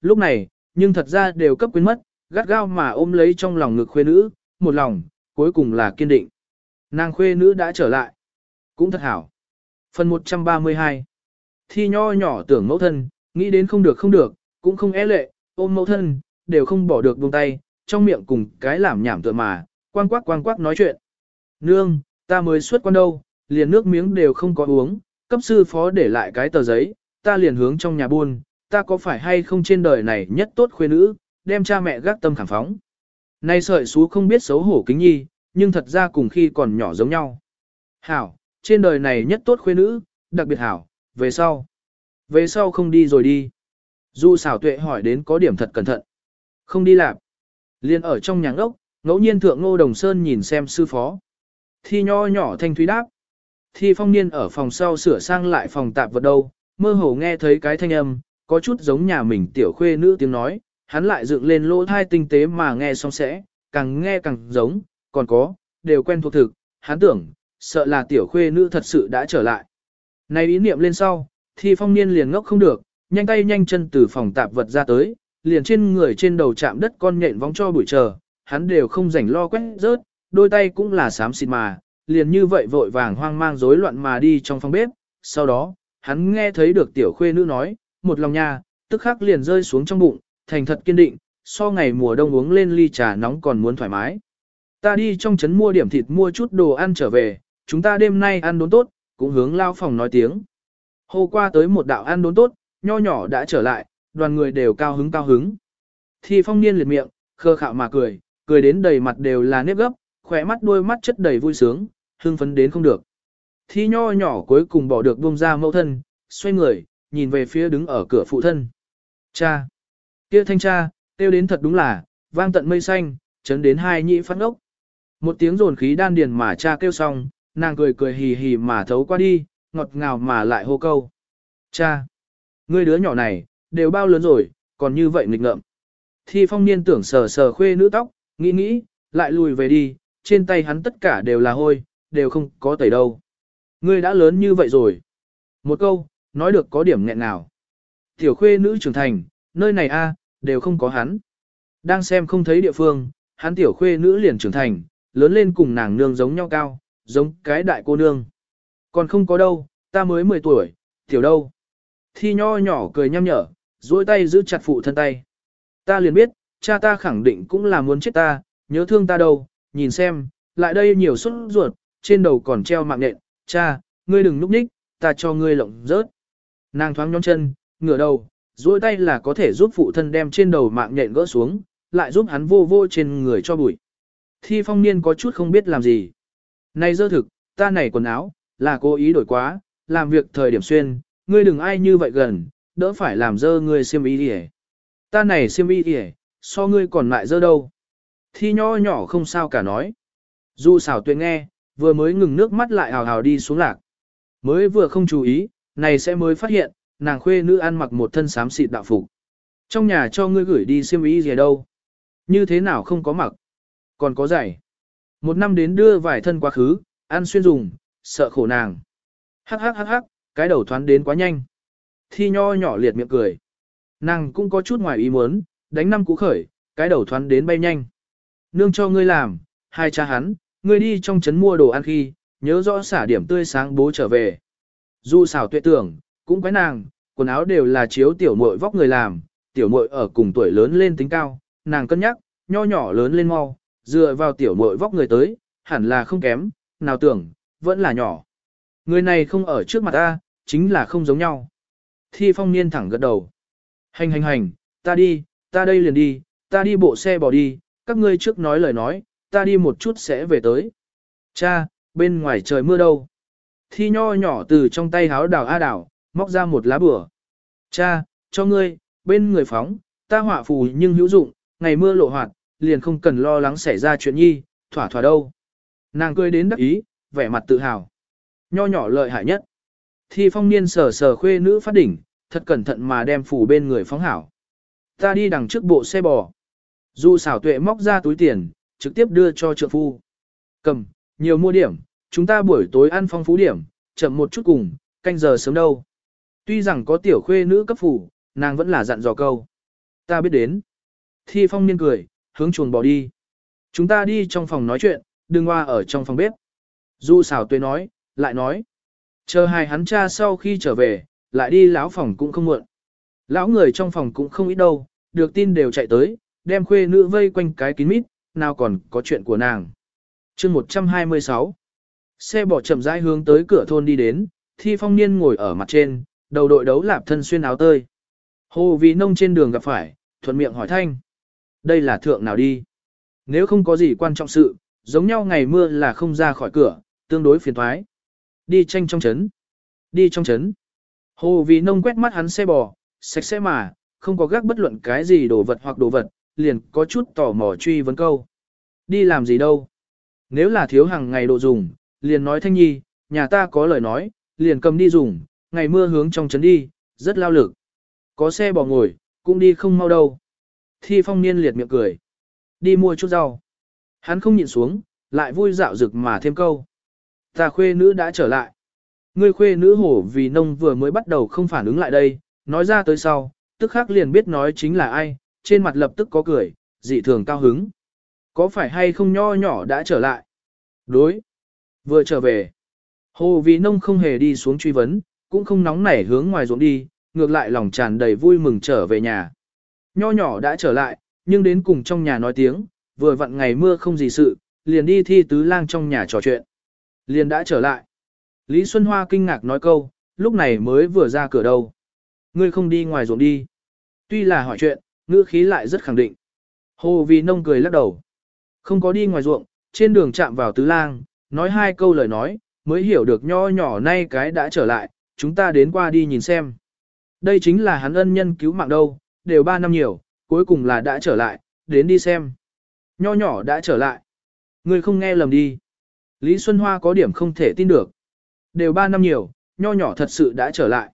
lúc này, nhưng thật ra đều cấp quên mất, gắt gao mà ôm lấy trong lòng ngực khuê nữ, một lòng, cuối cùng là kiên định. Nàng khuê nữ đã trở lại. Cũng thật hảo. Phần 132 Thi nho nhỏ tưởng mẫu thân, nghĩ đến không được không được, cũng không é lệ, ôm mẫu thân, đều không bỏ được buông tay, trong miệng cùng cái làm nhảm tựa mà, quang quắc quang quắc nói chuyện. Nương, ta mới xuất quan đâu, liền nước miếng đều không có uống, cấp sư phó để lại cái tờ giấy, ta liền hướng trong nhà buôn, ta có phải hay không trên đời này nhất tốt khuê nữ, đem cha mẹ gác tâm khẳng phóng. Nay sợi xú không biết xấu hổ kính nhi, nhưng thật ra cùng khi còn nhỏ giống nhau. Hảo, trên đời này nhất tốt khuê nữ, đặc biệt hảo, về sau. Về sau không đi rồi đi. Du xảo tuệ hỏi đến có điểm thật cẩn thận. Không đi làm. Liên ở trong nhà ốc, ngẫu nhiên thượng ngô đồng sơn nhìn xem sư phó. Thi nho nhỏ thanh thúy đáp. Thi phong niên ở phòng sau sửa sang lại phòng tạp vật đâu, mơ hồ nghe thấy cái thanh âm, có chút giống nhà mình tiểu khuê nữ tiếng nói, hắn lại dựng lên lỗ thai tinh tế mà nghe xong sẽ, càng nghe càng giống, còn có, đều quen thuộc thực, hắn tưởng, sợ là tiểu khuê nữ thật sự đã trở lại. Này ý niệm lên sau, thì phong niên liền ngốc không được, nhanh tay nhanh chân từ phòng tạp vật ra tới, liền trên người trên đầu chạm đất con nhện vóng cho buổi chờ, hắn đều không rảnh lo quét rớt, đôi tay cũng là xám xịt mà, liền như vậy vội vàng hoang mang rối loạn mà đi trong phòng bếp, sau đó, hắn nghe thấy được tiểu khuê nữ nói, một lòng nha, tức khắc liền rơi xuống trong bụng, thành thật kiên định, so ngày mùa đông uống lên ly trà nóng còn muốn thoải mái. Ta đi trong trấn mua điểm thịt mua chút đồ ăn trở về, chúng ta đêm nay ăn đốn tốt, cũng hướng lao phòng nói tiếng. Hồ qua tới một đạo ăn đốn tốt, nho nhỏ đã trở lại, đoàn người đều cao hứng cao hứng. Thi phong niên liệt miệng, khơ khạo mà cười, cười đến đầy mặt đều là nếp gấp, khỏe mắt đôi mắt chất đầy vui sướng, hưng phấn đến không được. Thi nho nhỏ cuối cùng bỏ được buông ra mẫu thân, xoay người, nhìn về phía đứng ở cửa phụ thân. Cha! kia thanh cha, tiêu đến thật đúng là, vang tận mây xanh, chấn đến hai nhị phát ốc. Một tiếng rồn khí đan điền mà cha kêu xong, nàng cười cười hì hì mà thấu qua đi, ngọt ngào mà lại hô câu. Cha! Ngươi đứa nhỏ này, đều bao lớn rồi, còn như vậy nghịch ngợm. Thi phong niên tưởng sờ sờ khuê nữ tóc, nghĩ nghĩ, lại lùi về đi, trên tay hắn tất cả đều là hôi, đều không có tẩy đâu. Ngươi đã lớn như vậy rồi. Một câu, nói được có điểm nghẹn nào. Tiểu khuê nữ trưởng thành, nơi này a à, đều không có hắn. Đang xem không thấy địa phương, hắn tiểu khuê nữ liền trưởng thành, lớn lên cùng nàng nương giống nhau cao, giống cái đại cô nương. Còn không có đâu, ta mới 10 tuổi, tiểu đâu. Thi nho nhỏ cười nhăm nhở, duỗi tay giữ chặt phụ thân tay. Ta liền biết, cha ta khẳng định cũng là muốn chết ta, nhớ thương ta đâu, nhìn xem, lại đây nhiều xuất ruột, trên đầu còn treo mạng nện, cha, ngươi đừng núp ních, ta cho ngươi lộng rớt. Nàng thoáng nhón chân, ngửa đầu, duỗi tay là có thể giúp phụ thân đem trên đầu mạng nhện gỡ xuống, lại giúp hắn vô vô trên người cho bụi. Thi phong niên có chút không biết làm gì. Này dơ thực, ta này quần áo, là cố ý đổi quá, làm việc thời điểm xuyên, ngươi đừng ai như vậy gần, đỡ phải làm dơ ngươi siêm y đi Ta này siêm y đi so ngươi còn lại dơ đâu. Thi nho nhỏ không sao cả nói. Dù xảo tuyệt nghe, vừa mới ngừng nước mắt lại hào hào đi xuống lạc. Mới vừa không chú ý, này sẽ mới phát hiện, nàng khuê nữ ăn mặc một thân xám xịt đạo phục. Trong nhà cho ngươi gửi đi xiêm y gì đâu. Như thế nào không có mặc. Còn có giày. Một năm đến đưa vài thân quá khứ, ăn xuyên dùng, sợ khổ nàng. Hắc hắc hắc hắc, cái đầu thoáng đến quá nhanh. Thi nho nhỏ liệt miệng cười. Nàng cũng có chút ngoài ý muốn, đánh năm cú khởi, cái đầu thoáng đến bay nhanh. Nương cho ngươi làm, hai cha hắn, ngươi đi trong trấn mua đồ ăn khi, nhớ rõ xả điểm tươi sáng bố trở về. Dù xảo tuệ tưởng, cũng quái nàng, quần áo đều là chiếu tiểu muội vóc người làm, tiểu muội ở cùng tuổi lớn lên tính cao, nàng cân nhắc, nho nhỏ lớn lên mau, dựa vào tiểu muội vóc người tới, hẳn là không kém, nào tưởng, vẫn là nhỏ. Người này không ở trước mặt ta, chính là không giống nhau. Thi phong niên thẳng gật đầu. Hành hành hành, ta đi, ta đây liền đi, ta đi bộ xe bỏ đi, các ngươi trước nói lời nói, ta đi một chút sẽ về tới. Cha, bên ngoài trời mưa đâu? Thi nho nhỏ từ trong tay háo đào a đào, móc ra một lá bửa. Cha, cho ngươi, bên người phóng, ta họa phù nhưng hữu dụng, ngày mưa lộ hoạt, liền không cần lo lắng xảy ra chuyện nhi, thỏa thỏa đâu. Nàng cười đến đắc ý, vẻ mặt tự hào. Nho nhỏ lợi hại nhất. Thi phong niên sờ sờ khuê nữ phát đỉnh, thật cẩn thận mà đem phủ bên người phóng hảo. Ta đi đằng trước bộ xe bò. Dù xảo tuệ móc ra túi tiền, trực tiếp đưa cho trượng phu. Cầm, nhiều mua điểm, chúng ta buổi tối ăn phong phú điểm, chậm một chút cùng, canh giờ sớm đâu. Tuy rằng có tiểu khuê nữ cấp phủ, nàng vẫn là dặn dò câu. Ta biết đến. Thi phong niên cười, hướng chuồng bỏ đi. Chúng ta đi trong phòng nói chuyện, đừng hoa ở trong phòng bếp. Du xảo tuế nói, lại nói. Chờ hai hắn cha sau khi trở về, lại đi lão phòng cũng không muộn. Lão người trong phòng cũng không ít đâu, được tin đều chạy tới, đem khuê nữ vây quanh cái kín mít, nào còn có chuyện của nàng. chương 126 Xe bỏ chậm rãi hướng tới cửa thôn đi đến, thi phong niên ngồi ở mặt trên, đầu đội đấu lạp thân xuyên áo tơi. Hồ vì nông trên đường gặp phải, thuận miệng hỏi thanh. Đây là thượng nào đi? Nếu không có gì quan trọng sự, giống nhau ngày mưa là không ra khỏi cửa, tương đối phiền thoái. Đi tranh trong chấn. Đi trong chấn. Hồ vì nông quét mắt hắn xe bò, sạch sẽ mà, không có gác bất luận cái gì đồ vật hoặc đồ vật, liền có chút tò mò truy vấn câu. Đi làm gì đâu? Nếu là thiếu hàng ngày đồ dùng, liền nói thanh nhi, nhà ta có lời nói, liền cầm đi dùng, ngày mưa hướng trong trấn đi, rất lao lực. Có xe bỏ ngồi, cũng đi không mau đâu. Thi phong niên liệt miệng cười. Đi mua chút rau. Hắn không nhịn xuống, lại vui dạo rực mà thêm câu. Ta khuê nữ đã trở lại. Ngươi khuê nữ hổ vì nông vừa mới bắt đầu không phản ứng lại đây, nói ra tới sau, tức khắc liền biết nói chính là ai, trên mặt lập tức có cười, dị thường cao hứng. Có phải hay không nho nhỏ đã trở lại? Đối. Vừa trở về. Hồ vì nông không hề đi xuống truy vấn, cũng không nóng nảy hướng ngoài ruộng đi, ngược lại lòng tràn đầy vui mừng trở về nhà. Nho nhỏ đã trở lại, nhưng đến cùng trong nhà nói tiếng, vừa vặn ngày mưa không gì sự, liền đi thi tứ lang trong nhà trò chuyện. Liền đã trở lại. Lý Xuân Hoa kinh ngạc nói câu, lúc này mới vừa ra cửa đâu. Ngươi không đi ngoài ruộng đi. Tuy là hỏi chuyện, ngữ khí lại rất khẳng định. Hồ vì nông cười lắc đầu. Không có đi ngoài ruộng, trên đường chạm vào tứ lang, nói hai câu lời nói, mới hiểu được nho nhỏ nay cái đã trở lại, chúng ta đến qua đi nhìn xem. Đây chính là hắn ân nhân cứu mạng đâu, đều ba năm nhiều, cuối cùng là đã trở lại, đến đi xem. Nho nhỏ đã trở lại. Người không nghe lầm đi. Lý Xuân Hoa có điểm không thể tin được. Đều ba năm nhiều, nho nhỏ thật sự đã trở lại.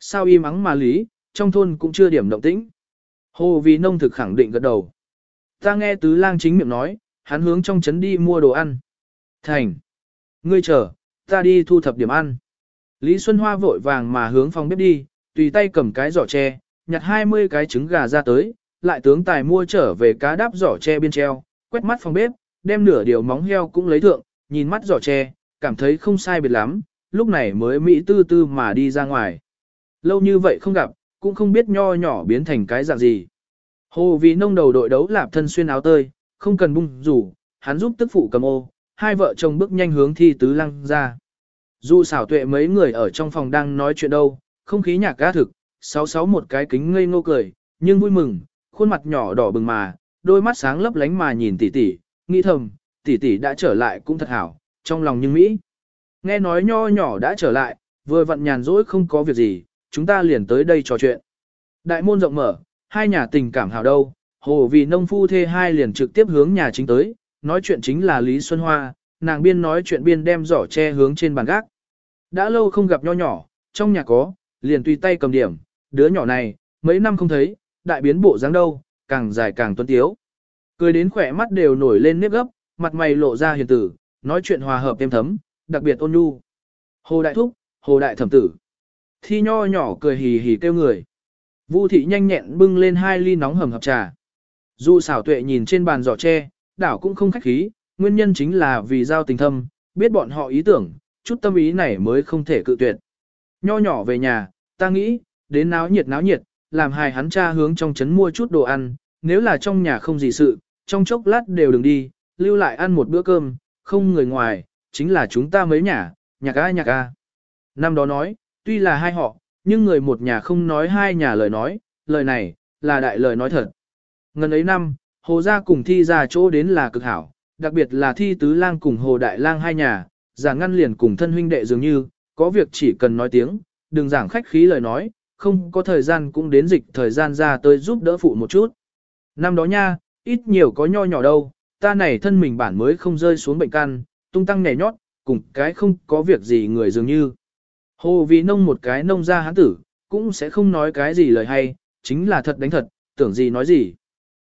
Sao im ắng mà Lý, trong thôn cũng chưa điểm động tĩnh. Hồ vì nông thực khẳng định gật đầu. Ta nghe tứ lang chính miệng nói, hắn hướng trong trấn đi mua đồ ăn. Thành. Ngươi chờ, ta đi thu thập điểm ăn. Lý Xuân Hoa vội vàng mà hướng phòng bếp đi, tùy tay cầm cái giỏ tre, nhặt 20 cái trứng gà ra tới, lại tướng tài mua trở về cá đáp giỏ tre biên treo, quét mắt phòng bếp, đem nửa điều móng heo cũng lấy thượng, nhìn mắt giỏ tre, cảm thấy không sai biệt lắm, lúc này mới Mỹ tư tư mà đi ra ngoài. Lâu như vậy không gặp, cũng không biết nho nhỏ biến thành cái dạng gì. Hồ vì nông đầu đội đấu lạp thân xuyên áo tơi, không cần bung rủ, hắn giúp tức phụ cầm ô, hai vợ chồng bước nhanh hướng thi tứ lăng ra. Dù xảo tuệ mấy người ở trong phòng đang nói chuyện đâu, không khí nhạc ca thực, sáu sáu một cái kính ngây ngô cười, nhưng vui mừng, khuôn mặt nhỏ đỏ bừng mà, đôi mắt sáng lấp lánh mà nhìn tỷ tỷ, nghĩ thầm, tỷ tỷ đã trở lại cũng thật hảo, trong lòng nhưng Mỹ. Nghe nói nho nhỏ đã trở lại, vừa vặn nhàn rỗi không có việc gì, chúng ta liền tới đây trò chuyện. Đại môn rộng mở, hai nhà tình cảm hảo đâu, hồ vì nông phu thê hai liền trực tiếp hướng nhà chính tới, nói chuyện chính là Lý Xuân Hoa, nàng biên nói chuyện biên đem giỏ che hướng trên bàn gác. Đã lâu không gặp nho nhỏ, trong nhà có, liền tùy tay cầm điểm, đứa nhỏ này, mấy năm không thấy, đại biến bộ dáng đâu, càng dài càng tuấn tiếu. Cười đến khỏe mắt đều nổi lên nếp gấp, mặt mày lộ ra hiền tử, nói chuyện hòa hợp êm thấm, đặc biệt ôn nhu. Hồ đại thúc, hồ đại thẩm tử. Thi nho nhỏ cười hì hì kêu người. Vu thị nhanh nhẹn bưng lên hai ly nóng hầm hập trà. Du xảo tuệ nhìn trên bàn giỏ tre, đảo cũng không khách khí, nguyên nhân chính là vì giao tình thâm, biết bọn họ ý tưởng, chút tâm ý này mới không thể cự tuyệt. Nho nhỏ về nhà, ta nghĩ, đến náo nhiệt náo nhiệt, làm hài hắn cha hướng trong trấn mua chút đồ ăn, nếu là trong nhà không gì sự, trong chốc lát đều đừng đi, lưu lại ăn một bữa cơm, không người ngoài, chính là chúng ta mấy nhà, nhạc a nhạc a. Năm đó nói, tuy là hai họ, nhưng người một nhà không nói hai nhà lời nói, lời này, là đại lời nói thật. Ngần ấy năm, hồ gia cùng thi ra chỗ đến là cực hảo, đặc biệt là thi tứ lang cùng hồ đại lang hai nhà, giả ngăn liền cùng thân huynh đệ dường như, có việc chỉ cần nói tiếng, đừng giảng khách khí lời nói, không có thời gian cũng đến dịch thời gian ra tới giúp đỡ phụ một chút. Năm đó nha, ít nhiều có nho nhỏ đâu, ta này thân mình bản mới không rơi xuống bệnh căn, tung tăng nhảy nhót, cùng cái không có việc gì người dường như. Hồ vì nông một cái nông ra hán tử, cũng sẽ không nói cái gì lời hay, chính là thật đánh thật, tưởng gì nói gì.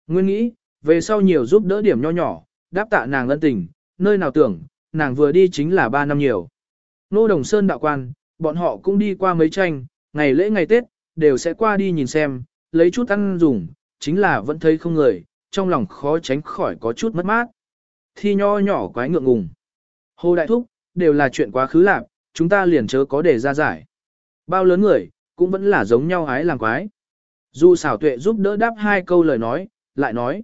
Nguyên nghĩ, về sau nhiều giúp đỡ điểm nho nhỏ, đáp tạ nàng ân tình, nơi nào tưởng, nàng vừa đi chính là 3 năm nhiều. Nô Đồng Sơn đạo quan, bọn họ cũng đi qua mấy tranh, ngày lễ ngày Tết, đều sẽ qua đi nhìn xem, lấy chút ăn dùng, chính là vẫn thấy không người, trong lòng khó tránh khỏi có chút mất mát. Thi nho nhỏ quái ngượng ngùng. Hồ Đại Thúc, đều là chuyện quá khứ lạc, chúng ta liền chớ có để ra giải. Bao lớn người, cũng vẫn là giống nhau hái làm quái. Dù xảo tuệ giúp đỡ đáp hai câu lời nói, lại nói.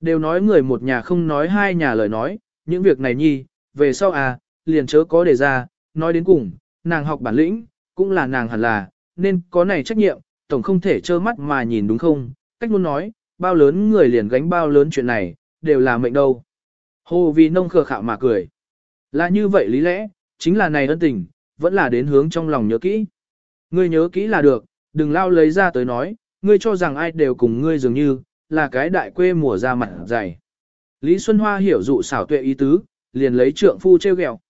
Đều nói người một nhà không nói hai nhà lời nói, những việc này nhi, về sau à, liền chớ có để ra, nói đến cùng, nàng học bản lĩnh, cũng là nàng hẳn là, nên có này trách nhiệm, tổng không thể trơ mắt mà nhìn đúng không, cách muốn nói, bao lớn người liền gánh bao lớn chuyện này, đều là mệnh đâu. Hồ vì nông khờ khạo mà cười. Là như vậy lý lẽ, chính là này ân tình, vẫn là đến hướng trong lòng nhớ kỹ. Ngươi nhớ kỹ là được, đừng lao lấy ra tới nói, ngươi cho rằng ai đều cùng ngươi dường như, là cái đại quê mùa ra mặt dày. Lý Xuân Hoa hiểu dụ xảo tuệ ý tứ, liền lấy trượng phu treo ghẹo.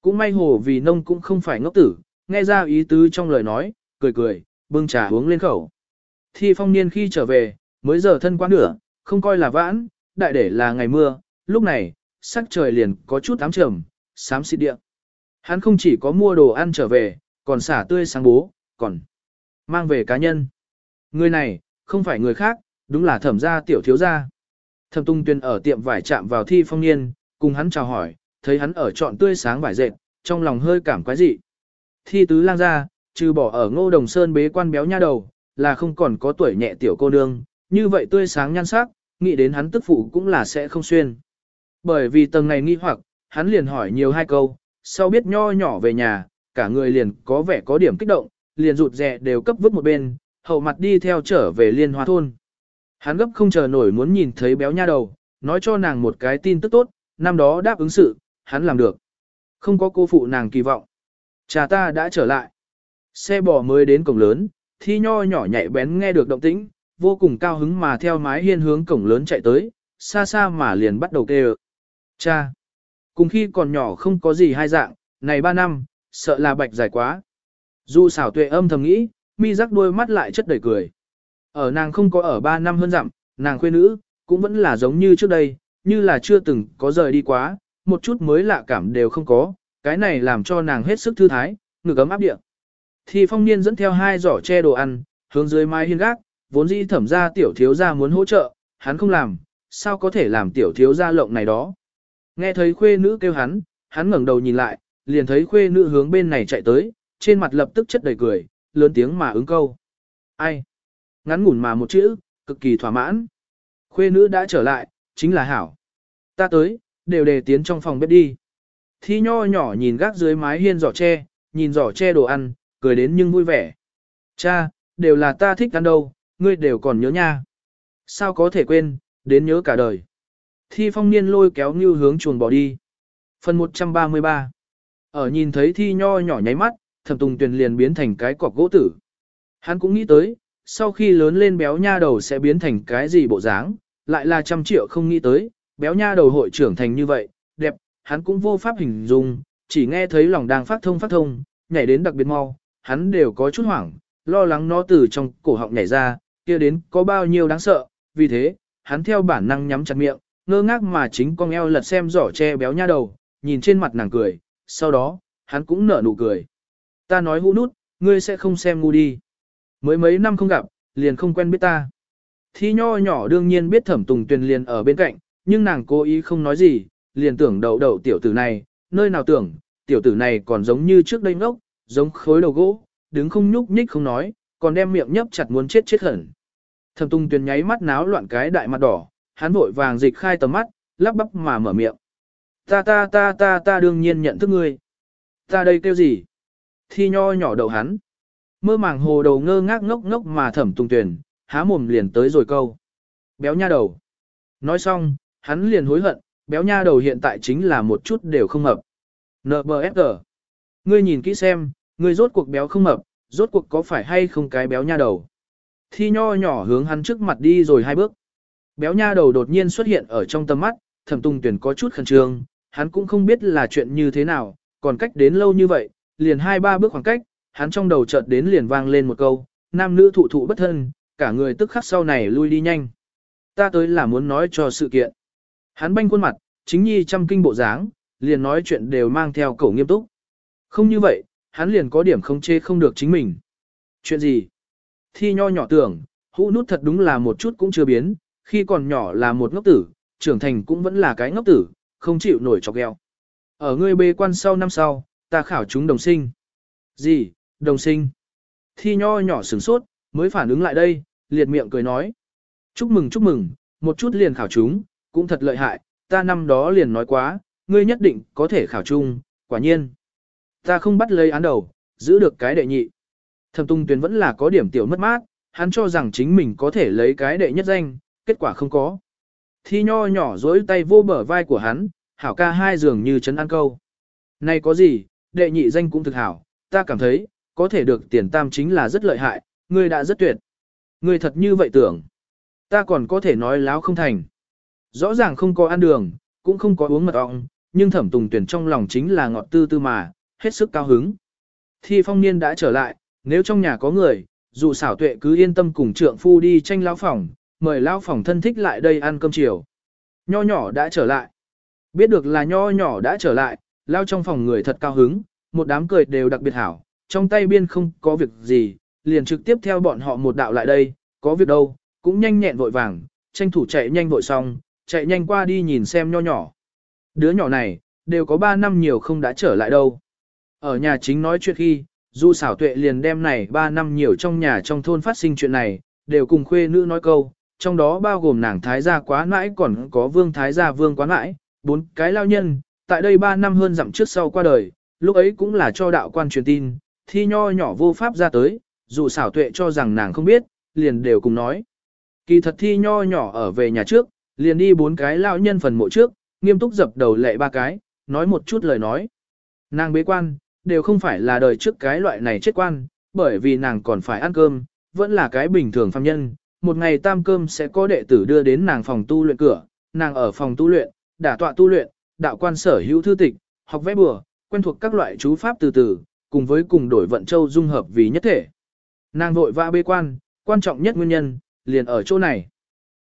Cũng may hồ vì nông cũng không phải ngốc tử, nghe ra ý tứ trong lời nói, cười cười, bưng trà uống lên khẩu. Thi phong niên khi trở về, mới giờ thân quá nửa, không coi là vãn, đại để là ngày mưa, lúc này, sắc trời liền có chút ám trầm, xám xịt địa. Hắn không chỉ có mua đồ ăn trở về, còn xả tươi sáng bố, còn mang về cá nhân. Người này, không phải người khác, đúng là thẩm gia tiểu thiếu gia. Thẩm tung tuyên ở tiệm vải chạm vào thi phong niên, cùng hắn chào hỏi, thấy hắn ở chọn tươi sáng vải dệt, trong lòng hơi cảm quái dị. Thi tứ lang gia, trừ bỏ ở ngô đồng sơn bế quan béo nha đầu, là không còn có tuổi nhẹ tiểu cô nương, như vậy tươi sáng nhan sắc, nghĩ đến hắn tức phụ cũng là sẽ không xuyên. Bởi vì tầng này nghi hoặc, hắn liền hỏi nhiều hai câu, sau biết nho nhỏ về nhà, cả người liền có vẻ có điểm kích động, liền rụt rè đều cấp vứt một bên, hậu mặt đi theo trở về liên hoa thôn. Hắn gấp không chờ nổi muốn nhìn thấy béo nha đầu, nói cho nàng một cái tin tức tốt, năm đó đáp ứng sự, hắn làm được. Không có cô phụ nàng kỳ vọng. Cha ta đã trở lại. Xe bò mới đến cổng lớn, thi nho nhỏ nhạy bén nghe được động tĩnh, vô cùng cao hứng mà theo mái hiên hướng cổng lớn chạy tới, xa xa mà liền bắt đầu kêu. Cha! Cùng khi còn nhỏ không có gì hai dạng, này ba năm, sợ là bạch dài quá. Dù xảo tuệ âm thầm nghĩ, mi rắc đôi mắt lại chất đầy cười. Ở nàng không có ở ba năm hơn dặm, nàng khuê nữ, cũng vẫn là giống như trước đây, như là chưa từng có rời đi quá, một chút mới lạ cảm đều không có, cái này làm cho nàng hết sức thư thái, ngực ấm áp địa. Thì phong niên dẫn theo hai giỏ che đồ ăn, hướng dưới mái hiên gác, vốn dĩ thẩm ra tiểu thiếu gia muốn hỗ trợ, hắn không làm, sao có thể làm tiểu thiếu gia lộng này đó. Nghe thấy khuê nữ kêu hắn, hắn ngẩng đầu nhìn lại, liền thấy khuê nữ hướng bên này chạy tới, trên mặt lập tức chất đầy cười, lớn tiếng mà ứng câu. Ai? Ngắn ngủn mà một chữ, cực kỳ thỏa mãn. Khuê nữ đã trở lại, chính là Hảo. Ta tới, đều đề tiến trong phòng bếp đi. Thi nho nhỏ nhìn gác dưới mái hiên giỏ tre, nhìn giỏ tre đồ ăn, cười đến nhưng vui vẻ. Cha, đều là ta thích ăn đâu, ngươi đều còn nhớ nha. Sao có thể quên, đến nhớ cả đời. Thi phong niên lôi kéo như hướng chuồn bỏ đi. Phần 133 Ở nhìn thấy thi nho nhỏ nháy mắt, thẩm tùng tuyền liền biến thành cái cọc gỗ tử. Hắn cũng nghĩ tới, sau khi lớn lên béo nha đầu sẽ biến thành cái gì bộ dáng, lại là trăm triệu không nghĩ tới, béo nha đầu hội trưởng thành như vậy, đẹp, hắn cũng vô pháp hình dung, chỉ nghe thấy lòng đang phát thông phát thông, nhảy đến đặc biệt mau, hắn đều có chút hoảng, lo lắng nó từ trong cổ họng nhảy ra, kia đến có bao nhiêu đáng sợ, vì thế, hắn theo bản năng nhắm chặt miệng, ngơ ngác mà chính con eo lật xem giỏ che béo nha đầu, nhìn trên mặt nàng cười, sau đó, hắn cũng nở nụ cười. Ta nói hũ nút, ngươi sẽ không xem ngu đi. Mới mấy năm không gặp, liền không quen biết ta. Thi nho nhỏ đương nhiên biết thẩm tùng tuyền liền ở bên cạnh, nhưng nàng cố ý không nói gì, liền tưởng đầu đầu tiểu tử này, nơi nào tưởng, tiểu tử này còn giống như trước đây ngốc, giống khối đầu gỗ, đứng không nhúc nhích không nói, còn đem miệng nhấp chặt muốn chết chết hẳn. Thẩm Tùng Tuyền nháy mắt náo loạn cái đại mặt đỏ, hắn vội vàng dịch khai tầm mắt, lắp bắp mà mở miệng. Ta ta ta ta ta đương nhiên nhận thức ngươi. Ta đây kêu gì? Thi nho nhỏ đầu hắn. Mơ màng hồ đầu ngơ ngác ngốc ngốc mà Thẩm Tùng Tuyền, há mồm liền tới rồi câu. Béo nha đầu. Nói xong, hắn liền hối hận, béo nha đầu hiện tại chính là một chút đều không hợp. NBFG. Ngươi nhìn kỹ xem, ngươi rốt cuộc béo không mập, rốt cuộc có phải hay không cái béo nha đầu. Thi nho nhỏ hướng hắn trước mặt đi rồi hai bước. Béo nha đầu đột nhiên xuất hiện ở trong tầm mắt, thẩm tung tuyển có chút khẩn trương, hắn cũng không biết là chuyện như thế nào, còn cách đến lâu như vậy, liền hai ba bước khoảng cách, hắn trong đầu chợt đến liền vang lên một câu, nam nữ thụ thụ bất thân, cả người tức khắc sau này lui đi nhanh. Ta tới là muốn nói cho sự kiện. Hắn banh khuôn mặt, chính nhi trăm kinh bộ dáng, liền nói chuyện đều mang theo cổ nghiêm túc. Không như vậy, hắn liền có điểm không chê không được chính mình. Chuyện gì? Thi nho nhỏ tưởng, Hũ nút thật đúng là một chút cũng chưa biến, khi còn nhỏ là một ngốc tử, trưởng thành cũng vẫn là cái ngốc tử, không chịu nổi chọc gheo. Ở ngươi bê quan sau năm sau, ta khảo chúng đồng sinh. Gì, đồng sinh? Thi nho nhỏ sửng sốt, mới phản ứng lại đây, liệt miệng cười nói. Chúc mừng chúc mừng, một chút liền khảo chúng, cũng thật lợi hại, ta năm đó liền nói quá, ngươi nhất định có thể khảo chung, quả nhiên. Ta không bắt lấy án đầu, giữ được cái đệ nhị. Thẩm Tung Tuyến vẫn là có điểm tiểu mất mát, hắn cho rằng chính mình có thể lấy cái đệ nhất danh, kết quả không có. Thi nho nhỏ dối tay vô bờ vai của hắn, hảo ca hai dường như chấn ăn câu. Này có gì, đệ nhị danh cũng thực hảo, ta cảm thấy, có thể được tiền tam chính là rất lợi hại, ngươi đã rất tuyệt. Ngươi thật như vậy tưởng. Ta còn có thể nói láo không thành. Rõ ràng không có ăn đường, cũng không có uống mật ong, nhưng thẩm tùng tuyển trong lòng chính là ngọt tư tư mà, hết sức cao hứng. Thi phong niên đã trở lại, nếu trong nhà có người, dù xảo tuệ cứ yên tâm cùng trượng phu đi tranh lao phòng, mời lao phòng thân thích lại đây ăn cơm chiều. Nho nhỏ đã trở lại. Biết được là nho nhỏ đã trở lại, lao trong phòng người thật cao hứng, một đám cười đều đặc biệt hảo, trong tay biên không có việc gì, liền trực tiếp theo bọn họ một đạo lại đây, có việc đâu, cũng nhanh nhẹn vội vàng, tranh thủ chạy nhanh vội xong, chạy nhanh qua đi nhìn xem nho nhỏ. Đứa nhỏ này, đều có 3 năm nhiều không đã trở lại đâu. Ở nhà chính nói chuyện khi, Du xảo tuệ liền đem này 3 năm nhiều trong nhà trong thôn phát sinh chuyện này, đều cùng khuê nữ nói câu, trong đó bao gồm nàng thái gia quá mãi còn có vương thái gia vương quá mãi, bốn cái lao nhân, tại đây 3 năm hơn dặm trước sau qua đời, lúc ấy cũng là cho đạo quan truyền tin, thi nho nhỏ vô pháp ra tới, dù xảo tuệ cho rằng nàng không biết, liền đều cùng nói. Kỳ thật thi nho nhỏ ở về nhà trước, liền đi bốn cái lao nhân phần mộ trước, nghiêm túc dập đầu lệ ba cái, nói một chút lời nói. Nàng bế quan, đều không phải là đời trước cái loại này chết quan, bởi vì nàng còn phải ăn cơm, vẫn là cái bình thường phàm nhân. Một ngày tam cơm sẽ có đệ tử đưa đến nàng phòng tu luyện cửa, nàng ở phòng tu luyện, đả tọa tu luyện, đạo quan sở hữu thư tịch, học vẽ bừa, quen thuộc các loại chú pháp từ từ, cùng với cùng đổi vận châu dung hợp vì nhất thể. Nàng vội vã bê quan, quan trọng nhất nguyên nhân, liền ở chỗ này.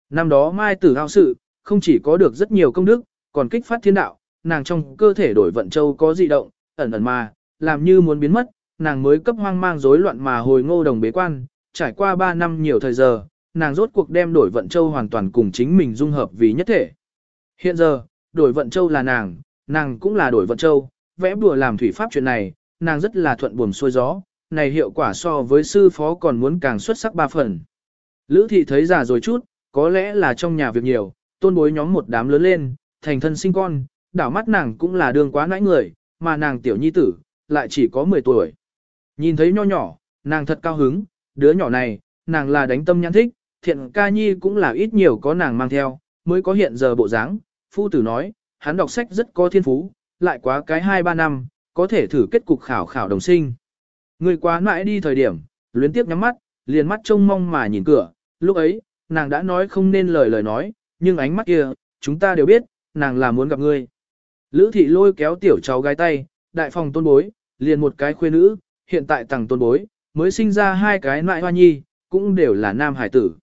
Năm đó Mai Tử Hao sự, không chỉ có được rất nhiều công đức, còn kích phát thiên đạo, nàng trong cơ thể đổi vận châu có dị động, ẩn ẩn mà, làm như muốn biến mất, nàng mới cấp hoang mang rối loạn mà hồi ngô đồng bế quan, trải qua 3 năm nhiều thời giờ, nàng rốt cuộc đem đổi vận châu hoàn toàn cùng chính mình dung hợp vì nhất thể. Hiện giờ, đổi vận châu là nàng, nàng cũng là đổi vận châu, vẽ bùa làm thủy pháp chuyện này, nàng rất là thuận buồm xuôi gió, này hiệu quả so với sư phó còn muốn càng xuất sắc ba phần. Lữ thị thấy già rồi chút, có lẽ là trong nhà việc nhiều, tôn bối nhóm một đám lớn lên, thành thân sinh con, đảo mắt nàng cũng là đường quá nãi người, mà nàng tiểu nhi tử, lại chỉ có 10 tuổi. Nhìn thấy nho nhỏ, nàng thật cao hứng, đứa nhỏ này, nàng là đánh tâm nhãn thích, thiện ca nhi cũng là ít nhiều có nàng mang theo, mới có hiện giờ bộ dáng. Phu tử nói, hắn đọc sách rất có thiên phú, lại quá cái 2-3 năm, có thể thử kết cục khảo khảo đồng sinh. Người quá mãi đi thời điểm, luyến tiếp nhắm mắt, liền mắt trông mong mà nhìn cửa, lúc ấy, nàng đã nói không nên lời lời nói, nhưng ánh mắt kia, chúng ta đều biết, nàng là muốn gặp ngươi. Lữ thị lôi kéo tiểu cháu gái tay, đại phòng tôn bối, liền một cái khuê nữ, hiện tại tầng tôn bối, mới sinh ra hai cái nại hoa nhi, cũng đều là nam hải tử.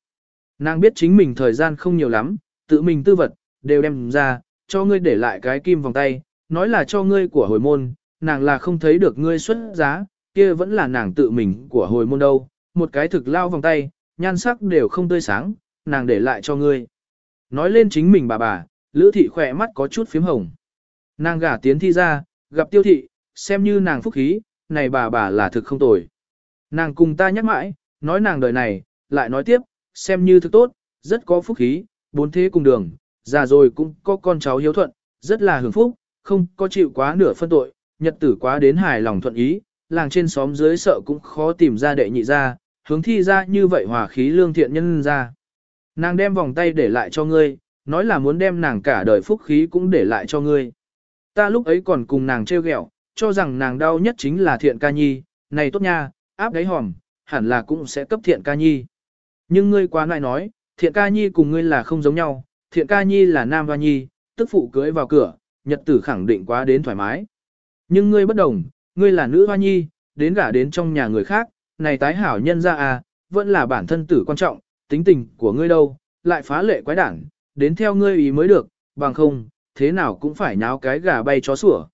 Nàng biết chính mình thời gian không nhiều lắm, tự mình tư vật, đều đem ra, cho ngươi để lại cái kim vòng tay, nói là cho ngươi của hồi môn, nàng là không thấy được ngươi xuất giá, kia vẫn là nàng tự mình của hồi môn đâu, một cái thực lao vòng tay, nhan sắc đều không tươi sáng, nàng để lại cho ngươi. Nói lên chính mình bà bà, lữ thị khỏe mắt có chút phím hồng. Nàng gả tiến thi ra, gặp tiêu thị, xem như nàng phúc khí, này bà bà là thực không tồi. Nàng cùng ta nhắc mãi, nói nàng đời này, lại nói tiếp, xem như thực tốt, rất có phúc khí, bốn thế cùng đường, già rồi cũng có con cháu hiếu thuận, rất là hưởng phúc, không có chịu quá nửa phân tội, nhật tử quá đến hài lòng thuận ý, làng trên xóm dưới sợ cũng khó tìm ra đệ nhị ra, hướng thi ra như vậy hòa khí lương thiện nhân ra. Nàng đem vòng tay để lại cho ngươi, nói là muốn đem nàng cả đời phúc khí cũng để lại cho ngươi. Ta lúc ấy còn cùng nàng trêu ghẹo, cho rằng nàng đau nhất chính là thiện ca nhi, này tốt nha, áp đáy hòm, hẳn là cũng sẽ cấp thiện ca nhi. Nhưng ngươi quá lại nói, thiện ca nhi cùng ngươi là không giống nhau, thiện ca nhi là nam hoa nhi, tức phụ cưới vào cửa, nhật tử khẳng định quá đến thoải mái. Nhưng ngươi bất đồng, ngươi là nữ hoa nhi, đến gả đến trong nhà người khác, này tái hảo nhân ra à, vẫn là bản thân tử quan trọng, tính tình của ngươi đâu, lại phá lệ quái đản, đến theo ngươi ý mới được, bằng không, thế nào cũng phải nháo cái gà bay chó sủa.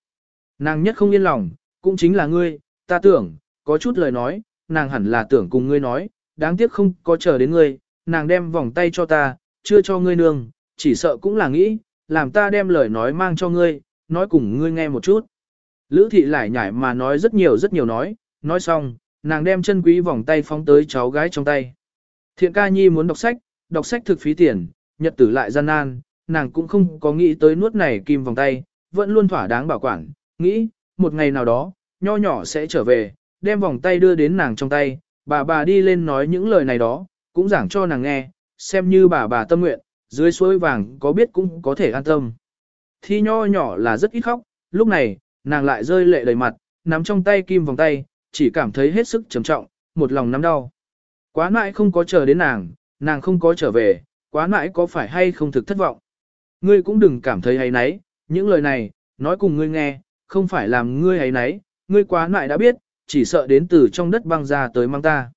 Nàng nhất không yên lòng, cũng chính là ngươi, ta tưởng, có chút lời nói, nàng hẳn là tưởng cùng ngươi nói, đáng tiếc không có chờ đến ngươi, nàng đem vòng tay cho ta, chưa cho ngươi nương, chỉ sợ cũng là nghĩ, làm ta đem lời nói mang cho ngươi, nói cùng ngươi nghe một chút. Lữ thị lại nhảy mà nói rất nhiều rất nhiều nói, nói xong, nàng đem chân quý vòng tay phóng tới cháu gái trong tay. Thiện ca nhi muốn đọc sách, đọc sách thực phí tiền, nhật tử lại gian nan, nàng cũng không có nghĩ tới nuốt này kim vòng tay, vẫn luôn thỏa đáng bảo quản, nghĩ, một ngày nào đó, nho nhỏ sẽ trở về, đem vòng tay đưa đến nàng trong tay, bà bà đi lên nói những lời này đó, cũng giảng cho nàng nghe, xem như bà bà tâm nguyện, dưới suối vàng có biết cũng có thể an tâm. Thi nho nhỏ là rất ít khóc, lúc này, nàng lại rơi lệ đầy mặt, nắm trong tay kim vòng tay, chỉ cảm thấy hết sức trầm trọng, một lòng nắm đau. Quá mãi không có chờ đến nàng, nàng không có trở về, quá mãi có phải hay không thực thất vọng. Ngươi cũng đừng cảm thấy hay nấy, những lời này, nói cùng ngươi nghe, không phải làm ngươi hay nấy, ngươi quá mãi đã biết, chỉ sợ đến từ trong đất băng ra tới mang ta.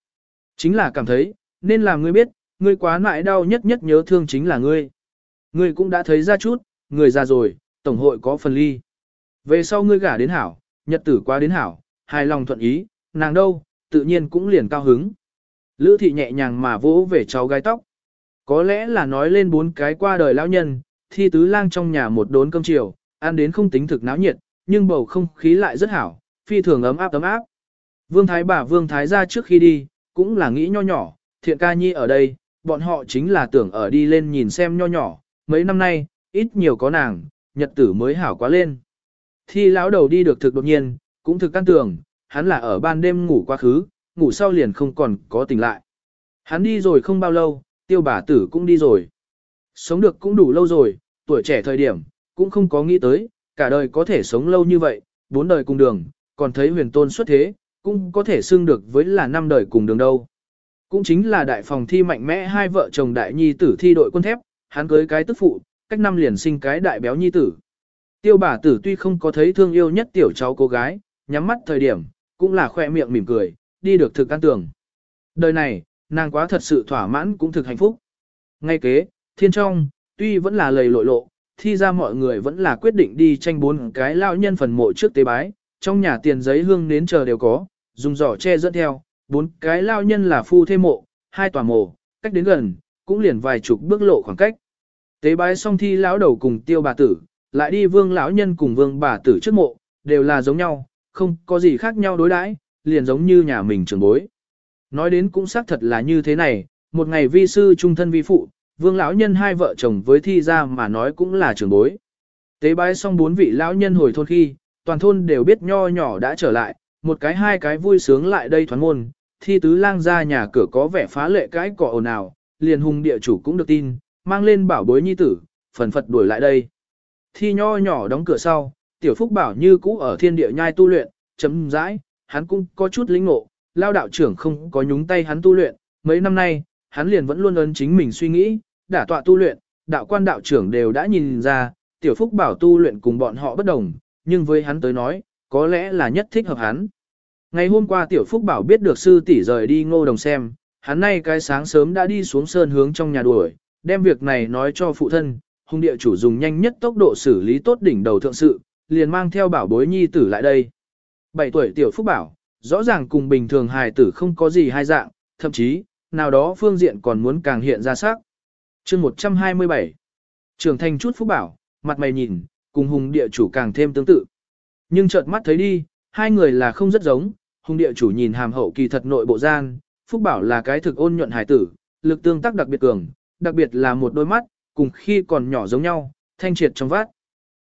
Chính là cảm thấy, nên làm ngươi biết, ngươi quá mãi đau nhất nhất nhớ thương chính là ngươi. Ngươi cũng đã thấy ra chút, người già rồi, tổng hội có phần ly. Về sau ngươi gả đến hảo, nhật tử quá đến hảo, hài lòng thuận ý, nàng đâu, tự nhiên cũng liền cao hứng. Lữ thị nhẹ nhàng mà vỗ về cháu gái tóc. Có lẽ là nói lên bốn cái qua đời lão nhân, thi tứ lang trong nhà một đốn cơm chiều, ăn đến không tính thực náo nhiệt, nhưng bầu không khí lại rất hảo, phi thường ấm áp ấm áp. Vương Thái bà Vương Thái ra trước khi đi, cũng là nghĩ nho nhỏ, thiện ca nhi ở đây, bọn họ chính là tưởng ở đi lên nhìn xem nho nhỏ, mấy năm nay, ít nhiều có nàng, nhật tử mới hảo quá lên. Thi lão đầu đi được thực đột nhiên, cũng thực căn tưởng, hắn là ở ban đêm ngủ quá khứ, ngủ sau liền không còn có tỉnh lại. Hắn đi rồi không bao lâu, tiêu bà tử cũng đi rồi. Sống được cũng đủ lâu rồi, tuổi trẻ thời điểm, cũng không có nghĩ tới, cả đời có thể sống lâu như vậy, bốn đời cùng đường, còn thấy huyền tôn xuất thế, cũng có thể xưng được với là năm đời cùng đường đâu. Cũng chính là đại phòng thi mạnh mẽ hai vợ chồng đại nhi tử thi đội quân thép, hắn cưới cái tức phụ, cách năm liền sinh cái đại béo nhi tử. Tiêu bà tử tuy không có thấy thương yêu nhất tiểu cháu cô gái, nhắm mắt thời điểm, cũng là khoe miệng mỉm cười, đi được thực an tưởng. Đời này, nàng quá thật sự thỏa mãn cũng thực hạnh phúc. Ngay kế, thiên trong, tuy vẫn là lầy lội lộ, thi ra mọi người vẫn là quyết định đi tranh bốn cái lao nhân phần mộ trước tế bái, trong nhà tiền giấy hương nến chờ đều có, dùng giỏ che dẫn theo, bốn cái lao nhân là phu thêm mộ, hai tòa mộ, cách đến gần, cũng liền vài chục bước lộ khoảng cách. Tế bái xong thi lão đầu cùng tiêu bà tử, lại đi vương lão nhân cùng vương bà tử trước mộ, đều là giống nhau, không có gì khác nhau đối đãi, liền giống như nhà mình trưởng bối. Nói đến cũng xác thật là như thế này, một ngày vi sư trung thân vi phụ, vương lão nhân hai vợ chồng với thi ra mà nói cũng là trưởng bối. Tế bái xong bốn vị lão nhân hồi thôn khi, toàn thôn đều biết nho nhỏ đã trở lại, một cái hai cái vui sướng lại đây thoán môn, thi tứ lang ra nhà cửa có vẻ phá lệ cái cỏ ồn ào, liền hùng địa chủ cũng được tin, mang lên bảo bối nhi tử, phần phật đuổi lại đây. Thi nho nhỏ đóng cửa sau, tiểu phúc bảo như cũ ở thiên địa nhai tu luyện, chấm dãi, hắn cũng có chút lĩnh ngộ, lao đạo trưởng không có nhúng tay hắn tu luyện, mấy năm nay, hắn liền vẫn luôn ấn chính mình suy nghĩ, đả tọa tu luyện, đạo quan đạo trưởng đều đã nhìn ra, tiểu phúc bảo tu luyện cùng bọn họ bất đồng, nhưng với hắn tới nói, có lẽ là nhất thích hợp hắn. Ngày hôm qua tiểu phúc bảo biết được sư tỷ rời đi ngô đồng xem, hắn nay cái sáng sớm đã đi xuống sơn hướng trong nhà đuổi, đem việc này nói cho phụ thân, hung địa chủ dùng nhanh nhất tốc độ xử lý tốt đỉnh đầu thượng sự, liền mang theo bảo bối nhi tử lại đây. 7 tuổi tiểu phúc bảo, rõ ràng cùng bình thường hài tử không có gì hai dạng, thậm chí, nào đó phương diện còn muốn càng hiện ra sắc. chương 127 Trường thành chút phúc bảo, mặt mày nhìn, cùng hùng địa chủ càng thêm tương tự. Nhưng chợt mắt thấy đi, hai người là không rất giống, hùng địa chủ nhìn hàm hậu kỳ thật nội bộ gian, phúc bảo là cái thực ôn nhuận hài tử, lực tương tác đặc biệt cường, đặc biệt là một đôi mắt, cùng khi còn nhỏ giống nhau, thanh triệt trong vát.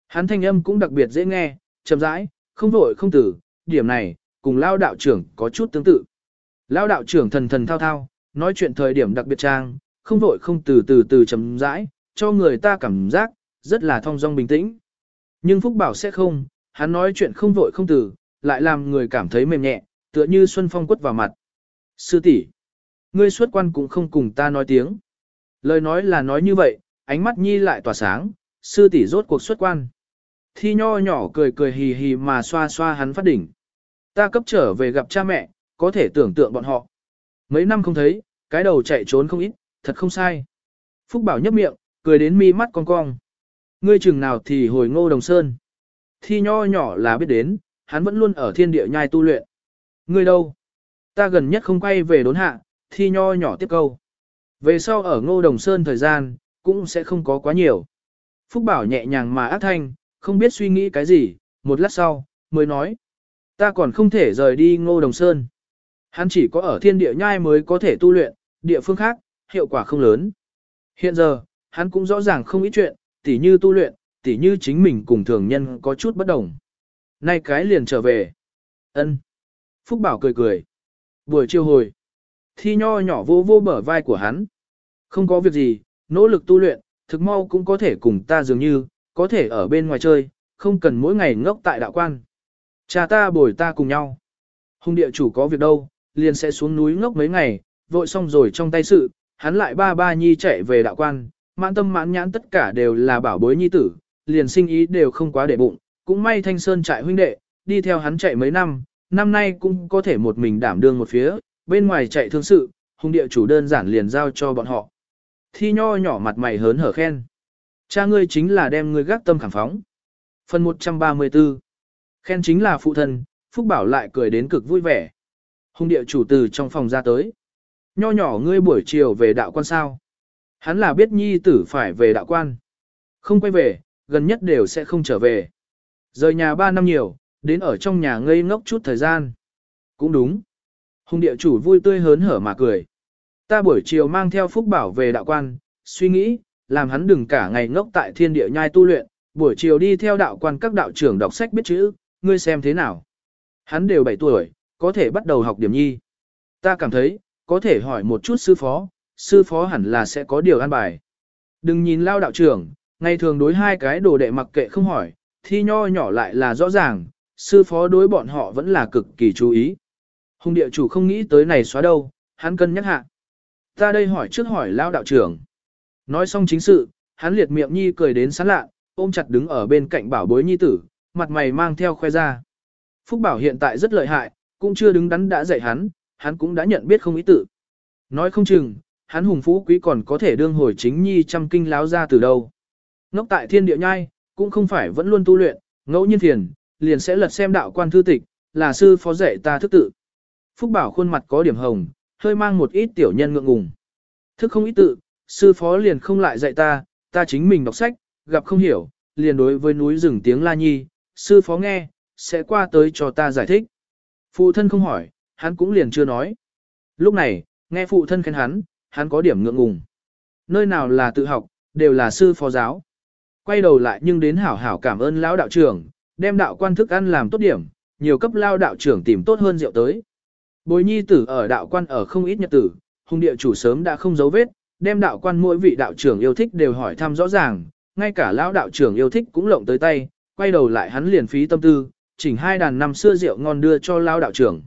Hắn thanh âm cũng đặc biệt dễ nghe, chậm rãi, không vội không tử, điểm này, cùng lao đạo trưởng có chút tương tự. Lao đạo trưởng thần thần thao thao, nói chuyện thời điểm đặc biệt trang, không vội không từ từ từ chậm rãi, cho người ta cảm giác, rất là thong dong bình tĩnh. Nhưng Phúc Bảo sẽ không, hắn nói chuyện không vội không từ, lại làm người cảm thấy mềm nhẹ, tựa như xuân phong quất vào mặt. Sư tỷ, ngươi xuất quan cũng không cùng ta nói tiếng. Lời nói là nói như vậy, ánh mắt nhi lại tỏa sáng, sư tỷ rốt cuộc xuất quan. Thi nho nhỏ cười cười hì hì mà xoa xoa hắn phát đỉnh. Ta cấp trở về gặp cha mẹ, có thể tưởng tượng bọn họ. Mấy năm không thấy, cái đầu chạy trốn không ít, thật không sai. Phúc Bảo nhấp miệng, cười đến mi mắt cong cong. Ngươi chừng nào thì hồi ngô đồng sơn. Thi nho nhỏ là biết đến, hắn vẫn luôn ở thiên địa nhai tu luyện. Ngươi đâu? Ta gần nhất không quay về đốn hạ, thi nho nhỏ tiếp câu. Về sau ở Ngô Đồng Sơn thời gian, cũng sẽ không có quá nhiều. Phúc Bảo nhẹ nhàng mà ác thanh, không biết suy nghĩ cái gì, một lát sau, mới nói. Ta còn không thể rời đi Ngô Đồng Sơn. Hắn chỉ có ở thiên địa nhai mới có thể tu luyện, địa phương khác, hiệu quả không lớn. Hiện giờ, hắn cũng rõ ràng không ít chuyện, tỉ như tu luyện, tỉ như chính mình cùng thường nhân có chút bất đồng. Nay cái liền trở về. ân Phúc Bảo cười cười. Buổi chiều hồi. Thi nho nhỏ vô vô bở vai của hắn. Không có việc gì, nỗ lực tu luyện, thực mau cũng có thể cùng ta dường như, có thể ở bên ngoài chơi, không cần mỗi ngày ngốc tại đạo quan. Cha ta bồi ta cùng nhau. Hùng địa chủ có việc đâu, liền sẽ xuống núi ngốc mấy ngày, vội xong rồi trong tay sự, hắn lại ba ba nhi chạy về đạo quan, mãn tâm mãn nhãn tất cả đều là bảo bối nhi tử, liền sinh ý đều không quá để bụng, cũng may thanh sơn trại huynh đệ, đi theo hắn chạy mấy năm, năm nay cũng có thể một mình đảm đương một phía, bên ngoài chạy thương sự, hùng địa chủ đơn giản liền giao cho bọn họ. Thi nho nhỏ mặt mày hớn hở khen. Cha ngươi chính là đem ngươi gác tâm khảm phóng. Phần 134 Khen chính là phụ thân, Phúc Bảo lại cười đến cực vui vẻ. Hùng địa chủ từ trong phòng ra tới. Nho nhỏ ngươi buổi chiều về đạo quan sao. Hắn là biết nhi tử phải về đạo quan. Không quay về, gần nhất đều sẽ không trở về. Rời nhà ba năm nhiều, đến ở trong nhà ngây ngốc chút thời gian. Cũng đúng. Hùng địa chủ vui tươi hớn hở mà cười. Ta buổi chiều mang theo Phúc Bảo về đạo quan, suy nghĩ, làm hắn đừng cả ngày ngốc tại thiên địa nhai tu luyện, buổi chiều đi theo đạo quan các đạo trưởng đọc sách biết chữ, ngươi xem thế nào. Hắn đều 7 tuổi, có thể bắt đầu học điểm nhi. Ta cảm thấy, có thể hỏi một chút sư phó, sư phó hẳn là sẽ có điều an bài. Đừng nhìn lao đạo trưởng, ngày thường đối hai cái đồ đệ mặc kệ không hỏi, thi nho nhỏ lại là rõ ràng, sư phó đối bọn họ vẫn là cực kỳ chú ý. Hùng địa chủ không nghĩ tới này xóa đâu, hắn cân nhắc hạ. Ta đây hỏi trước hỏi lao đạo trưởng. Nói xong chính sự, hắn liệt miệng nhi cười đến sán lạ, ôm chặt đứng ở bên cạnh bảo bối nhi tử, mặt mày mang theo khoe ra. Phúc bảo hiện tại rất lợi hại, cũng chưa đứng đắn đã dạy hắn, hắn cũng đã nhận biết không ý tự. Nói không chừng, hắn hùng phú quý còn có thể đương hồi chính nhi trăm kinh láo ra từ đâu. Ngốc tại thiên địa nhai, cũng không phải vẫn luôn tu luyện, ngẫu nhiên thiền, liền sẽ lật xem đạo quan thư tịch, là sư phó dạy ta thức tự. Phúc bảo khuôn mặt có điểm hồng, hơi mang một ít tiểu nhân ngượng ngùng. Thức không ý tự, sư phó liền không lại dạy ta, ta chính mình đọc sách, gặp không hiểu, liền đối với núi rừng tiếng la nhi, sư phó nghe, sẽ qua tới cho ta giải thích. Phụ thân không hỏi, hắn cũng liền chưa nói. Lúc này, nghe phụ thân khen hắn, hắn có điểm ngượng ngùng. Nơi nào là tự học, đều là sư phó giáo. Quay đầu lại nhưng đến hảo hảo cảm ơn lão đạo trưởng, đem đạo quan thức ăn làm tốt điểm, nhiều cấp lao đạo trưởng tìm tốt hơn rượu tới. Bồi nhi tử ở đạo quan ở không ít nhật tử, hùng địa chủ sớm đã không giấu vết, đem đạo quan mỗi vị đạo trưởng yêu thích đều hỏi thăm rõ ràng, ngay cả lão đạo trưởng yêu thích cũng lộng tới tay, quay đầu lại hắn liền phí tâm tư, chỉnh hai đàn năm xưa rượu ngon đưa cho lão đạo trưởng.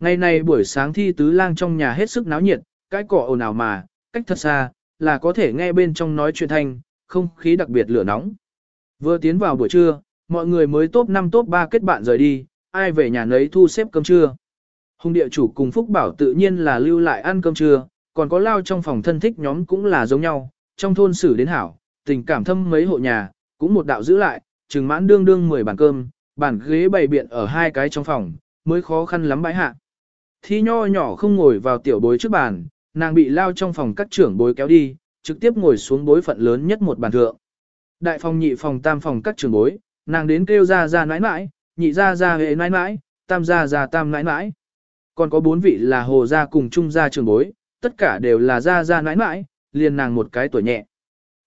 Ngày nay buổi sáng thi tứ lang trong nhà hết sức náo nhiệt, cái cỏ ồn ào mà, cách thật xa, là có thể nghe bên trong nói chuyện thanh, không khí đặc biệt lửa nóng. Vừa tiến vào buổi trưa, mọi người mới top 5 top 3 kết bạn rời đi, ai về nhà nấy thu xếp cơm trưa. Hùng địa chủ cùng Phúc Bảo tự nhiên là lưu lại ăn cơm trưa, còn có lao trong phòng thân thích nhóm cũng là giống nhau, trong thôn xử đến hảo, tình cảm thâm mấy hộ nhà, cũng một đạo giữ lại, chừng mãn đương đương 10 bàn cơm, bàn ghế bày biện ở hai cái trong phòng, mới khó khăn lắm bãi hạ. Thi nho nhỏ không ngồi vào tiểu bối trước bàn, nàng bị lao trong phòng các trưởng bối kéo đi, trực tiếp ngồi xuống bối phận lớn nhất một bàn thượng. Đại phòng nhị phòng tam phòng các trưởng bối, nàng đến kêu ra ra nãi nãi, nhị ra ra hệ nãi nãi, tam ra ra tam nãi nãi. Còn có bốn vị là hồ gia cùng trung gia trưởng bối, tất cả đều là gia gia nãi nãi, liền nàng một cái tuổi nhẹ.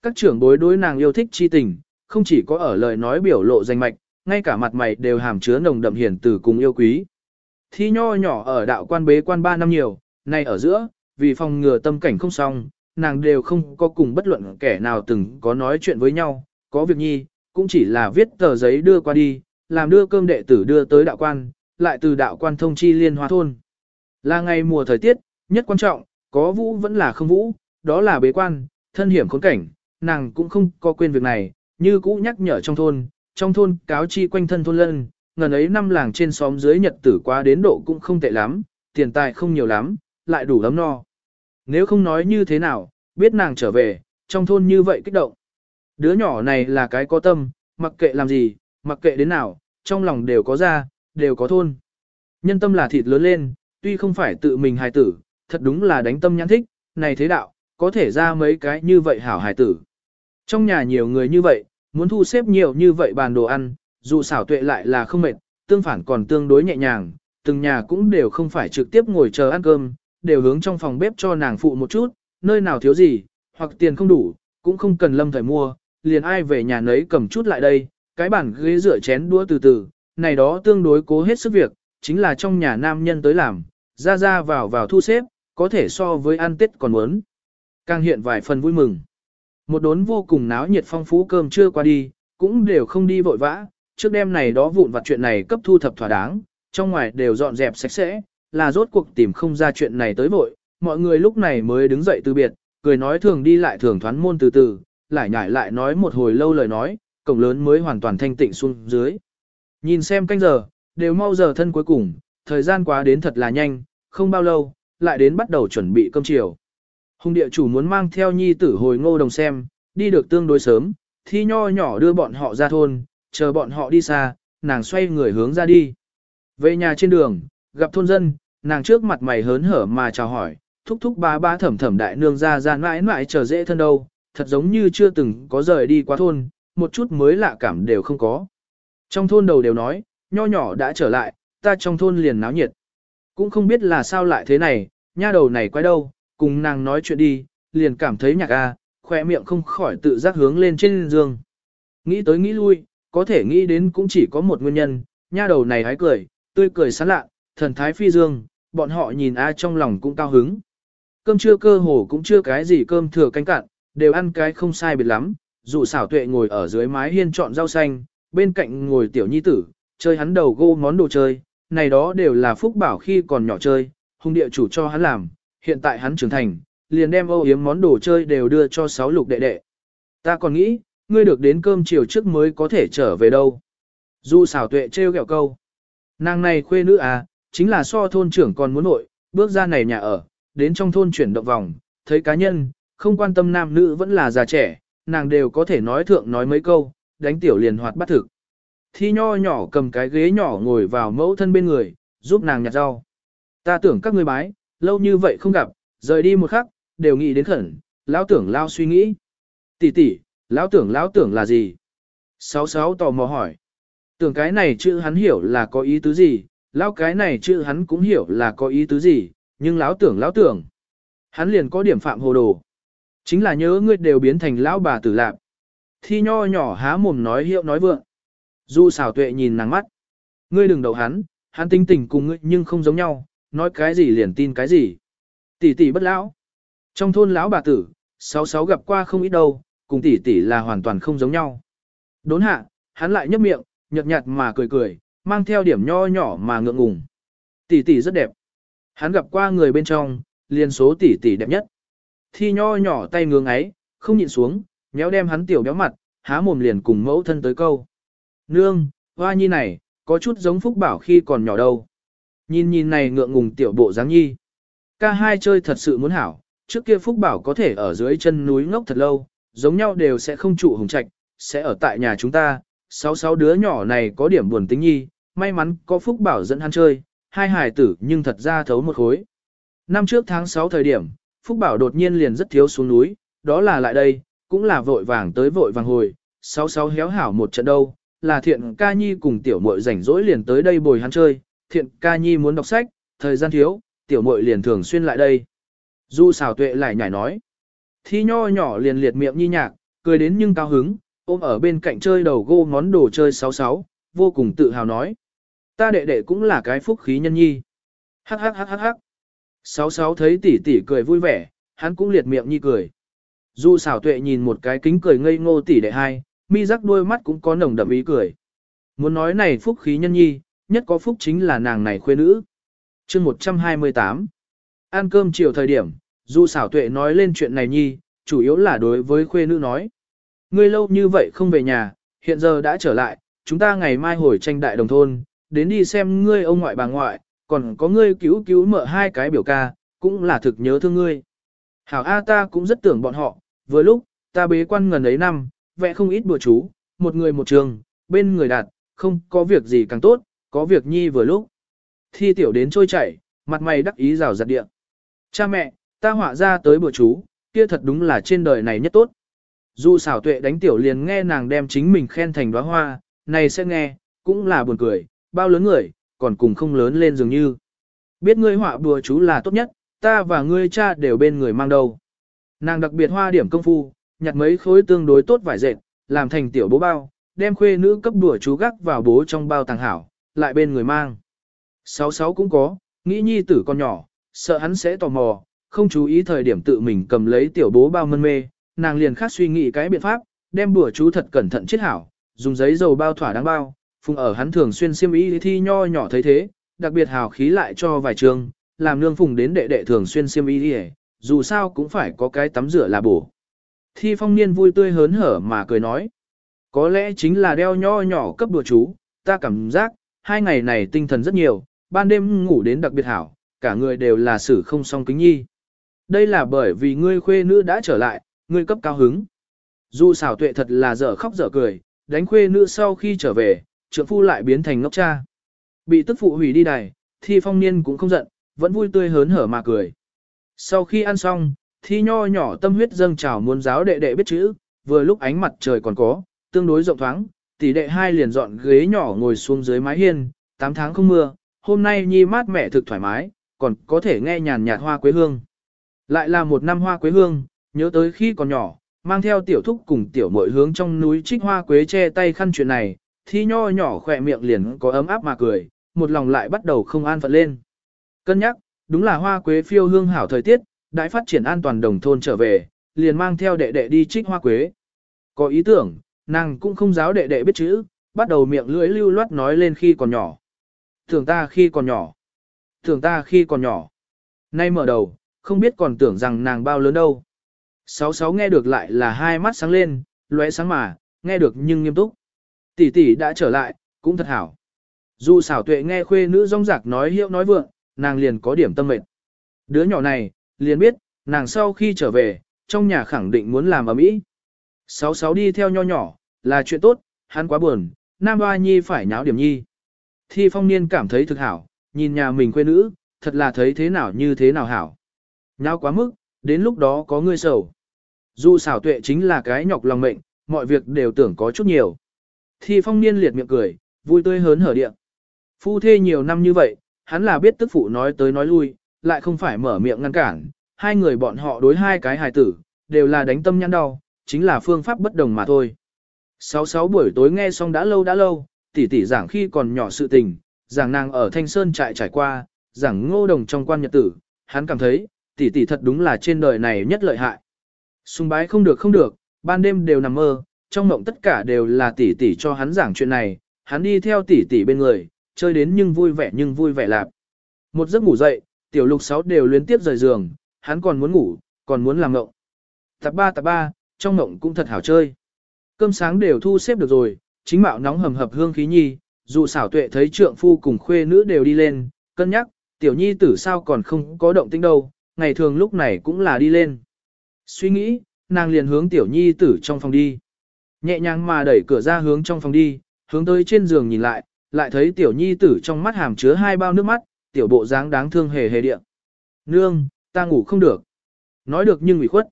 Các trưởng bối đối nàng yêu thích chi tình, không chỉ có ở lời nói biểu lộ danh mạch, ngay cả mặt mày đều hàm chứa nồng đậm hiển từ cùng yêu quý. Thi nho nhỏ ở đạo quan bế quan 3 năm nhiều, nay ở giữa, vì phòng ngừa tâm cảnh không xong, nàng đều không có cùng bất luận kẻ nào từng có nói chuyện với nhau, có việc nhi, cũng chỉ là viết tờ giấy đưa qua đi, làm đưa cơm đệ tử đưa tới đạo quan, lại từ đạo quan thông chi liên hoa thôn. Là ngày mùa thời tiết, nhất quan trọng, có vũ vẫn là không vũ, đó là bế quan, thân hiểm khốn cảnh, nàng cũng không có quên việc này, như cũ nhắc nhở trong thôn, trong thôn cáo chi quanh thân thôn lân, ngần ấy năm làng trên xóm dưới nhật tử quá đến độ cũng không tệ lắm, tiền tài không nhiều lắm, lại đủ lắm no. Nếu không nói như thế nào, biết nàng trở về, trong thôn như vậy kích động. Đứa nhỏ này là cái có tâm, mặc kệ làm gì, mặc kệ đến nào, trong lòng đều có ra, đều có thôn. Nhân tâm là thịt lớn lên, tuy không phải tự mình hài tử, thật đúng là đánh tâm nhãn thích, này thế đạo, có thể ra mấy cái như vậy hảo hài tử. Trong nhà nhiều người như vậy, muốn thu xếp nhiều như vậy bàn đồ ăn, dù xảo tuệ lại là không mệt, tương phản còn tương đối nhẹ nhàng, từng nhà cũng đều không phải trực tiếp ngồi chờ ăn cơm, đều hướng trong phòng bếp cho nàng phụ một chút, nơi nào thiếu gì, hoặc tiền không đủ, cũng không cần lâm thời mua, liền ai về nhà nấy cầm chút lại đây, cái bàn ghế rửa chén đũa từ từ, này đó tương đối cố hết sức việc, chính là trong nhà nam nhân tới làm, ra ra vào vào thu xếp, có thể so với ăn tết còn muốn. Càng hiện vài phần vui mừng. Một đốn vô cùng náo nhiệt phong phú cơm chưa qua đi, cũng đều không đi vội vã, trước đêm này đó vụn vặt chuyện này cấp thu thập thỏa đáng, trong ngoài đều dọn dẹp sạch sẽ, là rốt cuộc tìm không ra chuyện này tới vội, mọi người lúc này mới đứng dậy từ biệt, cười nói thường đi lại thường thoán môn từ từ, lại nhải lại nói một hồi lâu lời nói, cổng lớn mới hoàn toàn thanh tịnh xuống dưới. Nhìn xem canh giờ, đều mau giờ thân cuối cùng, thời gian quá đến thật là nhanh, không bao lâu, lại đến bắt đầu chuẩn bị cơm chiều. Hùng địa chủ muốn mang theo nhi tử hồi ngô đồng xem, đi được tương đối sớm, thi nho nhỏ đưa bọn họ ra thôn, chờ bọn họ đi xa, nàng xoay người hướng ra đi. Về nhà trên đường, gặp thôn dân, nàng trước mặt mày hớn hở mà chào hỏi, thúc thúc ba ba thẩm thẩm đại nương ra ra mãi mãi chờ dễ thân đâu, thật giống như chưa từng có rời đi qua thôn, một chút mới lạ cảm đều không có. Trong thôn đầu đều nói, nho nhỏ đã trở lại, ta trong thôn liền náo nhiệt. Cũng không biết là sao lại thế này, nha đầu này quay đâu, cùng nàng nói chuyện đi, liền cảm thấy nhạc a, khỏe miệng không khỏi tự giác hướng lên trên giường. Nghĩ tới nghĩ lui, có thể nghĩ đến cũng chỉ có một nguyên nhân, nha đầu này hái cười, tươi cười sán lạ, thần thái phi dương, bọn họ nhìn a trong lòng cũng cao hứng. Cơm trưa cơ hồ cũng chưa cái gì cơm thừa canh cạn, đều ăn cái không sai biệt lắm, dù xảo tuệ ngồi ở dưới mái hiên chọn rau xanh, bên cạnh ngồi tiểu nhi tử, chơi hắn đầu gô món đồ chơi, này đó đều là phúc bảo khi còn nhỏ chơi, hung địa chủ cho hắn làm, hiện tại hắn trưởng thành, liền đem âu yếm món đồ chơi đều đưa cho sáu lục đệ đệ. Ta còn nghĩ, ngươi được đến cơm chiều trước mới có thể trở về đâu. Du xảo tuệ trêu ghẹo câu. Nàng này khuê nữ à, chính là so thôn trưởng còn muốn nội, bước ra này nhà ở, đến trong thôn chuyển động vòng, thấy cá nhân, không quan tâm nam nữ vẫn là già trẻ, nàng đều có thể nói thượng nói mấy câu, đánh tiểu liền hoạt bắt thực. Thi nho nhỏ cầm cái ghế nhỏ ngồi vào mẫu thân bên người, giúp nàng nhặt rau. Ta tưởng các ngươi bái, lâu như vậy không gặp, rời đi một khắc, đều nghĩ đến khẩn, lão tưởng lao suy nghĩ. Tỷ tỷ, lão tưởng lão tưởng là gì? Sáu sáu tò mò hỏi. Tưởng cái này chữ hắn hiểu là có ý tứ gì, lão cái này chữ hắn cũng hiểu là có ý tứ gì, nhưng lão tưởng lão tưởng. Hắn liền có điểm phạm hồ đồ. Chính là nhớ ngươi đều biến thành lão bà tử lạp. Thi nho nhỏ há mồm nói hiệu nói vượng. Du xảo tuệ nhìn nàng mắt. Ngươi đừng đầu hắn, hắn tinh tình cùng ngươi nhưng không giống nhau, nói cái gì liền tin cái gì. Tỷ tỷ bất lão. Trong thôn lão bà tử, sáu sáu gặp qua không ít đâu, cùng tỷ tỷ là hoàn toàn không giống nhau. Đốn hạ, hắn lại nhấp miệng, nhợt nhạt mà cười cười, mang theo điểm nho nhỏ mà ngượng ngùng. Tỷ tỷ rất đẹp. Hắn gặp qua người bên trong, liền số tỷ tỷ đẹp nhất. Thi nho nhỏ tay ngưỡng ấy, không nhịn xuống, nhéo đem hắn tiểu béo mặt, há mồm liền cùng mẫu thân tới câu. Nương, hoa nhi này, có chút giống Phúc Bảo khi còn nhỏ đâu. Nhìn nhìn này ngượng ngùng tiểu bộ dáng nhi. Ca hai chơi thật sự muốn hảo, trước kia Phúc Bảo có thể ở dưới chân núi ngốc thật lâu, giống nhau đều sẽ không trụ hùng trạch, sẽ ở tại nhà chúng ta. Sáu sáu đứa nhỏ này có điểm buồn tính nhi, may mắn có Phúc Bảo dẫn hắn chơi, hai hài tử nhưng thật ra thấu một khối. Năm trước tháng 6 thời điểm, Phúc Bảo đột nhiên liền rất thiếu xuống núi, đó là lại đây, cũng là vội vàng tới vội vàng hồi, sáu sáu héo hảo một trận đâu, là thiện ca nhi cùng tiểu muội rảnh rỗi liền tới đây bồi hắn chơi, thiện ca nhi muốn đọc sách, thời gian thiếu, tiểu muội liền thường xuyên lại đây. Du xào tuệ lại nhảy nói, thi nho nhỏ liền liệt miệng nhi nhạc, cười đến nhưng cao hứng, ôm ở bên cạnh chơi đầu gô ngón đồ chơi sáu sáu, vô cùng tự hào nói. Ta đệ đệ cũng là cái phúc khí nhân nhi. Hắc hắc hắc hắc hắc. Sáu sáu thấy tỷ tỷ cười vui vẻ, hắn cũng liệt miệng nhi cười. Dù xảo tuệ nhìn một cái kính cười ngây ngô tỷ đệ hai, mi rắc đôi mắt cũng có nồng đậm ý cười. Muốn nói này phúc khí nhân nhi, nhất có phúc chính là nàng này khuê nữ. chương 128 Ăn cơm chiều thời điểm, dù xảo tuệ nói lên chuyện này nhi, chủ yếu là đối với khuê nữ nói. Ngươi lâu như vậy không về nhà, hiện giờ đã trở lại, chúng ta ngày mai hồi tranh đại đồng thôn, đến đi xem ngươi ông ngoại bà ngoại, còn có ngươi cứu cứu mợ hai cái biểu ca, cũng là thực nhớ thương ngươi. Hảo A ta cũng rất tưởng bọn họ, vừa lúc, ta bế quan ngần ấy năm, vẽ không ít bùa chú, một người một trường, bên người đạt, không có việc gì càng tốt, có việc nhi vừa lúc. Thi tiểu đến trôi chảy, mặt mày đắc ý rào giặt địa. Cha mẹ, ta họa ra tới bùa chú, Kia thật đúng là trên đời này nhất tốt. Dù xảo tuệ đánh tiểu liền nghe nàng đem chính mình khen thành đóa hoa, này sẽ nghe, cũng là buồn cười, bao lớn người, còn cùng không lớn lên dường như. Biết ngươi họa bùa chú là tốt nhất, ta và ngươi cha đều bên người mang đầu. Nàng đặc biệt hoa điểm công phu, nhặt mấy khối tương đối tốt vải dệt, làm thành tiểu bố bao, đem khuê nữ cấp đùa chú gác vào bố trong bao tàng hảo, lại bên người mang. Sáu sáu cũng có, nghĩ nhi tử con nhỏ, sợ hắn sẽ tò mò, không chú ý thời điểm tự mình cầm lấy tiểu bố bao mân mê, nàng liền khác suy nghĩ cái biện pháp, đem đùa chú thật cẩn thận chết hảo, dùng giấy dầu bao thỏa đáng bao, phùng ở hắn thường xuyên xiêm y thi nho nhỏ thấy thế, đặc biệt hào khí lại cho vài trường, làm nương phùng đến đệ đệ thường xuyên xiêm y đi dù sao cũng phải có cái tắm rửa là bổ. Thi phong niên vui tươi hớn hở mà cười nói, có lẽ chính là đeo nho nhỏ cấp đùa chú, ta cảm giác, hai ngày này tinh thần rất nhiều, ban đêm ngủ đến đặc biệt hảo, cả người đều là xử không song kính nhi. Đây là bởi vì ngươi khuê nữ đã trở lại, ngươi cấp cao hứng. Dù xảo tuệ thật là dở khóc dở cười, đánh khuê nữ sau khi trở về, trượng phu lại biến thành ngốc cha. Bị tức phụ hủy đi đài, thi phong niên cũng không giận, vẫn vui tươi hớn hở mà cười. Sau khi ăn xong, thi nho nhỏ tâm huyết dâng trào muốn giáo đệ đệ biết chữ, vừa lúc ánh mặt trời còn có, tương đối rộng thoáng, tỷ đệ hai liền dọn ghế nhỏ ngồi xuống dưới mái hiên, 8 tháng không mưa, hôm nay nhi mát mẻ thực thoải mái, còn có thể nghe nhàn nhạt hoa quế hương. Lại là một năm hoa quế hương, nhớ tới khi còn nhỏ, mang theo tiểu thúc cùng tiểu mội hướng trong núi trích hoa quế che tay khăn chuyện này, thi nho nhỏ khỏe miệng liền có ấm áp mà cười, một lòng lại bắt đầu không an phận lên. Cân nhắc, đúng là hoa quế phiêu hương hảo thời tiết, đại phát triển an toàn đồng thôn trở về, liền mang theo đệ đệ đi trích hoa quế. Có ý tưởng, nàng cũng không giáo đệ đệ biết chữ, bắt đầu miệng lưỡi lưu loát nói lên khi còn nhỏ. Tưởng ta khi còn nhỏ. Tưởng ta khi còn nhỏ. Nay mở đầu, không biết còn tưởng rằng nàng bao lớn đâu. Sáu sáu nghe được lại là hai mắt sáng lên, lóe sáng mà, nghe được nhưng nghiêm túc. Tỷ tỷ đã trở lại, cũng thật hảo. Dù xảo tuệ nghe khuê nữ rong rạc nói hiệu nói vượng, nàng liền có điểm tâm mệt. Đứa nhỏ này, liền biết, nàng sau khi trở về, trong nhà khẳng định muốn làm ở mỹ. Sáu sáu đi theo nho nhỏ, là chuyện tốt, hắn quá buồn, nam hoa nhi phải nháo điểm nhi. Thi phong niên cảm thấy thực hảo, nhìn nhà mình quê nữ, thật là thấy thế nào như thế nào hảo. Nháo quá mức, đến lúc đó có ngươi sầu. Dù xảo tuệ chính là cái nhọc lòng mệnh, mọi việc đều tưởng có chút nhiều. Thi phong niên liệt miệng cười, vui tươi hớn hở điện. Phu thê nhiều năm như vậy, hắn là biết tức phụ nói tới nói lui, lại không phải mở miệng ngăn cản. Hai người bọn họ đối hai cái hài tử, đều là đánh tâm nhăn đau, chính là phương pháp bất đồng mà thôi. Sáu sáu buổi tối nghe xong đã lâu đã lâu, tỷ tỷ giảng khi còn nhỏ sự tình, giảng nàng ở Thanh Sơn trại trải qua, giảng ngô đồng trong quan nhật tử, hắn cảm thấy, tỷ tỷ thật đúng là trên đời này nhất lợi hại. Sùng bái không được không được, ban đêm đều nằm mơ, trong mộng tất cả đều là tỷ tỷ cho hắn giảng chuyện này, hắn đi theo tỷ tỷ bên người, chơi đến nhưng vui vẻ nhưng vui vẻ lạp. Một giấc ngủ dậy, tiểu lục sáu đều liên tiếp rời giường, hắn còn muốn ngủ, còn muốn làm ngộng. Tập ba tập ba, trong ngộng cũng thật hảo chơi. Cơm sáng đều thu xếp được rồi, chính mạo nóng hầm hập hương khí nhi, dù xảo tuệ thấy trượng phu cùng khuê nữ đều đi lên, cân nhắc, tiểu nhi tử sao còn không có động tĩnh đâu, ngày thường lúc này cũng là đi lên. Suy nghĩ, nàng liền hướng tiểu nhi tử trong phòng đi. Nhẹ nhàng mà đẩy cửa ra hướng trong phòng đi, hướng tới trên giường nhìn lại, lại thấy tiểu nhi tử trong mắt hàm chứa hai bao nước mắt, tiểu bộ dáng đáng thương hề hề điện. Nương, ta ngủ không được. Nói được nhưng ủy khuất.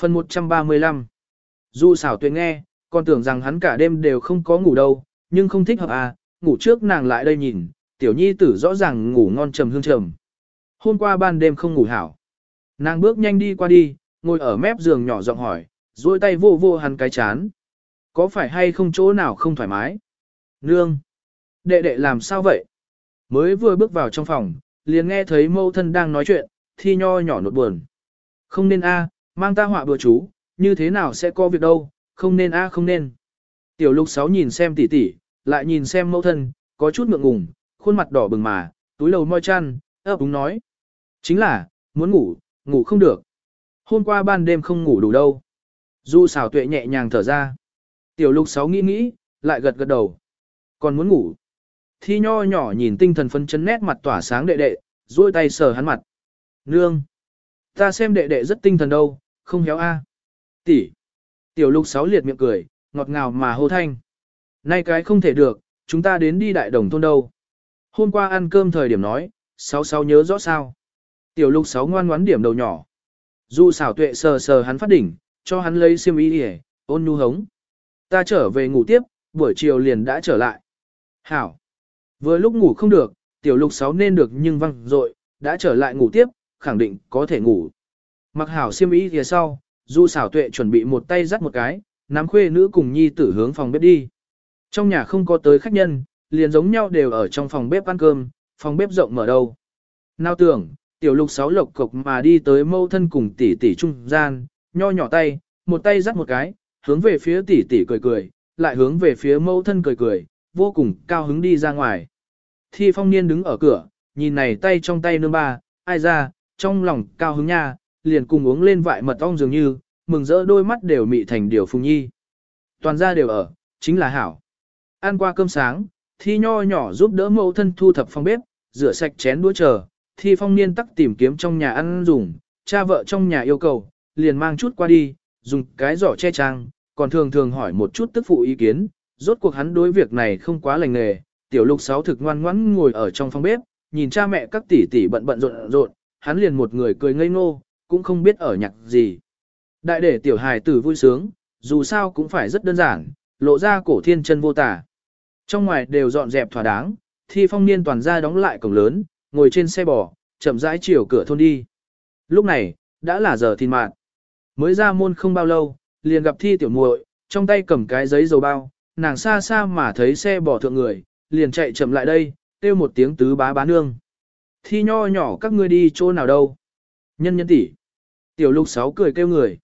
Phần 135 Dù xảo tuyệt nghe, còn tưởng rằng hắn cả đêm đều không có ngủ đâu, nhưng không thích hợp à, ngủ trước nàng lại đây nhìn, tiểu nhi tử rõ ràng ngủ ngon trầm hương trầm. Hôm qua ban đêm không ngủ hảo. Nàng bước nhanh đi qua đi, ngồi ở mép giường nhỏ giọng hỏi, duỗi tay vô vô hắn cái chán. Có phải hay không chỗ nào không thoải mái? Nương! Đệ đệ làm sao vậy? Mới vừa bước vào trong phòng, liền nghe thấy mâu thân đang nói chuyện, thi nho nhỏ nột buồn. Không nên a, mang ta họa bừa chú, như thế nào sẽ có việc đâu, không nên a không nên. Tiểu lục sáu nhìn xem tỷ tỷ, lại nhìn xem mẫu thân, có chút ngượng ngùng, khuôn mặt đỏ bừng mà, túi lầu môi chăn, ấp úng nói. Chính là, muốn ngủ, ngủ không được. Hôm qua ban đêm không ngủ đủ đâu. Du xảo tuệ nhẹ nhàng thở ra. Tiểu lục sáu nghĩ nghĩ, lại gật gật đầu. Còn muốn ngủ. Thi nho nhỏ nhìn tinh thần phân chấn nét mặt tỏa sáng đệ đệ, duỗi tay sờ hắn mặt. Nương. Ta xem đệ đệ rất tinh thần đâu, không héo a. Tỷ. Tiểu lục sáu liệt miệng cười, ngọt ngào mà hô thanh. Nay cái không thể được, chúng ta đến đi đại đồng thôn đâu. Hôm qua ăn cơm thời điểm nói, sáu sáu nhớ rõ sao. Tiểu lục sáu ngoan ngoãn điểm đầu nhỏ. Dù xảo tuệ sờ sờ hắn phát đỉnh, cho hắn lấy xiêm y đi ôn nhu hống. Ta trở về ngủ tiếp, buổi chiều liền đã trở lại. Hảo. Vừa lúc ngủ không được, tiểu lục sáu nên được nhưng văng rồi, đã trở lại ngủ tiếp, khẳng định có thể ngủ. Mặc hảo xiêm y thì sau, du xảo tuệ chuẩn bị một tay dắt một cái, nắm khuê nữ cùng nhi tử hướng phòng bếp đi. Trong nhà không có tới khách nhân, liền giống nhau đều ở trong phòng bếp ăn cơm, phòng bếp rộng mở đâu. Nào tưởng, tiểu lục sáu lộc cục mà đi tới mâu thân cùng tỷ tỷ trung gian, nho nhỏ tay, một tay dắt một cái, hướng về phía tỷ tỷ cười cười, lại hướng về phía mâu thân cười cười, vô cùng cao hứng đi ra ngoài. Thi phong niên đứng ở cửa, nhìn này tay trong tay nương ba, ai ra, trong lòng cao hứng nha, liền cùng uống lên vại mật ong dường như, mừng rỡ đôi mắt đều mị thành điều phùng nhi. Toàn ra đều ở, chính là hảo. Ăn qua cơm sáng, thi nho nhỏ giúp đỡ mẫu thân thu thập phòng bếp, rửa sạch chén đũa chờ, thi phong niên tắc tìm kiếm trong nhà ăn dùng, cha vợ trong nhà yêu cầu, liền mang chút qua đi, dùng cái giỏ che trang, còn thường thường hỏi một chút tức phụ ý kiến, rốt cuộc hắn đối việc này không quá lành nghề, tiểu lục sáu thực ngoan ngoãn ngồi ở trong phòng bếp, nhìn cha mẹ các tỷ tỷ bận bận rộn rộn, hắn liền một người cười ngây ngô, cũng không biết ở nhạc gì. Đại để tiểu hài tử vui sướng, dù sao cũng phải rất đơn giản, lộ ra cổ thiên chân vô tả. Trong ngoài đều dọn dẹp thỏa đáng, thi phong niên toàn ra đóng lại cổng lớn, ngồi trên xe bò, chậm rãi chiều cửa thôn đi. Lúc này, đã là giờ thìn mạng. Mới ra môn không bao lâu, liền gặp thi tiểu muội, trong tay cầm cái giấy dầu bao, nàng xa xa mà thấy xe bò thượng người, liền chạy chậm lại đây, kêu một tiếng tứ bá bá nương. Thi nho nhỏ các ngươi đi chỗ nào đâu? Nhân nhân tỷ. Tiểu lục sáu cười kêu người.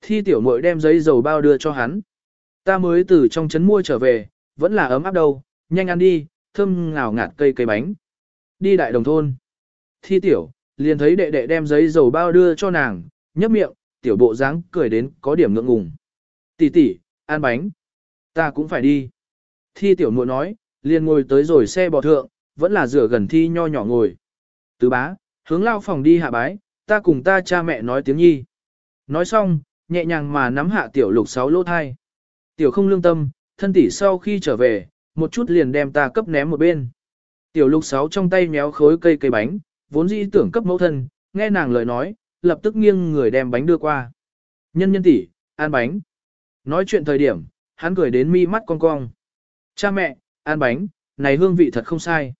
Thi tiểu muội đem giấy dầu bao đưa cho hắn. Ta mới từ trong trấn mua trở về, vẫn là ấm áp đâu, nhanh ăn đi, thơm ngào ngạt cây cây bánh. Đi đại đồng thôn. Thi tiểu, liền thấy đệ đệ đem giấy dầu bao đưa cho nàng, nhấp miệng, tiểu bộ dáng cười đến có điểm ngượng ngùng. Tỷ tỷ, ăn bánh. Ta cũng phải đi. Thi tiểu muội nói, liền ngồi tới rồi xe bò thượng, vẫn là rửa gần thi nho nhỏ ngồi. Tứ bá, hướng lao phòng đi hạ bái, ta cùng ta cha mẹ nói tiếng nhi. Nói xong, nhẹ nhàng mà nắm hạ tiểu lục sáu lỗ thai. Tiểu không lương tâm, thân tỷ sau khi trở về, một chút liền đem ta cấp ném một bên. Tiểu lục sáu trong tay méo khối cây cây bánh, vốn dĩ tưởng cấp mẫu thân, nghe nàng lời nói, lập tức nghiêng người đem bánh đưa qua. Nhân nhân tỷ, ăn bánh. Nói chuyện thời điểm, hắn cười đến mi mắt cong cong. Cha mẹ, ăn bánh, này hương vị thật không sai.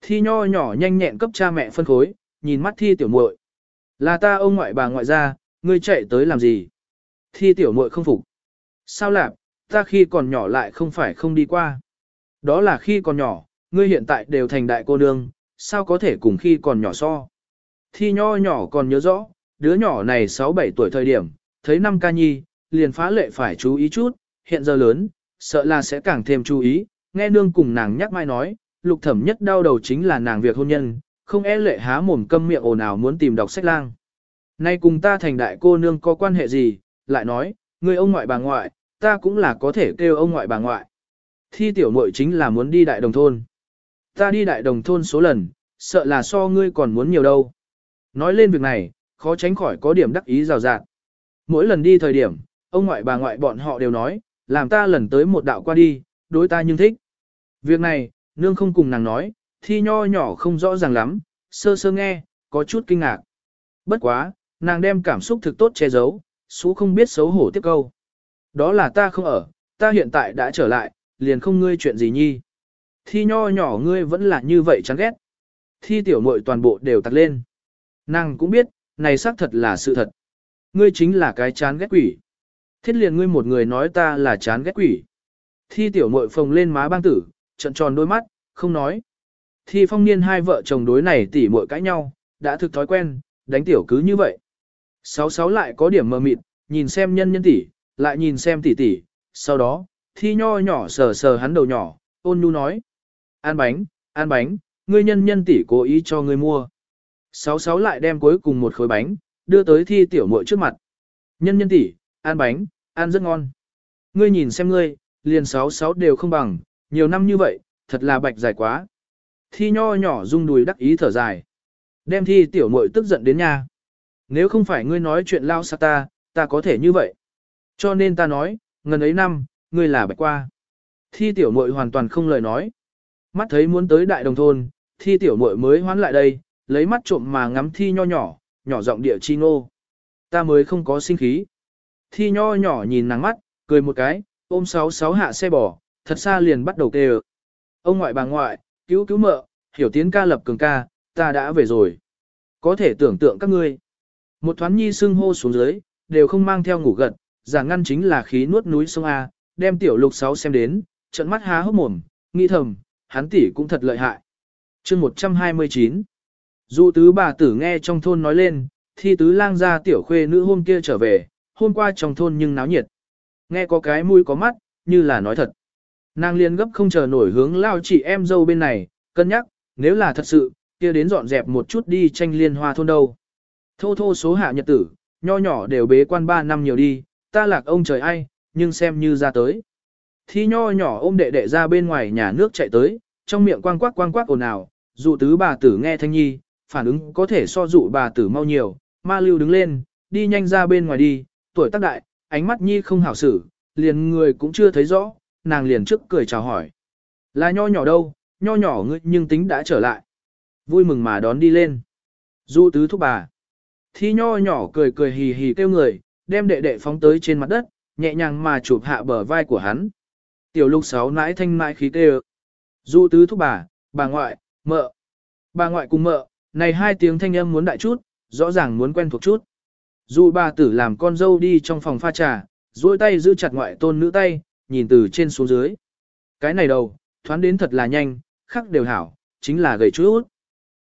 Thi nho nhỏ nhanh nhẹn cấp cha mẹ phân khối, nhìn mắt thi tiểu muội. Là ta ông ngoại bà ngoại ra, ngươi chạy tới làm gì? Thi tiểu muội không phục. Sao lạp, ta khi còn nhỏ lại không phải không đi qua. Đó là khi còn nhỏ, ngươi hiện tại đều thành đại cô nương, sao có thể cùng khi còn nhỏ so. Thi nho nhỏ còn nhớ rõ, đứa nhỏ này 6-7 tuổi thời điểm, thấy năm ca nhi, liền phá lệ phải chú ý chút, hiện giờ lớn, sợ là sẽ càng thêm chú ý, nghe nương cùng nàng nhắc mai nói, lục thẩm nhất đau đầu chính là nàng việc hôn nhân, không e lệ há mồm câm miệng ồn ào muốn tìm đọc sách lang. Nay cùng ta thành đại cô nương có quan hệ gì, lại nói, người ông ngoại bà ngoại, ta cũng là có thể kêu ông ngoại bà ngoại. Thi tiểu muội chính là muốn đi đại đồng thôn. Ta đi đại đồng thôn số lần, sợ là so ngươi còn muốn nhiều đâu. Nói lên việc này, khó tránh khỏi có điểm đắc ý rào rạt. Mỗi lần đi thời điểm, ông ngoại bà ngoại bọn họ đều nói, làm ta lần tới một đạo qua đi, đối ta nhưng thích. Việc này, nương không cùng nàng nói, thi nho nhỏ không rõ ràng lắm, sơ sơ nghe, có chút kinh ngạc. Bất quá, nàng đem cảm xúc thực tốt che giấu, số không biết xấu hổ tiếp câu. Đó là ta không ở, ta hiện tại đã trở lại, liền không ngươi chuyện gì nhi. Thi nho nhỏ ngươi vẫn là như vậy chán ghét. Thi tiểu muội toàn bộ đều tặc lên. Nàng cũng biết, này xác thật là sự thật. Ngươi chính là cái chán ghét quỷ. Thiết liền ngươi một người nói ta là chán ghét quỷ. Thi tiểu muội phồng lên má băng tử, trận tròn đôi mắt, không nói. Thi phong niên hai vợ chồng đối này tỉ muội cãi nhau, đã thực thói quen, đánh tiểu cứ như vậy. Sáu sáu lại có điểm mờ mịt, nhìn xem nhân nhân tỷ, lại nhìn xem tỷ tỷ, sau đó, thi nho nhỏ sờ sờ hắn đầu nhỏ, ôn nhu nói. An bánh, an bánh, ngươi nhân nhân tỷ cố ý cho ngươi mua. Sáu sáu lại đem cuối cùng một khối bánh, đưa tới thi tiểu muội trước mặt. Nhân nhân tỷ, ăn bánh, ăn rất ngon. Ngươi nhìn xem ngươi, liền sáu sáu đều không bằng, nhiều năm như vậy, thật là bạch dài quá. Thi nho nhỏ rung đùi đắc ý thở dài. Đem thi tiểu muội tức giận đến nhà. Nếu không phải ngươi nói chuyện lao sa ta, ta có thể như vậy. Cho nên ta nói, ngần ấy năm, ngươi là bạch qua. Thi tiểu muội hoàn toàn không lời nói. Mắt thấy muốn tới đại đồng thôn, thi tiểu muội mới hoán lại đây, lấy mắt trộm mà ngắm thi nho nhỏ, nhỏ giọng địa chi ngô. Ta mới không có sinh khí. Thi nho nhỏ nhìn nàng mắt, cười một cái, ôm sáu sáu hạ xe bò, thật xa liền bắt đầu kêu. Ông ngoại bà ngoại, cứu cứu mợ, hiểu tiến ca lập cường ca, ta đã về rồi. Có thể tưởng tượng các ngươi. Một thoáng nhi sưng hô xuống dưới, đều không mang theo ngủ gật, giả ngăn chính là khí nuốt núi sông A, đem tiểu lục sáu xem đến, trận mắt há hốc mồm, nghĩ thầm, hắn tỷ cũng thật lợi hại. chương 129 Dụ tứ bà tử nghe trong thôn nói lên, thi tứ lang ra tiểu khuê nữ hôm kia trở về, hôm qua trong thôn nhưng náo nhiệt. Nghe có cái mũi có mắt, như là nói thật. Nàng liền gấp không chờ nổi hướng lao chị em dâu bên này, cân nhắc, nếu là thật sự, kia đến dọn dẹp một chút đi tranh liên hoa thôn đâu. Thô thô số hạ nhật tử, nho nhỏ đều bế quan 3 năm nhiều đi, ta lạc ông trời ai, nhưng xem như ra tới. Thi nho nhỏ ôm đệ đệ ra bên ngoài nhà nước chạy tới, trong miệng quang quắc quang quắc ồn ào, dụ tứ bà tử nghe thanh nhi, phản ứng có thể so dụ bà tử mau nhiều, ma lưu đứng lên, đi nhanh ra bên ngoài đi, tuổi tác đại, ánh mắt nhi không hảo xử, liền người cũng chưa thấy rõ, nàng liền trước cười chào hỏi. Là nho nhỏ đâu, nho nhỏ ngươi nhưng tính đã trở lại. Vui mừng mà đón đi lên. du tứ thúc bà. Thi nho nhỏ cười cười hì hì kêu người, đem đệ đệ phóng tới trên mặt đất, nhẹ nhàng mà chụp hạ bờ vai của hắn. Tiểu lục sáu nãi thanh nãi khí kêu. du tứ thúc bà, bà ngoại, mợ. Bà ngoại cùng mợ, này hai tiếng thanh âm muốn đại chút, rõ ràng muốn quen thuộc chút. du bà tử làm con dâu đi trong phòng pha trà, duỗi tay giữ chặt ngoại tôn nữ tay, nhìn từ trên xuống dưới. Cái này đầu, thoáng đến thật là nhanh, khắc đều hảo, chính là gầy chút.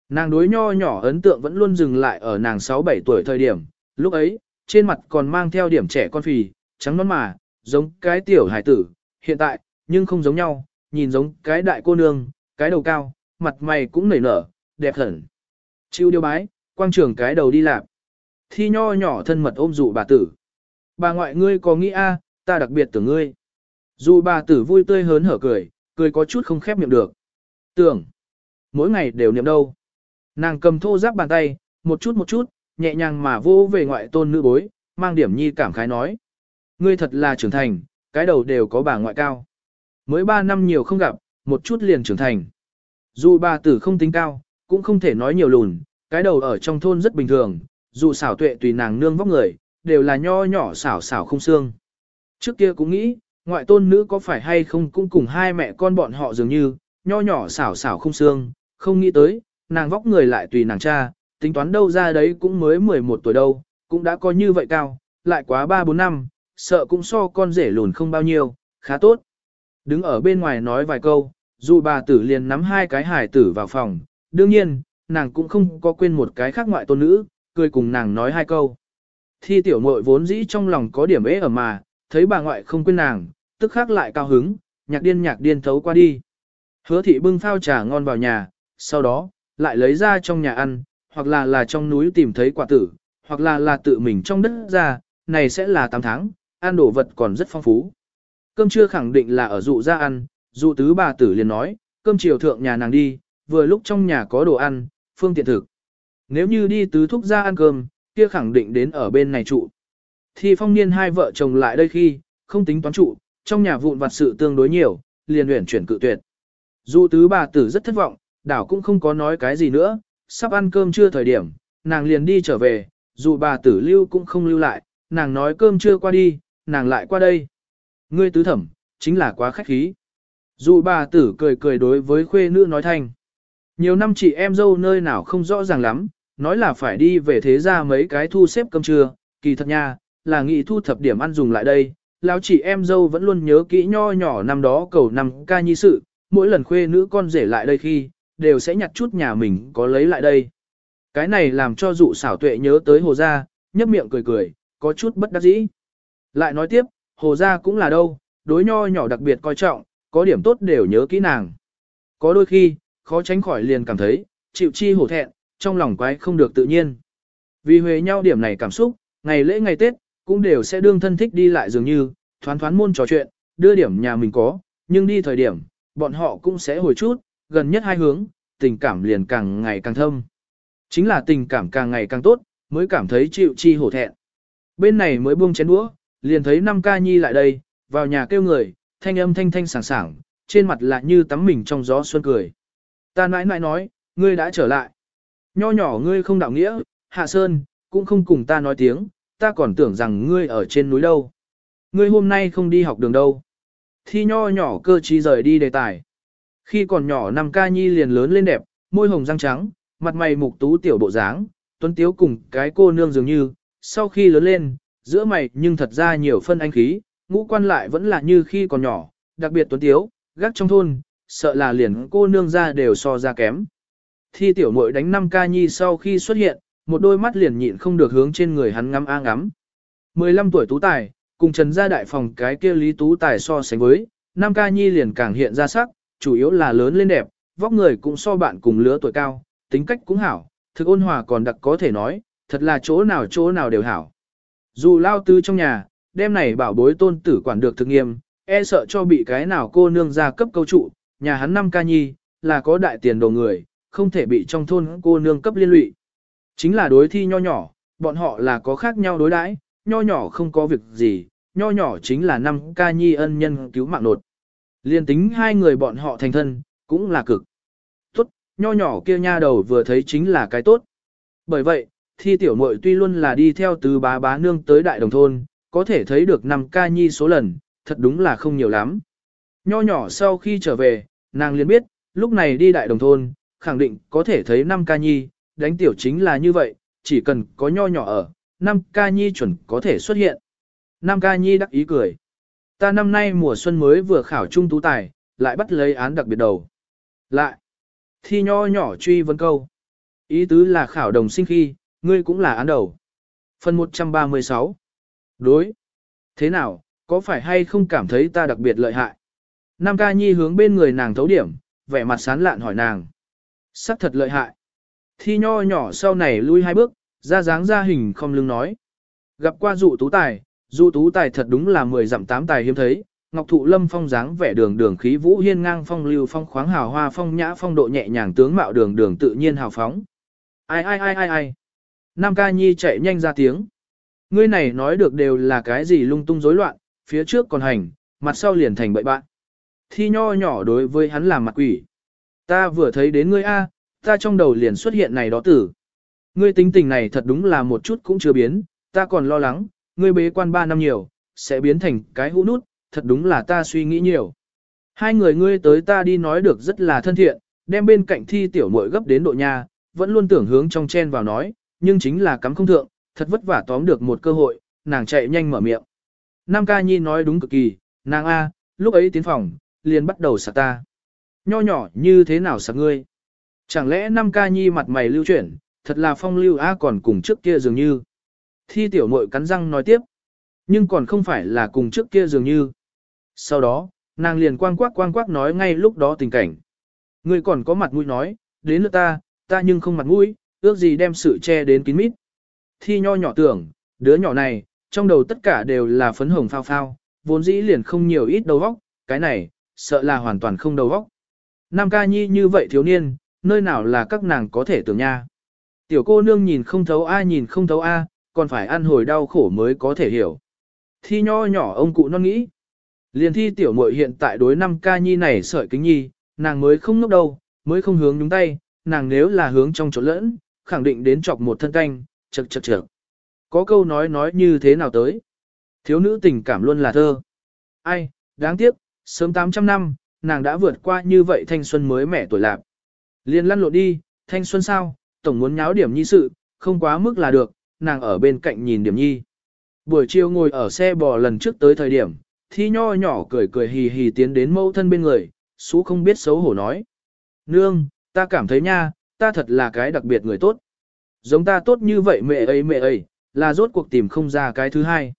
Nàng đối nho nhỏ ấn tượng vẫn luôn dừng lại ở nàng 6-7 tuổi thời điểm, lúc ấy, trên mặt còn mang theo điểm trẻ con phì, trắng nón mà, giống cái tiểu hải tử, hiện tại, nhưng không giống nhau, nhìn giống cái đại cô nương, cái đầu cao, mặt mày cũng nảy nở, đẹp hẳn. Chịu điều bái, quang trưởng cái đầu đi làm. Thi nho nhỏ thân mật ôm dụ bà tử. Bà ngoại ngươi có nghĩ a, ta đặc biệt tưởng ngươi. Dù bà tử vui tươi hớn hở cười, cười có chút không khép miệng được. Tưởng, mỗi ngày đều niệm đâu. Nàng cầm thô giáp bàn tay, một chút một chút, nhẹ nhàng mà vô về ngoại tôn nữ bối, mang điểm nhi cảm khái nói. Ngươi thật là trưởng thành, cái đầu đều có bà ngoại cao. Mới 3 năm nhiều không gặp, một chút liền trưởng thành. Dù bà tử không tính cao, cũng không thể nói nhiều lùn, cái đầu ở trong thôn rất bình thường, dù xảo tuệ tùy nàng nương vóc người, đều là nho nhỏ xảo xảo không xương. Trước kia cũng nghĩ, ngoại tôn nữ có phải hay không cũng cùng hai mẹ con bọn họ dường như, nho nhỏ xảo xảo không xương, không nghĩ tới, nàng vóc người lại tùy nàng cha, tính toán đâu ra đấy cũng mới 11 tuổi đâu, cũng đã có như vậy cao, lại quá 3-4 năm, sợ cũng so con rể lùn không bao nhiêu, khá tốt. Đứng ở bên ngoài nói vài câu, dù bà tử liền nắm hai cái hải tử vào phòng, đương nhiên, nàng cũng không có quên một cái khác ngoại tôn nữ, cười cùng nàng nói hai câu. Thi tiểu muội vốn dĩ trong lòng có điểm ế ở mà, thấy bà ngoại không quên nàng, tức khắc lại cao hứng, nhạc điên nhạc điên thấu qua đi. Hứa thị bưng phao trà ngon vào nhà, sau đó, lại lấy ra trong nhà ăn, hoặc là là trong núi tìm thấy quả tử, hoặc là là tự mình trong đất ra, này sẽ là 8 tháng, ăn đồ vật còn rất phong phú. Cơm trưa khẳng định là ở dụ ra ăn, dụ tứ bà tử liền nói, cơm chiều thượng nhà nàng đi, vừa lúc trong nhà có đồ ăn, phương tiện thực. Nếu như đi tứ thúc ra ăn cơm, kia khẳng định đến ở bên này trụ. Thì phong niên hai vợ chồng lại đây khi, không tính toán trụ, trong nhà vụn vặt sự tương đối nhiều, liền luyện chuyển cự tuyệt. Dụ tứ bà tử rất thất vọng, đảo cũng không có nói cái gì nữa, sắp ăn cơm chưa thời điểm, nàng liền đi trở về, dù bà tử lưu cũng không lưu lại, nàng nói cơm chưa qua đi, nàng lại qua đây. Ngươi tứ thẩm, chính là quá khách khí. Dù bà tử cười cười đối với khuê nữ nói thanh. Nhiều năm chị em dâu nơi nào không rõ ràng lắm, nói là phải đi về thế ra mấy cái thu xếp cơm trưa, kỳ thật nha, là nghị thu thập điểm ăn dùng lại đây. Lão chị em dâu vẫn luôn nhớ kỹ nho nhỏ năm đó cầu năm ca nhi sự, mỗi lần khuê nữ con rể lại đây khi, đều sẽ nhặt chút nhà mình có lấy lại đây. Cái này làm cho dụ xảo tuệ nhớ tới hồ gia, nhấp miệng cười cười, có chút bất đắc dĩ. Lại nói tiếp, hồ gia cũng là đâu, đối nho nhỏ đặc biệt coi trọng, có điểm tốt đều nhớ kỹ nàng. Có đôi khi, khó tránh khỏi liền cảm thấy, chịu chi hổ thẹn, trong lòng quái không được tự nhiên. Vì huề nhau điểm này cảm xúc, ngày lễ ngày Tết, cũng đều sẽ đương thân thích đi lại dường như, thoán thoán môn trò chuyện, đưa điểm nhà mình có, nhưng đi thời điểm, bọn họ cũng sẽ hồi chút, gần nhất hai hướng, tình cảm liền càng ngày càng thâm. Chính là tình cảm càng ngày càng tốt, mới cảm thấy chịu chi hổ thẹn. Bên này mới buông chén đũa, liền thấy năm ca nhi lại đây, vào nhà kêu người, thanh âm thanh thanh sảng sảng, trên mặt lại như tắm mình trong gió xuân cười. Ta nãi nãi nói, ngươi đã trở lại. Nho nhỏ ngươi không đạo nghĩa, hạ sơn, cũng không cùng ta nói tiếng, ta còn tưởng rằng ngươi ở trên núi đâu. Ngươi hôm nay không đi học đường đâu. Thi nho nhỏ cơ trí rời đi đề tài. Khi còn nhỏ năm ca nhi liền lớn lên đẹp, môi hồng răng trắng, mặt mày mục tú tiểu bộ dáng, tuấn tiếu cùng cái cô nương dường như, sau khi lớn lên, giữa mày nhưng thật ra nhiều phân anh khí, ngũ quan lại vẫn là như khi còn nhỏ, đặc biệt tuấn tiếu, gác trong thôn, sợ là liền cô nương ra đều so ra kém. Thi tiểu muội đánh năm ca nhi sau khi xuất hiện, một đôi mắt liền nhịn không được hướng trên người hắn ngắm a ngắm. 15 tuổi tú tài, cùng trần gia đại phòng cái kia lý tú tài so sánh với, năm ca nhi liền càng hiện ra sắc, chủ yếu là lớn lên đẹp, vóc người cũng so bạn cùng lứa tuổi cao, tính cách cũng hảo, thực ôn hòa còn đặc có thể nói, thật là chỗ nào chỗ nào đều hảo. Dù lao tư trong nhà, đêm này bảo bối tôn tử quản được thực nghiêm, e sợ cho bị cái nào cô nương ra cấp câu trụ, nhà hắn năm ca nhi, là có đại tiền đồ người, không thể bị trong thôn cô nương cấp liên lụy. Chính là đối thi nho nhỏ, bọn họ là có khác nhau đối đãi, nho nhỏ không có việc gì, nho nhỏ chính là năm ca nhi ân nhân cứu mạng nột. Liên tính hai người bọn họ thành thân, cũng là cực. Tốt, nho nhỏ kia nha đầu vừa thấy chính là cái tốt. Bởi vậy, thi tiểu muội tuy luôn là đi theo từ bá bá nương tới đại đồng thôn, có thể thấy được năm ca nhi số lần, thật đúng là không nhiều lắm. Nho nhỏ sau khi trở về, nàng liền biết, lúc này đi đại đồng thôn, khẳng định có thể thấy năm ca nhi, đánh tiểu chính là như vậy, chỉ cần có nho nhỏ ở, năm ca nhi chuẩn có thể xuất hiện. Nam ca nhi đắc ý cười. Ta năm nay mùa xuân mới vừa khảo trung tú tài, lại bắt lấy án đặc biệt đầu. Lại. Thi nho nhỏ truy vấn câu. Ý tứ là khảo đồng sinh khi, ngươi cũng là án đầu. Phần 136. Đối. Thế nào, có phải hay không cảm thấy ta đặc biệt lợi hại? Nam ca nhi hướng bên người nàng thấu điểm, vẻ mặt sán lạn hỏi nàng. Sắc thật lợi hại. Thi nho nhỏ sau này lui hai bước, ra dáng ra hình không lưng nói. Gặp qua dụ tú tài, dụ tú tài thật đúng là mười dặm tám tài hiếm thấy. Ngọc thụ lâm phong dáng vẻ đường đường khí vũ hiên ngang phong lưu phong khoáng hào hoa phong nhã phong độ nhẹ nhàng tướng mạo đường đường tự nhiên hào phóng. Ai ai ai ai ai. Nam ca nhi chạy nhanh ra tiếng. Ngươi này nói được đều là cái gì lung tung rối loạn, phía trước còn hành, mặt sau liền thành bậy bạn. Thi nho nhỏ đối với hắn làm mặt quỷ. Ta vừa thấy đến ngươi A, ta trong đầu liền xuất hiện này đó tử. Ngươi tính tình này thật đúng là một chút cũng chưa biến, ta còn lo lắng, ngươi bế quan ba năm nhiều, sẽ biến thành cái hũ nút, thật đúng là ta suy nghĩ nhiều. Hai người ngươi tới ta đi nói được rất là thân thiện, đem bên cạnh thi tiểu muội gấp đến độ nhà vẫn luôn tưởng hướng trong chen vào nói, nhưng chính là cắm không thượng, thật vất vả tóm được một cơ hội, nàng chạy nhanh mở miệng. Nam ca nhi nói đúng cực kỳ, nàng A, lúc ấy tiến phòng, liền bắt đầu sạc ta. Nho nhỏ như thế nào sạc ngươi? Chẳng lẽ năm ca nhi mặt mày lưu chuyển, thật là phong lưu A còn cùng trước kia dường như. Thi tiểu muội cắn răng nói tiếp. Nhưng còn không phải là cùng trước kia dường như. Sau đó, nàng liền quang quắc quang quắc nói ngay lúc đó tình cảnh. Ngươi còn có mặt mũi nói, đến lượt ta, ta nhưng không mặt mũi, ước gì đem sự che đến kín mít. Thi nho nhỏ tưởng, đứa nhỏ này, trong đầu tất cả đều là phấn hồng phao phao, vốn dĩ liền không nhiều ít đầu óc, cái này, sợ là hoàn toàn không đầu óc. Nam ca nhi như vậy thiếu niên, nơi nào là các nàng có thể tưởng nha. Tiểu cô nương nhìn không thấu ai nhìn không thấu a, còn phải ăn hồi đau khổ mới có thể hiểu. Thi nho nhỏ ông cụ non nghĩ. Liền thi tiểu muội hiện tại đối năm ca nhi này sợi kính nhi, nàng mới không ngốc đâu, mới không hướng nhúng tay, nàng nếu là hướng trong chỗ lẫn, khẳng định đến chọc một thân canh, chật chật chật. Có câu nói nói như thế nào tới? Thiếu nữ tình cảm luôn là thơ. Ai, đáng tiếc, sớm 800 năm, nàng đã vượt qua như vậy thanh xuân mới mẻ tuổi lạc. Liên lăn lộn đi, thanh xuân sao, tổng muốn nháo điểm nhi sự, không quá mức là được, nàng ở bên cạnh nhìn điểm nhi. Buổi chiều ngồi ở xe bò lần trước tới thời điểm, thi nho nhỏ cười cười hì hì tiến đến mẫu thân bên người, xú không biết xấu hổ nói. Nương, ta cảm thấy nha, ta thật là cái đặc biệt người tốt. Giống ta tốt như vậy mẹ ấy mẹ ấy, là rốt cuộc tìm không ra cái thứ hai.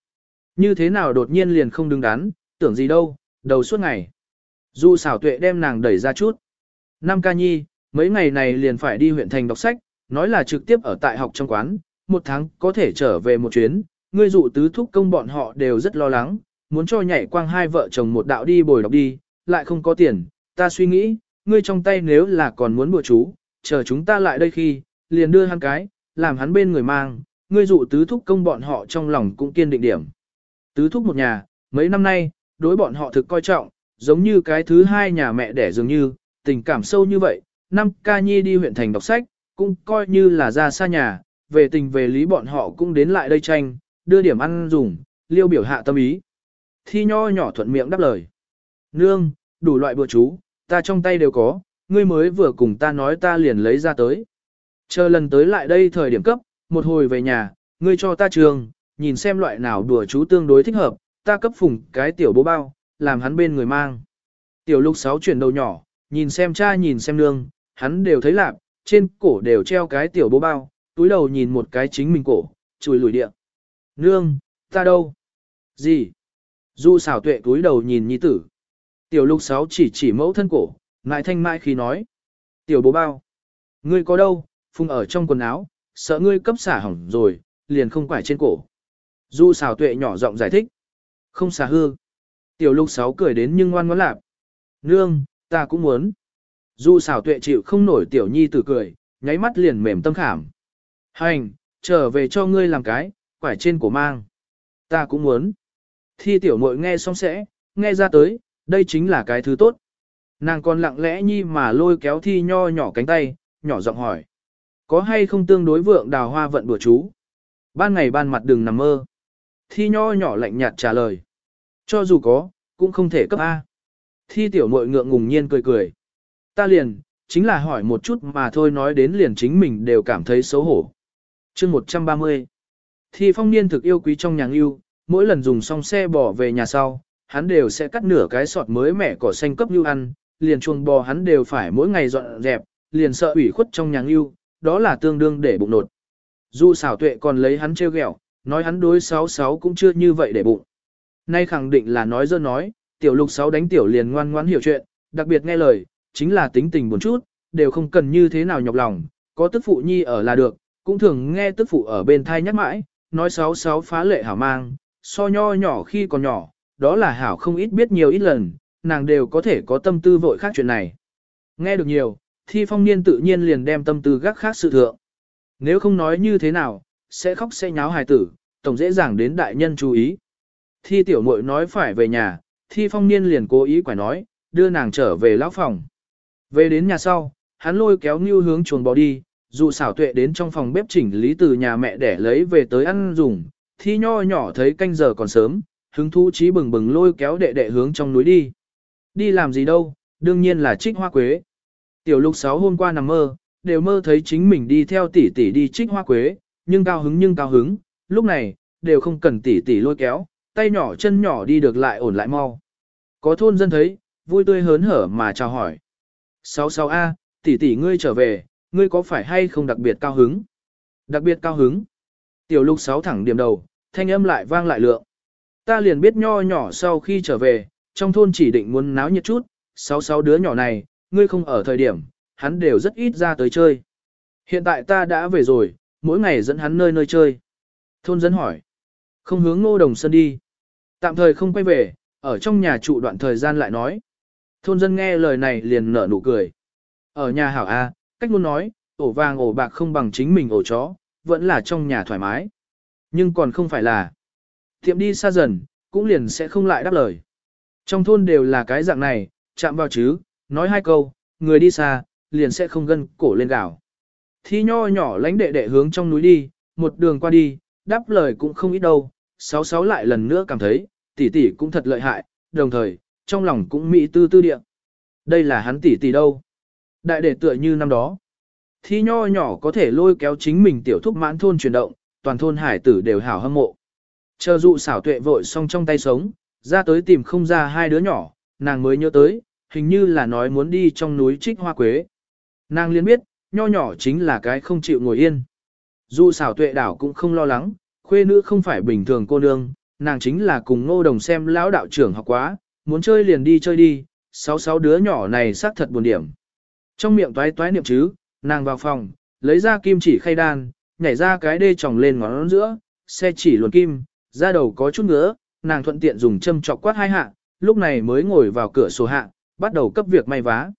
Như thế nào đột nhiên liền không đứng đắn, tưởng gì đâu, đầu suốt ngày. Du xảo tuệ đem nàng đẩy ra chút. Năm ca nhi, mấy ngày này liền phải đi huyện thành đọc sách, nói là trực tiếp ở tại học trong quán, một tháng có thể trở về một chuyến, ngươi dụ tứ thúc công bọn họ đều rất lo lắng, muốn cho nhảy quang hai vợ chồng một đạo đi bồi đọc đi, lại không có tiền, ta suy nghĩ, ngươi trong tay nếu là còn muốn bùa chú, chờ chúng ta lại đây khi, liền đưa hắn cái, làm hắn bên người mang, ngươi dụ tứ thúc công bọn họ trong lòng cũng kiên định điểm. Tứ thúc một nhà, mấy năm nay, đối bọn họ thực coi trọng, giống như cái thứ hai nhà mẹ đẻ dường như, tình cảm sâu như vậy, năm ca nhi đi huyện thành đọc sách, cũng coi như là ra xa nhà, về tình về lý bọn họ cũng đến lại đây tranh, đưa điểm ăn dùng, liêu biểu hạ tâm ý. Thi nho nhỏ thuận miệng đáp lời. Nương, đủ loại bữa chú, ta trong tay đều có, ngươi mới vừa cùng ta nói ta liền lấy ra tới. Chờ lần tới lại đây thời điểm cấp, một hồi về nhà, ngươi cho ta trường, nhìn xem loại nào đùa chú tương đối thích hợp, ta cấp phùng cái tiểu bố bao, làm hắn bên người mang. Tiểu lục sáu chuyển đầu nhỏ, nhìn xem cha nhìn xem nương, hắn đều thấy lạp, trên cổ đều treo cái tiểu bố bao, túi đầu nhìn một cái chính mình cổ, chùi lùi địa. Nương, ta đâu? Gì? Du xảo tuệ túi đầu nhìn nhi tử. Tiểu lục sáu chỉ chỉ mẫu thân cổ, ngại thanh mai khi nói. Tiểu bố bao. Ngươi có đâu, phung ở trong quần áo, sợ ngươi cấp xả hỏng rồi, liền không quải trên cổ. Du xảo tuệ nhỏ giọng giải thích. Không xả hư. Tiểu lục sáu cười đến nhưng ngoan ngoãn lạp. Nương, ta cũng muốn. Dù xảo tuệ chịu không nổi tiểu nhi tử cười, nháy mắt liền mềm tâm khảm. Hành, trở về cho ngươi làm cái, quải trên cổ mang. Ta cũng muốn. Thi tiểu muội nghe xong sẽ, nghe ra tới, đây chính là cái thứ tốt. Nàng còn lặng lẽ nhi mà lôi kéo thi nho nhỏ cánh tay, nhỏ giọng hỏi. Có hay không tương đối vượng đào hoa vận bữa chú? Ban ngày ban mặt đừng nằm mơ. Thi nho nhỏ lạnh nhạt trả lời. Cho dù có, cũng không thể cấp A. Thi tiểu muội ngượng ngùng nhiên cười cười. Ta liền, chính là hỏi một chút mà thôi nói đến liền chính mình đều cảm thấy xấu hổ. chương 130. thì phong niên thực yêu quý trong nhà ngưu, mỗi lần dùng xong xe bỏ về nhà sau, hắn đều sẽ cắt nửa cái sọt mới mẻ cỏ xanh cấp như ăn, liền chuồng bò hắn đều phải mỗi ngày dọn dẹp, liền sợ ủy khuất trong nhà ngưu, đó là tương đương để bụng nột. Dù xảo tuệ còn lấy hắn trêu ghẹo, nói hắn đối sáu sáu cũng chưa như vậy để bụng. Nay khẳng định là nói dơ nói, tiểu lục sáu đánh tiểu liền ngoan ngoãn hiểu chuyện, đặc biệt nghe lời, chính là tính tình buồn chút, đều không cần như thế nào nhọc lòng, có tức phụ nhi ở là được, cũng thường nghe tức phụ ở bên thai nhắc mãi, nói sáu sáu phá lệ hảo mang, so nho nhỏ khi còn nhỏ, đó là hảo không ít biết nhiều ít lần, nàng đều có thể có tâm tư vội khác chuyện này. Nghe được nhiều, thi phong niên tự nhiên liền đem tâm tư gác khác sự thượng. Nếu không nói như thế nào, sẽ khóc sẽ nháo hài tử, tổng dễ dàng đến đại nhân chú ý. Thi tiểu muội nói phải về nhà, thi phong niên liền cố ý quải nói, đưa nàng trở về lão phòng. Về đến nhà sau, hắn lôi kéo Ngưu hướng chuồng bò đi, dù xảo tuệ đến trong phòng bếp chỉnh lý từ nhà mẹ để lấy về tới ăn dùng, thi nho nhỏ thấy canh giờ còn sớm, hứng thú trí bừng bừng lôi kéo đệ đệ hướng trong núi đi. Đi làm gì đâu, đương nhiên là trích hoa quế. Tiểu lục sáu hôm qua nằm mơ, đều mơ thấy chính mình đi theo tỷ tỷ đi trích hoa quế, nhưng cao hứng nhưng cao hứng, lúc này, đều không cần tỷ tỷ lôi kéo, tay nhỏ chân nhỏ đi được lại ổn lại mau. Có thôn dân thấy, vui tươi hớn hở mà chào hỏi. 66A, tỷ tỷ ngươi trở về, ngươi có phải hay không đặc biệt cao hứng? Đặc biệt cao hứng. Tiểu lục sáu thẳng điểm đầu, thanh âm lại vang lại lượng. Ta liền biết nho nhỏ sau khi trở về, trong thôn chỉ định muốn náo nhiệt chút, sáu sáu đứa nhỏ này, ngươi không ở thời điểm, hắn đều rất ít ra tới chơi. Hiện tại ta đã về rồi, mỗi ngày dẫn hắn nơi nơi chơi. Thôn dân hỏi. Không hướng ngô đồng sân đi. Tạm thời không quay về, ở trong nhà trụ đoạn thời gian lại nói. Thôn dân nghe lời này liền nở nụ cười. Ở nhà hảo A, cách luôn nói, ổ vàng ổ bạc không bằng chính mình ổ chó, vẫn là trong nhà thoải mái. Nhưng còn không phải là. Tiệm đi xa dần, cũng liền sẽ không lại đáp lời. Trong thôn đều là cái dạng này, chạm vào chứ, nói hai câu, người đi xa, liền sẽ không gân cổ lên gạo. Thi nho nhỏ lánh đệ đệ hướng trong núi đi, một đường qua đi, đáp lời cũng không ít đâu, sáu sáu lại lần nữa cảm thấy, tỷ tỷ cũng thật lợi hại, đồng thời, trong lòng cũng mỹ tư tư địa. Đây là hắn tỷ tỷ đâu? Đại đệ tựa như năm đó. Thi nho nhỏ có thể lôi kéo chính mình tiểu thúc mãn thôn chuyển động, toàn thôn hải tử đều hảo hâm mộ. Chờ dụ xảo tuệ vội xong trong tay sống, ra tới tìm không ra hai đứa nhỏ, nàng mới nhớ tới, hình như là nói muốn đi trong núi trích hoa quế. Nàng liên biết, nho nhỏ chính là cái không chịu ngồi yên. Dụ xảo tuệ đảo cũng không lo lắng, khuê nữ không phải bình thường cô nương, nàng chính là cùng ngô đồng xem lão đạo trưởng học quá, muốn chơi liền đi chơi đi, sáu sáu đứa nhỏ này xác thật buồn điểm. Trong miệng toái toái niệm chứ, nàng vào phòng, lấy ra kim chỉ khay đan, nhảy ra cái đê tròng lên ngón giữa, xe chỉ luồn kim, ra đầu có chút ngứa, nàng thuận tiện dùng châm chọc quát hai hạ, lúc này mới ngồi vào cửa sổ hạ, bắt đầu cấp việc may vá.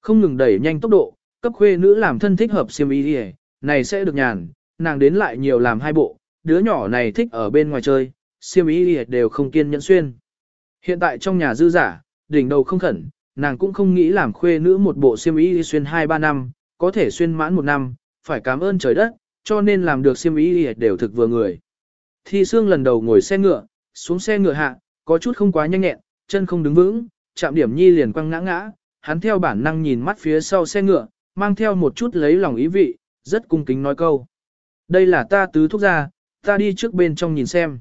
Không ngừng đẩy nhanh tốc độ, cấp khuê nữ làm thân thích hợp xiêm y đi này sẽ được nhàn, nàng đến lại nhiều làm hai bộ, đứa nhỏ này thích ở bên ngoài chơi, xiêm y đi đều không kiên nhẫn xuyên. Hiện tại trong nhà dư giả, đỉnh đầu không khẩn, nàng cũng không nghĩ làm khuê nữ một bộ xiêm y xuyên 2-3 năm, có thể xuyên mãn một năm, phải cảm ơn trời đất, cho nên làm được xiêm y đều thực vừa người. Thi Sương lần đầu ngồi xe ngựa, xuống xe ngựa hạ, có chút không quá nhanh nhẹn, chân không đứng vững, chạm điểm nhi liền quăng ngã ngã, hắn theo bản năng nhìn mắt phía sau xe ngựa, mang theo một chút lấy lòng ý vị, rất cung kính nói câu. Đây là ta tứ thúc ra, ta đi trước bên trong nhìn xem.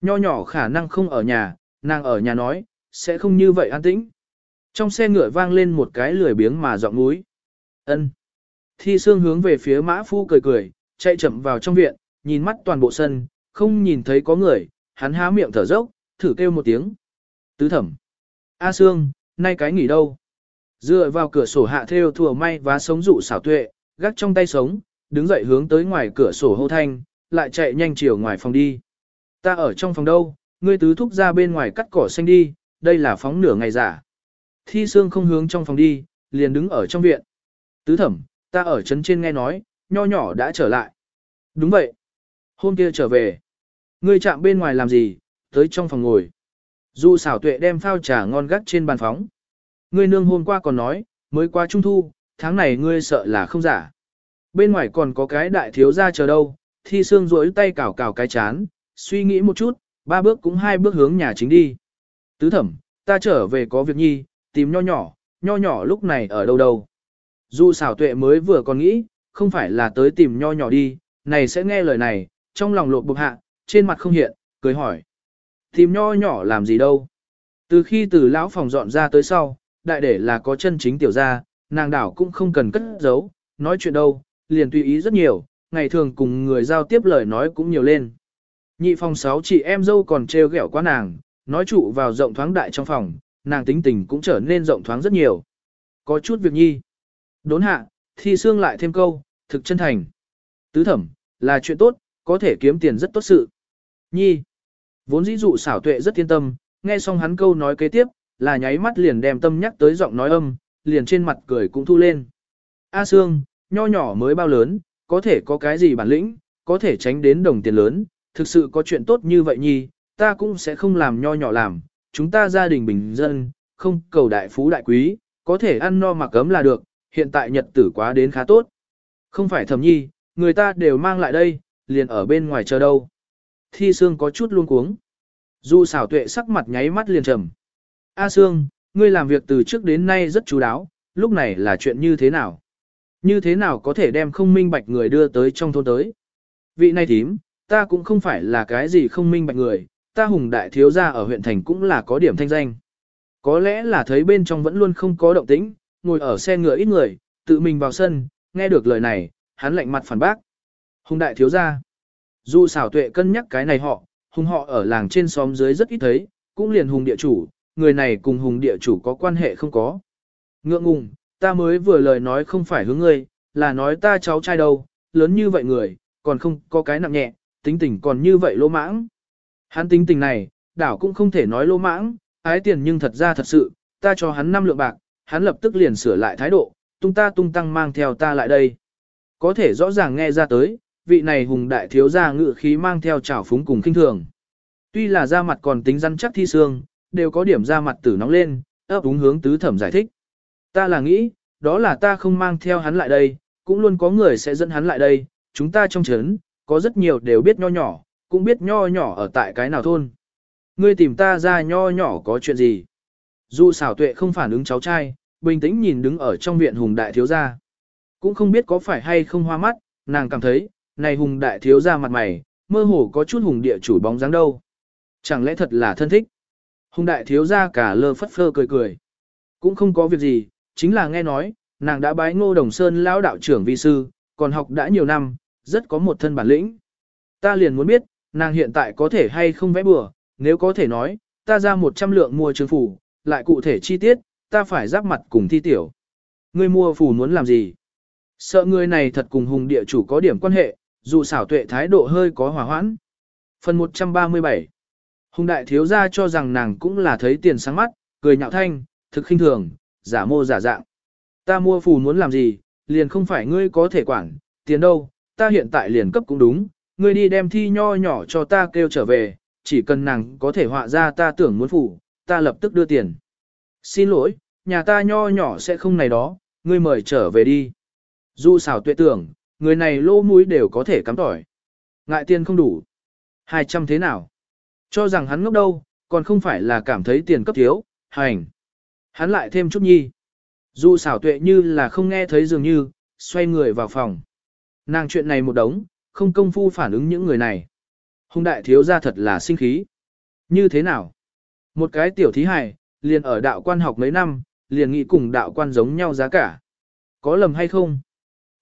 Nho nhỏ khả năng không ở nhà, nàng ở nhà nói, sẽ không như vậy an tĩnh. Trong xe ngựa vang lên một cái lười biếng mà giọng núi. ân Thi Sương hướng về phía mã phu cười cười, chạy chậm vào trong viện, nhìn mắt toàn bộ sân, không nhìn thấy có người, hắn há miệng thở dốc, thử kêu một tiếng. Tứ thẩm. A Sương, nay cái nghỉ đâu? Dựa vào cửa sổ hạ theo thừa may và sống dụ xảo tuệ, gác trong tay sống, đứng dậy hướng tới ngoài cửa sổ hô thanh, lại chạy nhanh chiều ngoài phòng đi. Ta ở trong phòng đâu, ngươi tứ thúc ra bên ngoài cắt cỏ xanh đi, đây là phóng nửa ngày giả. Thi Sương không hướng trong phòng đi, liền đứng ở trong viện. Tứ thẩm, ta ở trấn trên nghe nói, nho nhỏ đã trở lại. Đúng vậy. Hôm kia trở về. Ngươi chạm bên ngoài làm gì, tới trong phòng ngồi. Dù xảo tuệ đem phao trà ngon gắt trên bàn phóng. Ngươi nương hôm qua còn nói, mới qua trung thu, tháng này ngươi sợ là không giả. Bên ngoài còn có cái đại thiếu gia chờ đâu, thi xương rỗi tay cào cào cái chán, suy nghĩ một chút, ba bước cũng hai bước hướng nhà chính đi. Tứ thẩm, ta trở về có việc nhi, tìm nho nhỏ, nho nhỏ lúc này ở đâu đâu. Dù xảo tuệ mới vừa còn nghĩ, không phải là tới tìm nho nhỏ đi, này sẽ nghe lời này, trong lòng lột bục hạ, trên mặt không hiện, cười hỏi. Tìm nho nhỏ làm gì đâu. Từ khi từ lão phòng dọn ra tới sau, đại để là có chân chính tiểu gia, nàng đảo cũng không cần cất giấu, nói chuyện đâu, liền tùy ý rất nhiều, ngày thường cùng người giao tiếp lời nói cũng nhiều lên. Nhị phòng sáu chị em dâu còn trêu ghẹo quá nàng, nói trụ vào rộng thoáng đại trong phòng, nàng tính tình cũng trở nên rộng thoáng rất nhiều. Có chút việc nhi. Đốn hạ, thi xương lại thêm câu, thực chân thành. Tứ thẩm, là chuyện tốt, có thể kiếm tiền rất tốt sự. Nhi. Vốn dĩ dụ xảo tuệ rất yên tâm, nghe xong hắn câu nói kế tiếp, là nháy mắt liền đem tâm nhắc tới giọng nói âm, liền trên mặt cười cũng thu lên. A Sương, nho nhỏ mới bao lớn, có thể có cái gì bản lĩnh, có thể tránh đến đồng tiền lớn, thực sự có chuyện tốt như vậy nhi, ta cũng sẽ không làm nho nhỏ làm, chúng ta gia đình bình dân, không cầu đại phú đại quý, có thể ăn no mặc ấm là được, hiện tại nhật tử quá đến khá tốt. Không phải thầm nhi, người ta đều mang lại đây, liền ở bên ngoài chờ đâu. Thi Sương có chút luôn cuống. Du xảo tuệ sắc mặt nháy mắt liền trầm. A Sương, ngươi làm việc từ trước đến nay rất chú đáo, lúc này là chuyện như thế nào? Như thế nào có thể đem không minh bạch người đưa tới trong thôn tới? Vị này thím, ta cũng không phải là cái gì không minh bạch người, ta hùng đại thiếu gia ở huyện thành cũng là có điểm thanh danh. Có lẽ là thấy bên trong vẫn luôn không có động tĩnh, ngồi ở xe ngựa ít người, tự mình vào sân, nghe được lời này, hắn lạnh mặt phản bác. Hùng đại thiếu gia. Dù xảo tuệ cân nhắc cái này họ, hùng họ ở làng trên xóm dưới rất ít thấy, cũng liền hùng địa chủ, người này cùng hùng địa chủ có quan hệ không có. Ngượng ngùng, ta mới vừa lời nói không phải hướng ngươi, là nói ta cháu trai đâu, lớn như vậy người, còn không có cái nặng nhẹ, tính tình còn như vậy lô mãng. Hắn tính tình này, đảo cũng không thể nói lô mãng, ái tiền nhưng thật ra thật sự, ta cho hắn năm lượng bạc, hắn lập tức liền sửa lại thái độ, tung ta tung tăng mang theo ta lại đây. Có thể rõ ràng nghe ra tới, vị này hùng đại thiếu gia ngự khí mang theo trào phúng cùng kinh thường. Tuy là da mặt còn tính rắn chắc thi xương, đều có điểm da mặt tử nóng lên, ấp úng hướng tứ thẩm giải thích. Ta là nghĩ, đó là ta không mang theo hắn lại đây, cũng luôn có người sẽ dẫn hắn lại đây, chúng ta trong chấn, có rất nhiều đều biết nho nhỏ, cũng biết nho nhỏ ở tại cái nào thôn. Ngươi tìm ta ra nho nhỏ có chuyện gì? Dù xảo tuệ không phản ứng cháu trai, bình tĩnh nhìn đứng ở trong viện hùng đại thiếu gia. Cũng không biết có phải hay không hoa mắt, nàng cảm thấy, này hùng đại thiếu gia mặt mày, mơ hồ có chút hùng địa chủ bóng dáng đâu. Chẳng lẽ thật là thân thích? Hùng đại thiếu gia cả lơ phất phơ cười cười. Cũng không có việc gì, chính là nghe nói, nàng đã bái ngô đồng sơn lão đạo trưởng vi sư, còn học đã nhiều năm, rất có một thân bản lĩnh. Ta liền muốn biết, nàng hiện tại có thể hay không vẽ bừa, nếu có thể nói, ta ra 100 lượng mua trường phủ, lại cụ thể chi tiết, ta phải giáp mặt cùng thi tiểu. Ngươi mua phủ muốn làm gì? Sợ người này thật cùng hùng địa chủ có điểm quan hệ, dù xảo tuệ thái độ hơi có hòa hoãn. Phần 137 Hùng đại thiếu gia cho rằng nàng cũng là thấy tiền sáng mắt, cười nhạo thanh, thực khinh thường, giả mô giả dạng. Ta mua phù muốn làm gì, liền không phải ngươi có thể quản, tiền đâu, ta hiện tại liền cấp cũng đúng, ngươi đi đem thi nho nhỏ cho ta kêu trở về, chỉ cần nàng có thể họa ra ta tưởng muốn phủ, ta lập tức đưa tiền. Xin lỗi, nhà ta nho nhỏ sẽ không này đó, ngươi mời trở về đi. Du xảo tuệ tưởng, người này lô mũi đều có thể cắm tỏi. Ngại tiền không đủ. 200 thế nào? Cho rằng hắn ngốc đâu, còn không phải là cảm thấy tiền cấp thiếu, hành. Hắn lại thêm chút nhi. du xảo tuệ như là không nghe thấy dường như, xoay người vào phòng. Nàng chuyện này một đống, không công phu phản ứng những người này. Hùng đại thiếu gia thật là sinh khí. Như thế nào? Một cái tiểu thí hài, liền ở đạo quan học mấy năm, liền nghĩ cùng đạo quan giống nhau giá cả. Có lầm hay không?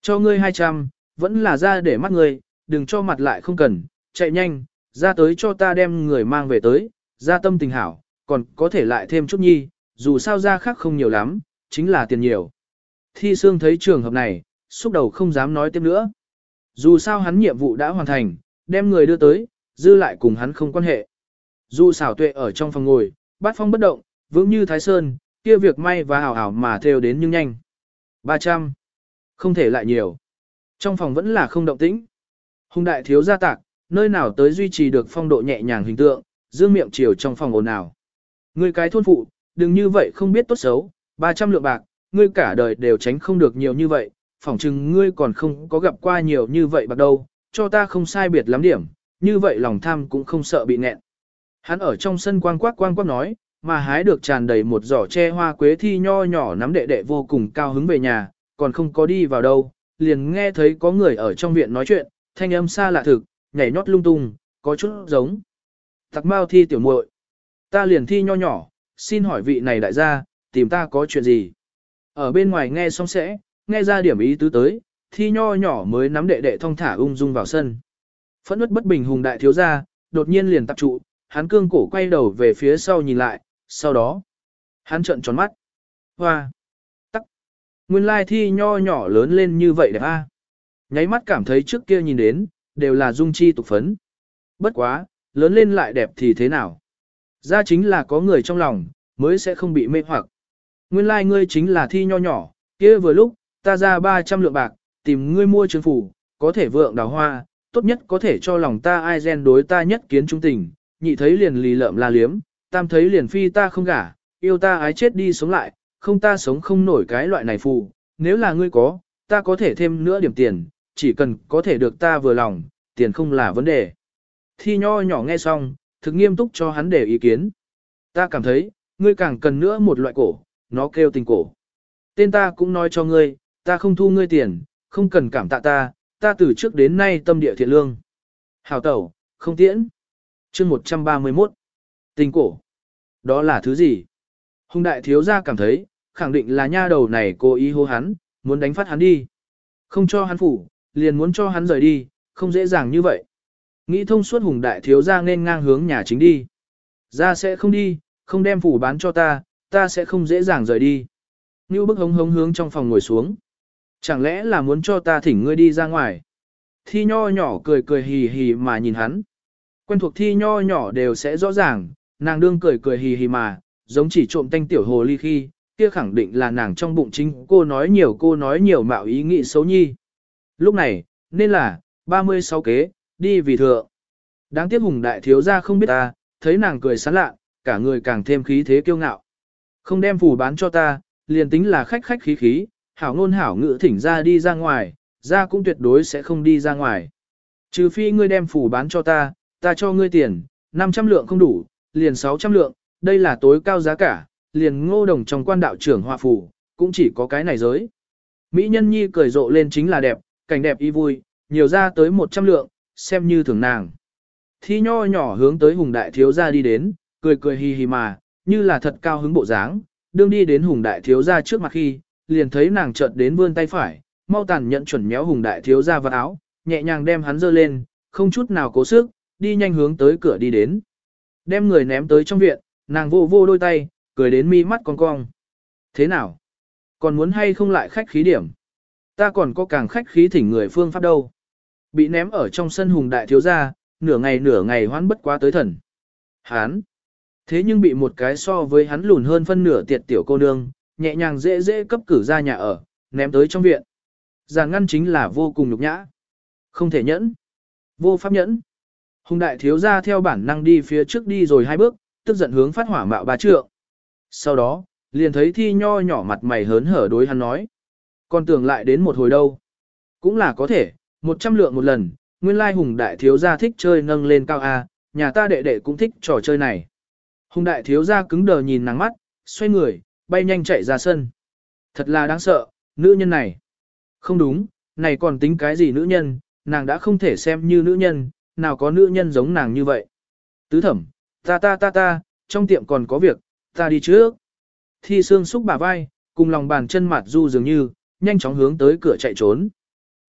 Cho ngươi 200, vẫn là ra để mắt ngươi, đừng cho mặt lại không cần, chạy nhanh, ra tới cho ta đem người mang về tới, ra tâm tình hảo, còn có thể lại thêm chút nhi, dù sao ra khác không nhiều lắm, chính là tiền nhiều. Thi Sương thấy trường hợp này, xúc đầu không dám nói tiếp nữa. Dù sao hắn nhiệm vụ đã hoàn thành, đem người đưa tới, dư lại cùng hắn không quan hệ. Dù xảo tuệ ở trong phòng ngồi, bát phong bất động, vững như thái sơn, kia việc may và hảo hảo mà theo đến nhưng nhanh. 300. Không thể lại nhiều. Trong phòng vẫn là không động tĩnh. Hùng đại thiếu gia tạc, nơi nào tới duy trì được phong độ nhẹ nhàng hình tượng, dương miệng chiều trong phòng ồn ào. Ngươi cái thôn phụ, đừng như vậy không biết tốt xấu, 300 lượng bạc, ngươi cả đời đều tránh không được nhiều như vậy, phỏng chừng ngươi còn không có gặp qua nhiều như vậy bạc đâu, cho ta không sai biệt lắm điểm, như vậy lòng tham cũng không sợ bị nghẹn. Hắn ở trong sân quang quắc quang quắc nói, mà hái được tràn đầy một giỏ tre hoa quế thi nho nhỏ nắm đệ đệ vô cùng cao hứng về nhà, còn không có đi vào đâu, liền nghe thấy có người ở trong viện nói chuyện, thanh âm xa lạ thực, nhảy nhót lung tung, có chút giống. Tặc mau thi tiểu muội, ta liền thi nho nhỏ, xin hỏi vị này đại gia, tìm ta có chuyện gì? Ở bên ngoài nghe xong sẽ, nghe ra điểm ý tứ tới, thi nho nhỏ mới nắm đệ đệ thong thả ung dung vào sân. Phẫn nứt bất bình hùng đại thiếu gia, đột nhiên liền tập trụ, hắn cương cổ quay đầu về phía sau nhìn lại, sau đó, hắn trợn tròn mắt. Hoa! Tắc! Nguyên lai thi nho nhỏ lớn lên như vậy đẹp a. Nháy mắt cảm thấy trước kia nhìn đến, đều là dung chi tục phấn. Bất quá, lớn lên lại đẹp thì thế nào? Ra chính là có người trong lòng, mới sẽ không bị mê hoặc. Nguyên lai like ngươi chính là thi nho nhỏ, kia vừa lúc, ta ra 300 lượng bạc, tìm ngươi mua trường phủ, có thể vượng đào hoa, tốt nhất có thể cho lòng ta ai gen đối ta nhất kiến trung tình, nhị thấy liền lì lợm la liếm, tam thấy liền phi ta không gả, yêu ta ái chết đi sống lại, không ta sống không nổi cái loại này phù, nếu là ngươi có, ta có thể thêm nữa điểm tiền, chỉ cần có thể được ta vừa lòng, tiền không là vấn đề. Thi nho nhỏ nghe xong, thực nghiêm túc cho hắn để ý kiến. Ta cảm thấy, ngươi càng cần nữa một loại cổ, nó kêu tình cổ. Tên ta cũng nói cho ngươi, ta không thu ngươi tiền, không cần cảm tạ ta, ta từ trước đến nay tâm địa thiện lương. Hào tẩu, không tiễn. chương 131. Tình cổ. Đó là thứ gì? Hùng đại thiếu gia cảm thấy, khẳng định là nha đầu này cố ý hô hắn, muốn đánh phát hắn đi. Không cho hắn phủ, liền muốn cho hắn rời đi, không dễ dàng như vậy. Nghĩ thông suốt hùng đại thiếu gia nên ngang hướng nhà chính đi. Ra sẽ không đi, không đem phủ bán cho ta, ta sẽ không dễ dàng rời đi. Như bức hống hống hướng trong phòng ngồi xuống. Chẳng lẽ là muốn cho ta thỉnh ngươi đi ra ngoài? Thi nho nhỏ cười cười hì hì mà nhìn hắn. Quen thuộc thi nho nhỏ đều sẽ rõ ràng, nàng đương cười cười hì hì mà, giống chỉ trộm tanh tiểu hồ ly khi, kia khẳng định là nàng trong bụng chính cô nói nhiều cô nói nhiều mạo ý nghĩ xấu nhi. Lúc này, nên là, 36 kế, đi vì thượng. Đáng tiếc hùng đại thiếu gia không biết ta, thấy nàng cười sán lạ, cả người càng thêm khí thế kiêu ngạo. Không đem phù bán cho ta, liền tính là khách khách khí khí, hảo ngôn hảo ngữ thỉnh ra đi ra ngoài, ra cũng tuyệt đối sẽ không đi ra ngoài. Trừ phi ngươi đem phủ bán cho ta, ta cho ngươi tiền, 500 lượng không đủ, liền 600 lượng, đây là tối cao giá cả, liền ngô đồng trong quan đạo trưởng hòa phủ cũng chỉ có cái này giới. Mỹ nhân nhi cười rộ lên chính là đẹp, cảnh đẹp y vui, nhiều ra tới 100 lượng, xem như thường nàng. Thi nho nhỏ hướng tới hùng đại thiếu gia đi đến, cười cười hì hì mà, như là thật cao hứng bộ dáng, đương đi đến hùng đại thiếu gia trước mặt khi, liền thấy nàng chợt đến vươn tay phải, mau tàn nhận chuẩn méo hùng đại thiếu gia vào áo, nhẹ nhàng đem hắn dơ lên, không chút nào cố sức, đi nhanh hướng tới cửa đi đến. Đem người ném tới trong viện, nàng vô vô đôi tay, cười đến mi mắt con cong. Thế nào? Còn muốn hay không lại khách khí điểm? Ta còn có càng khách khí thỉnh người phương pháp đâu. Bị ném ở trong sân hùng đại thiếu gia, nửa ngày nửa ngày hoán bất quá tới thần. Hán! Thế nhưng bị một cái so với hắn lùn hơn phân nửa tiệt tiểu cô nương, nhẹ nhàng dễ dễ cấp cử ra nhà ở, ném tới trong viện. Giàn ngăn chính là vô cùng nhục nhã. Không thể nhẫn. Vô pháp nhẫn. Hùng đại thiếu ra theo bản năng đi phía trước đi rồi hai bước, tức giận hướng phát hỏa mạo bà trượng. Sau đó, liền thấy thi nho nhỏ mặt mày hớn hở đối hắn nói. Còn tưởng lại đến một hồi đâu. Cũng là có thể, một trăm lượng một lần, nguyên lai hùng đại thiếu gia thích chơi nâng lên cao A, nhà ta đệ đệ cũng thích trò chơi này. Hùng đại thiếu gia cứng đờ nhìn nàng mắt, xoay người, bay nhanh chạy ra sân. Thật là đáng sợ, nữ nhân này. Không đúng, này còn tính cái gì nữ nhân, nàng đã không thể xem như nữ nhân, nào có nữ nhân giống nàng như vậy. Tứ thẩm, ta ta ta ta, trong tiệm còn có việc, ta đi trước. Thi xương xúc bà vai, cùng lòng bàn chân mặt du dường như, nhanh chóng hướng tới cửa chạy trốn.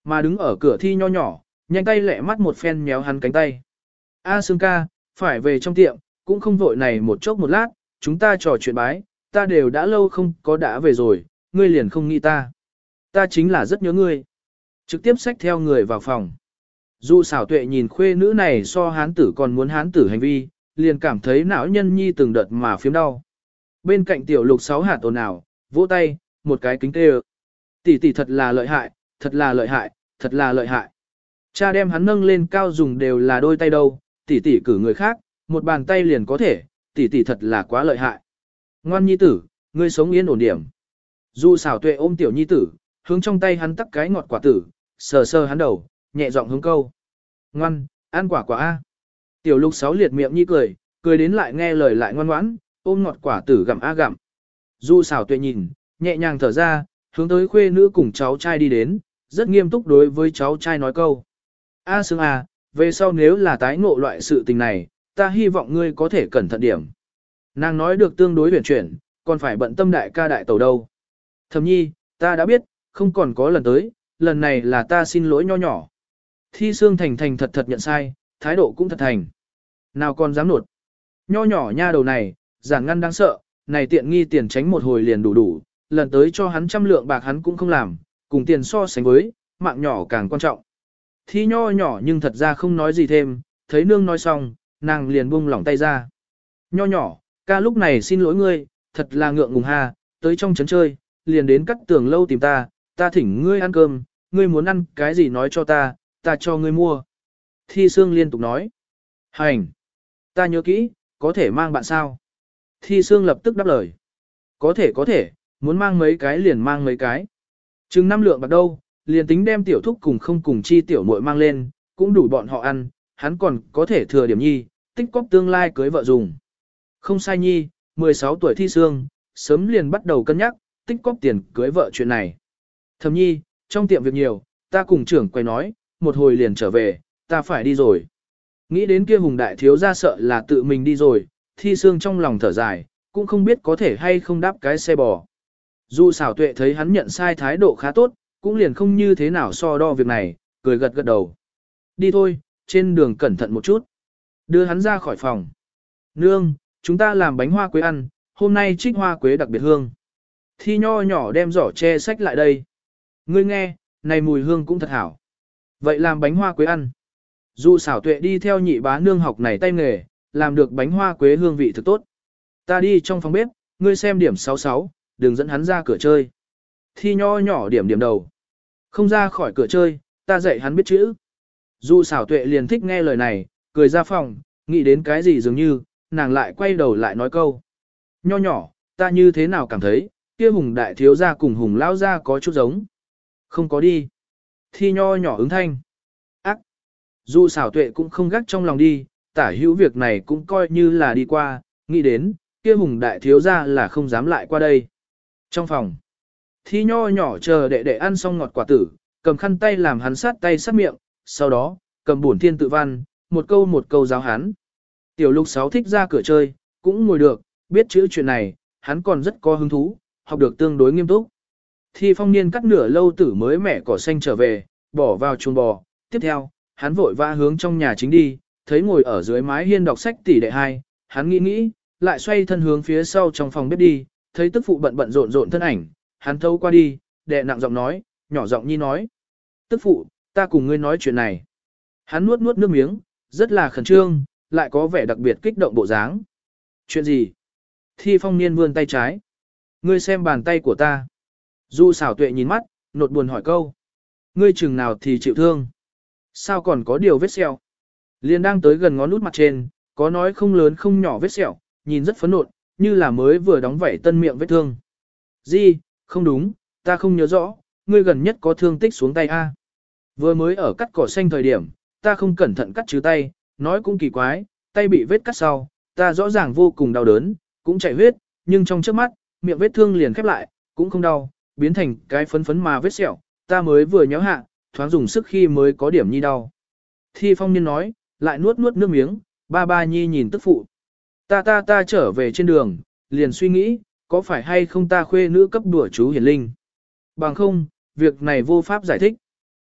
Mà đứng ở cửa thi nho nhỏ, nhanh tay lẹ mắt một phen méo hắn cánh tay. A xương ca, phải về trong tiệm, cũng không vội này một chốc một lát, chúng ta trò chuyện bái, ta đều đã lâu không có đã về rồi, ngươi liền không nghĩ ta. Ta chính là rất nhớ ngươi. Trực tiếp xách theo người vào phòng. dụ xảo tuệ nhìn khuê nữ này so hán tử còn muốn hán tử hành vi, liền cảm thấy não nhân nhi từng đợt mà phiếm đau. Bên cạnh tiểu lục sáu hạt ồn ào, vỗ tay, một cái kính tê ơ. Tỷ tỷ thật là lợi hại, thật là lợi hại, thật là lợi hại. Cha đem hắn nâng lên cao dùng đều là đôi tay đâu, tỷ tỷ cử người khác, một bàn tay liền có thể, tỷ tỷ thật là quá lợi hại. Ngoan nhi tử, ngươi sống yên ổn điểm. Dù xảo tuệ ôm tiểu nhi tử, hướng trong tay hắn tắc cái ngọt quả tử, sờ sờ hắn đầu, nhẹ giọng hướng câu. Ngoan, ăn quả quả A. Tiểu lục sáu liệt miệng nhi cười, cười đến lại nghe lời lại ngoan ngoãn, ôm ngọt quả tử gặm A gặm. Du xảo tuệ nhìn, nhẹ nhàng thở ra, hướng tới khuê nữ cùng cháu trai đi đến, rất nghiêm túc đối với cháu trai nói câu. A Sương A, về sau nếu là tái ngộ loại sự tình này, ta hy vọng ngươi có thể cẩn thận điểm. Nàng nói được tương đối huyền chuyển, còn phải bận tâm đại ca đại tàu đâu. Thầm nhi, ta đã biết, không còn có lần tới, lần này là ta xin lỗi nho nhỏ. Thi xương thành thành thật thật nhận sai, thái độ cũng thật thành. Nào còn dám nột. Nho nhỏ nha đầu này, giản ngăn đáng sợ, này tiện nghi tiền tránh một hồi liền đủ đủ, lần tới cho hắn trăm lượng bạc hắn cũng không làm, cùng tiền so sánh với, mạng nhỏ càng quan trọng. Thi nho nhỏ nhưng thật ra không nói gì thêm, thấy nương nói xong, nàng liền buông lỏng tay ra. Nho nhỏ, ca lúc này xin lỗi ngươi, thật là ngượng ngùng ha, tới trong trấn chơi, liền đến cắt tường lâu tìm ta, ta thỉnh ngươi ăn cơm, ngươi muốn ăn cái gì nói cho ta, ta cho ngươi mua. Thi Sương liên tục nói. Hành. Ta nhớ kỹ, có thể mang bạn sao? Thi Sương lập tức đáp lời. Có thể có thể, muốn mang mấy cái liền mang mấy cái. Trừng năm lượng bạc đâu, liền tính đem tiểu thúc cùng không cùng chi tiểu muội mang lên, cũng đủ bọn họ ăn, hắn còn có thể thừa điểm nhi, tích cóp tương lai cưới vợ dùng. Không sai nhi, 16 tuổi thi xương, sớm liền bắt đầu cân nhắc, tích cóp tiền cưới vợ chuyện này. Thầm nhi, trong tiệm việc nhiều, ta cùng trưởng quay nói, một hồi liền trở về, ta phải đi rồi. Nghĩ đến kia hùng đại thiếu ra sợ là tự mình đi rồi, thi xương trong lòng thở dài, cũng không biết có thể hay không đáp cái xe bò. Dù xảo tuệ thấy hắn nhận sai thái độ khá tốt, cũng liền không như thế nào so đo việc này, cười gật gật đầu. Đi thôi, trên đường cẩn thận một chút. Đưa hắn ra khỏi phòng. Nương, chúng ta làm bánh hoa quế ăn, hôm nay trích hoa quế đặc biệt hương. Thi nho nhỏ đem giỏ che sách lại đây. Ngươi nghe, này mùi hương cũng thật hảo. Vậy làm bánh hoa quế ăn. Dù xảo tuệ đi theo nhị bá nương học này tay nghề, làm được bánh hoa quế hương vị thực tốt. Ta đi trong phòng bếp, ngươi xem điểm 66, đừng dẫn hắn ra cửa chơi. Thi nho nhỏ điểm điểm đầu. Không ra khỏi cửa chơi, ta dạy hắn biết chữ. Dù xảo tuệ liền thích nghe lời này, cười ra phòng, nghĩ đến cái gì dường như, nàng lại quay đầu lại nói câu. Nho nhỏ, ta như thế nào cảm thấy, kia hùng đại thiếu gia cùng hùng lão gia có chút giống. Không có đi. Thi nho nhỏ ứng thanh. Ác. Dù xảo tuệ cũng không gắt trong lòng đi, tả hữu việc này cũng coi như là đi qua, nghĩ đến, kia hùng đại thiếu gia là không dám lại qua đây. Trong phòng, thi nho nhỏ chờ đệ đệ ăn xong ngọt quả tử, cầm khăn tay làm hắn sát tay sát miệng, sau đó, cầm bổn thiên tự văn, một câu một câu giáo hắn. Tiểu lục sáu thích ra cửa chơi, cũng ngồi được, biết chữ chuyện này, hắn còn rất có hứng thú, học được tương đối nghiêm túc. Thi phong niên cắt nửa lâu tử mới mẻ cỏ xanh trở về, bỏ vào chuồng bò, tiếp theo, hắn vội vã hướng trong nhà chính đi, thấy ngồi ở dưới mái hiên đọc sách tỷ đệ hai, hắn nghĩ nghĩ, lại xoay thân hướng phía sau trong phòng bếp đi, thấy tức phụ bận bận rộn rộn thân ảnh, hắn thâu qua đi, đệ nặng giọng nói, nhỏ giọng nhi nói. Tức phụ, ta cùng ngươi nói chuyện này. Hắn nuốt nuốt nước miếng, rất là khẩn trương, lại có vẻ đặc biệt kích động bộ dáng. Chuyện gì? Thi phong niên vươn tay trái. Ngươi xem bàn tay của ta. Du xảo tuệ nhìn mắt, nột buồn hỏi câu. Ngươi chừng nào thì chịu thương. Sao còn có điều vết sẹo? Liên đang tới gần ngón nút mặt trên, có nói không lớn không nhỏ vết sẹo, nhìn rất phấn nộn, như là mới vừa đóng vảy tân miệng vết thương. Di, không đúng, ta không nhớ rõ, ngươi gần nhất có thương tích xuống tay A. Vừa mới ở cắt cỏ xanh thời điểm, ta không cẩn thận cắt chứ tay, nói cũng kỳ quái, tay bị vết cắt sau, ta rõ ràng vô cùng đau đớn, cũng chảy huyết, nhưng trong trước mắt, miệng vết thương liền khép lại, cũng không đau, biến thành cái phấn phấn mà vết sẹo, ta mới vừa nhéo hạ, thoáng dùng sức khi mới có điểm nhi đau. Thi phong niên nói, lại nuốt nuốt nước miếng, ba ba nhi nhìn tức phụ. Ta ta ta trở về trên đường, liền suy nghĩ, có phải hay không ta khuê nữ cấp đùa chú hiển linh. Bằng không, việc này vô pháp giải thích.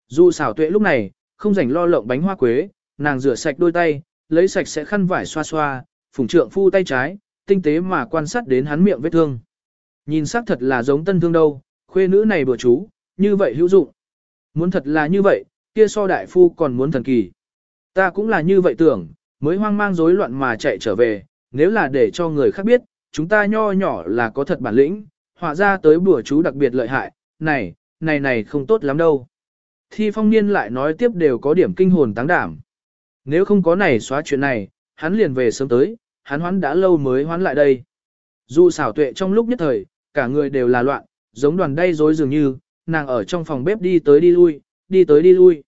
Dù xảo tuệ lúc này, không rảnh lo lộng bánh hoa quế, nàng rửa sạch đôi tay, lấy sạch sẽ khăn vải xoa xoa, phủng trượng phu tay trái, tinh tế mà quan sát đến hắn miệng vết thương. Nhìn sắc thật là giống tân thương đâu, khuê nữ này bừa chú, như vậy hữu dụng. Muốn thật là như vậy, kia so đại phu còn muốn thần kỳ. Ta cũng là như vậy tưởng, mới hoang mang rối loạn mà chạy trở về, nếu là để cho người khác biết, chúng ta nho nhỏ là có thật bản lĩnh, họa ra tới bùa chú đặc biệt lợi hại, này, này này không tốt lắm đâu. Thi phong niên lại nói tiếp đều có điểm kinh hồn táng đảm. Nếu không có này xóa chuyện này, hắn liền về sớm tới, hắn hoán đã lâu mới hoán lại đây. Dù xảo tuệ trong lúc nhất thời, cả người đều là loạn, giống đoàn đay rối dường như, nàng ở trong phòng bếp đi tới đi lui, đi tới đi lui.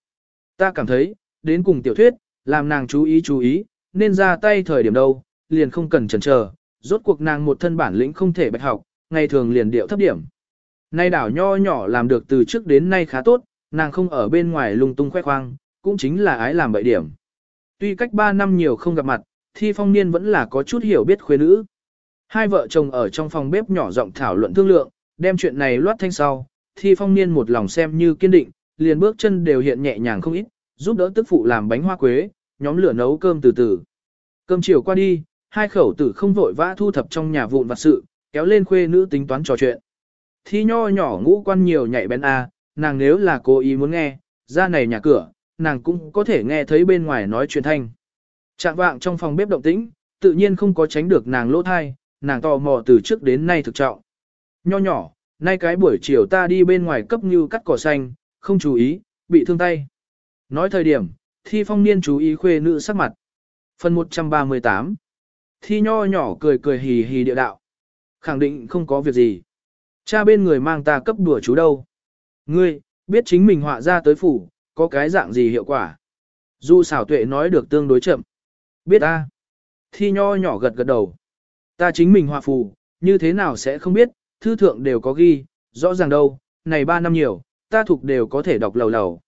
Ta cảm thấy, đến cùng tiểu thuyết, làm nàng chú ý chú ý, nên ra tay thời điểm đâu, liền không cần chần chờ, rốt cuộc nàng một thân bản lĩnh không thể bạch học, ngày thường liền điệu thấp điểm. Nay đảo nho nhỏ làm được từ trước đến nay khá tốt, nàng không ở bên ngoài lung tung khoe khoang, cũng chính là ái làm bậy điểm. Tuy cách 3 năm nhiều không gặp mặt, Thi Phong Niên vẫn là có chút hiểu biết khuê nữ. Hai vợ chồng ở trong phòng bếp nhỏ rộng thảo luận thương lượng, đem chuyện này loát thanh sau, Thi Phong Niên một lòng xem như kiên định, liền bước chân đều hiện nhẹ nhàng không ít, giúp đỡ tức phụ làm bánh hoa quế, nhóm lửa nấu cơm từ từ. Cơm chiều qua đi, hai khẩu tử không vội vã thu thập trong nhà vụn vặt sự, kéo lên khuê nữ tính toán trò chuyện. Thi nho nhỏ ngũ quan nhiều nhạy bén a, nàng nếu là cố ý muốn nghe, ra này nhà cửa, nàng cũng có thể nghe thấy bên ngoài nói chuyện thanh. Trạng vạng trong phòng bếp động tĩnh, tự nhiên không có tránh được nàng lỗ thai, nàng tò mò từ trước đến nay thực trọng. Nho nhỏ, nay cái buổi chiều ta đi bên ngoài cấp như cắt cỏ xanh, không chú ý, bị thương tay. Nói thời điểm, thi phong niên chú ý khuê nữ sắc mặt. Phần 138 Thi nho nhỏ cười cười hì hì địa đạo. Khẳng định không có việc gì. Cha bên người mang ta cấp đùa chú đâu. Ngươi, biết chính mình họa ra tới phủ, có cái dạng gì hiệu quả. Du xảo tuệ nói được tương đối chậm. Biết ta. Thi nho nhỏ gật gật đầu. Ta chính mình hòa phù, như thế nào sẽ không biết, thư thượng đều có ghi, rõ ràng đâu, này ba năm nhiều, ta thuộc đều có thể đọc lầu lầu.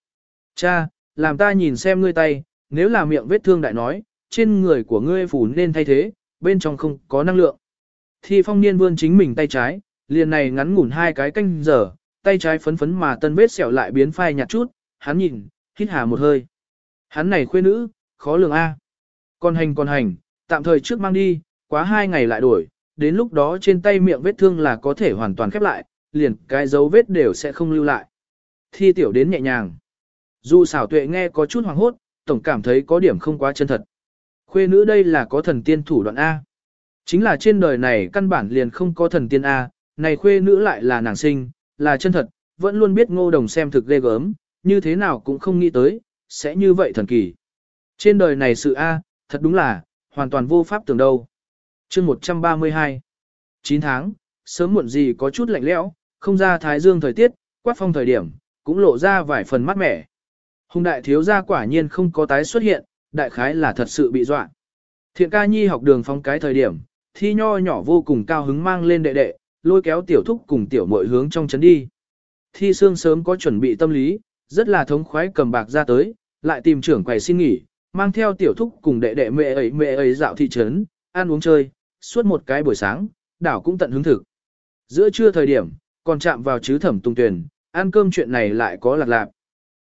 Cha, làm ta nhìn xem ngươi tay, nếu là miệng vết thương đại nói, trên người của ngươi phủ nên thay thế, bên trong không có năng lượng. Thi phong niên vươn chính mình tay trái, liền này ngắn ngủn hai cái canh giờ, tay trái phấn phấn mà tân vết sẹo lại biến phai nhạt chút, hắn nhìn, hít hà một hơi. Hắn này khuê nữ, khó lường A. Còn hành còn hành, tạm thời trước mang đi, quá hai ngày lại đổi, đến lúc đó trên tay miệng vết thương là có thể hoàn toàn khép lại, liền cái dấu vết đều sẽ không lưu lại. Thi tiểu đến nhẹ nhàng. Dù xảo tuệ nghe có chút hoàng hốt, tổng cảm thấy có điểm không quá chân thật. Khuê nữ đây là có thần tiên thủ đoạn A. Chính là trên đời này căn bản liền không có thần tiên A, này khuê nữ lại là nàng sinh, là chân thật, vẫn luôn biết ngô đồng xem thực ghê gớm, như thế nào cũng không nghĩ tới, sẽ như vậy thần kỳ. Trên đời này sự A, thật đúng là, hoàn toàn vô pháp tưởng đâu. chương 132 9 tháng, sớm muộn gì có chút lạnh lẽo, không ra thái dương thời tiết, quát phong thời điểm, cũng lộ ra vài phần mát mẻ. Hùng đại thiếu gia quả nhiên không có tái xuất hiện, đại khái là thật sự bị dọa. Thiện ca nhi học đường phong cái thời điểm, thi nho nhỏ vô cùng cao hứng mang lên đệ đệ, lôi kéo tiểu thúc cùng tiểu mội hướng trong chấn đi. Thi xương sớm có chuẩn bị tâm lý, rất là thống khoái cầm bạc ra tới, lại tìm trưởng quầy xin nghỉ, mang theo tiểu thúc cùng đệ đệ mẹ ấy mẹ ấy dạo thị trấn, ăn uống chơi, suốt một cái buổi sáng, đảo cũng tận hứng thực. Giữa trưa thời điểm, còn chạm vào chứ thẩm tung tuyển, ăn cơm chuyện này lại có lạc lạc.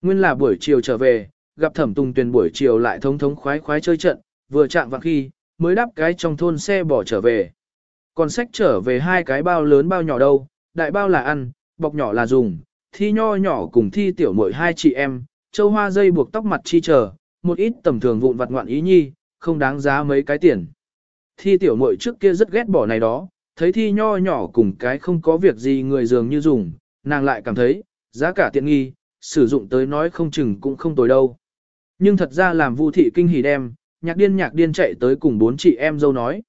Nguyên là buổi chiều trở về, gặp thẩm tùng tuyền buổi chiều lại thống thống khoái khoái chơi trận, vừa chạm vào khi, mới đáp cái trong thôn xe bỏ trở về. Còn sách trở về hai cái bao lớn bao nhỏ đâu, đại bao là ăn, bọc nhỏ là dùng, thi nho nhỏ cùng thi tiểu muội hai chị em, châu hoa dây buộc tóc mặt chi chờ, một ít tầm thường vụn vặt ngoạn ý nhi, không đáng giá mấy cái tiền. Thi tiểu muội trước kia rất ghét bỏ này đó, thấy thi nho nhỏ cùng cái không có việc gì người dường như dùng, nàng lại cảm thấy, giá cả tiện nghi, sử dụng tới nói không chừng cũng không tồi đâu. Nhưng thật ra làm Vu thị kinh hỉ đem, nhạc điên nhạc điên chạy tới cùng bốn chị em dâu nói.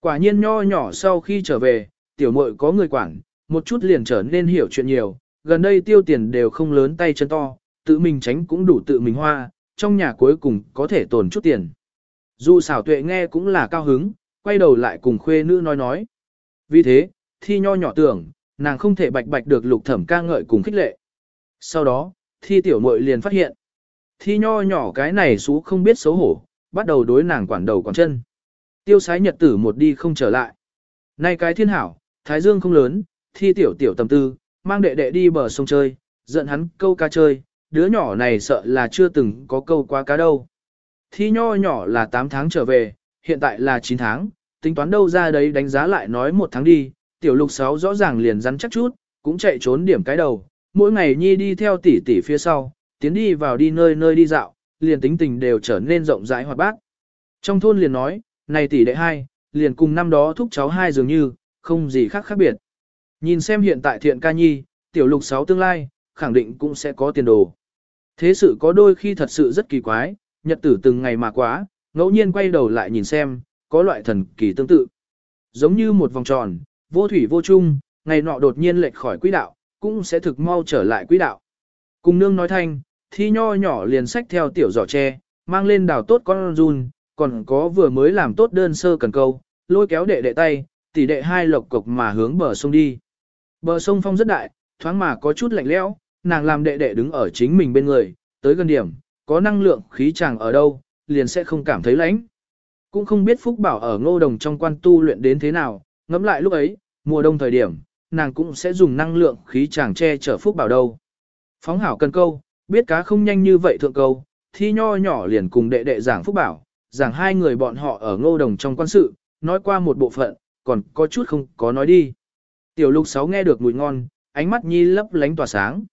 Quả nhiên nho nhỏ sau khi trở về, tiểu muội có người quản, một chút liền trở nên hiểu chuyện nhiều, gần đây tiêu tiền đều không lớn tay chân to, tự mình tránh cũng đủ tự mình hoa, trong nhà cuối cùng có thể tồn chút tiền. Dù xảo tuệ nghe cũng là cao hứng, quay đầu lại cùng khuê nữ nói nói. Vì thế, thi nho nhỏ tưởng, nàng không thể bạch bạch được lục thẩm ca ngợi cùng khích lệ. Sau đó, thi tiểu muội liền phát hiện. Thi nho nhỏ cái này xú không biết xấu hổ, bắt đầu đối nàng quản đầu quản chân. Tiêu sái nhật tử một đi không trở lại. Nay cái thiên hảo, thái dương không lớn, thi tiểu tiểu tầm tư, mang đệ đệ đi bờ sông chơi, giận hắn câu cá chơi, đứa nhỏ này sợ là chưa từng có câu qua cá đâu. Thi nho nhỏ là 8 tháng trở về, hiện tại là 9 tháng, tính toán đâu ra đấy đánh giá lại nói một tháng đi, tiểu lục sáu rõ ràng liền rắn chắc chút, cũng chạy trốn điểm cái đầu, mỗi ngày nhi đi theo tỷ tỷ phía sau, tiến đi vào đi nơi nơi đi dạo, liền tính tình đều trở nên rộng rãi hoạt bát. Trong thôn liền nói, này tỷ đệ hai, liền cùng năm đó thúc cháu hai dường như, không gì khác khác biệt. Nhìn xem hiện tại thiện ca nhi, tiểu lục sáu tương lai, khẳng định cũng sẽ có tiền đồ. Thế sự có đôi khi thật sự rất kỳ quái, nhật tử từng ngày mà quá, ngẫu nhiên quay đầu lại nhìn xem, có loại thần kỳ tương tự. Giống như một vòng tròn, vô thủy vô chung, ngày nọ đột nhiên lệch khỏi quỹ đạo, cũng sẽ thực mau trở lại quỹ đạo. Cùng nương nói thanh, thi nho nhỏ liền sách theo tiểu giỏ tre, mang lên đào tốt con run, còn có vừa mới làm tốt đơn sơ cần câu, lôi kéo đệ đệ tay, tỷ đệ hai lộc cục mà hướng bờ sông đi. Bờ sông phong rất đại, thoáng mà có chút lạnh lẽo, nàng làm đệ đệ đứng ở chính mình bên người, tới gần điểm, có năng lượng khí chàng ở đâu, liền sẽ không cảm thấy lạnh. Cũng không biết Phúc Bảo ở ngô đồng trong quan tu luyện đến thế nào, ngẫm lại lúc ấy, mùa đông thời điểm, nàng cũng sẽ dùng năng lượng khí chàng che chở Phúc Bảo đâu. Phóng hảo cần câu, biết cá không nhanh như vậy thượng câu, thi nho nhỏ liền cùng đệ đệ giảng Phúc Bảo, giảng hai người bọn họ ở ngô đồng trong quan sự, nói qua một bộ phận, còn có chút không có nói đi. Tiểu lục sáu nghe được mùi ngon, ánh mắt nhi lấp lánh tỏa sáng.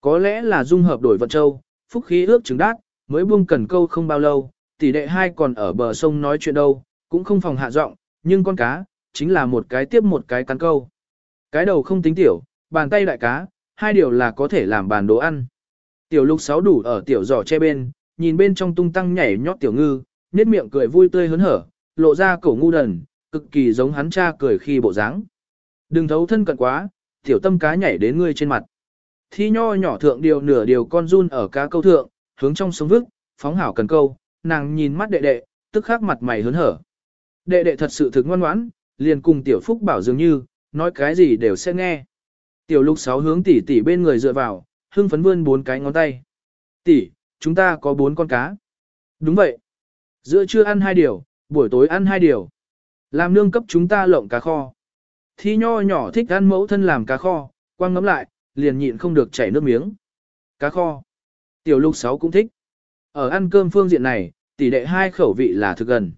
Có lẽ là dung hợp đổi vận châu, phúc khí ước chứng đát, mới buông cần câu không bao lâu, tỷ đệ hai còn ở bờ sông nói chuyện đâu, cũng không phòng hạ giọng, nhưng con cá, chính là một cái tiếp một cái cắn câu. Cái đầu không tính tiểu, bàn tay đại cá, hai điều là có thể làm bàn đồ ăn. Tiểu lục sáu đủ ở tiểu giỏ che bên, nhìn bên trong tung tăng nhảy nhót tiểu ngư, nét miệng cười vui tươi hớn hở, lộ ra cổ ngu đần, cực kỳ giống hắn cha cười khi bộ dáng. Đừng thấu thân cận quá, tiểu tâm cá nhảy đến ngươi trên mặt. Thi nho nhỏ thượng điều nửa điều con run ở cá câu thượng, hướng trong sống vức, phóng hảo cần câu, nàng nhìn mắt đệ đệ, tức khắc mặt mày hớn hở. Đệ đệ thật sự thực ngoan ngoãn, liền cùng tiểu phúc bảo dường như, nói cái gì đều sẽ nghe. Tiểu lục sáu hướng tỷ tỷ bên người dựa vào, hưng phấn vươn bốn cái ngón tay. Tỷ, chúng ta có bốn con cá. Đúng vậy. Giữa trưa ăn hai điều, buổi tối ăn hai điều. Làm nương cấp chúng ta lộng cá kho. Thi nho nhỏ thích ăn mẫu thân làm cá kho, quang ngấm lại, liền nhịn không được chảy nước miếng. Cá kho. Tiểu lục sáu cũng thích. Ở ăn cơm phương diện này, tỷ đệ hai khẩu vị là thực gần.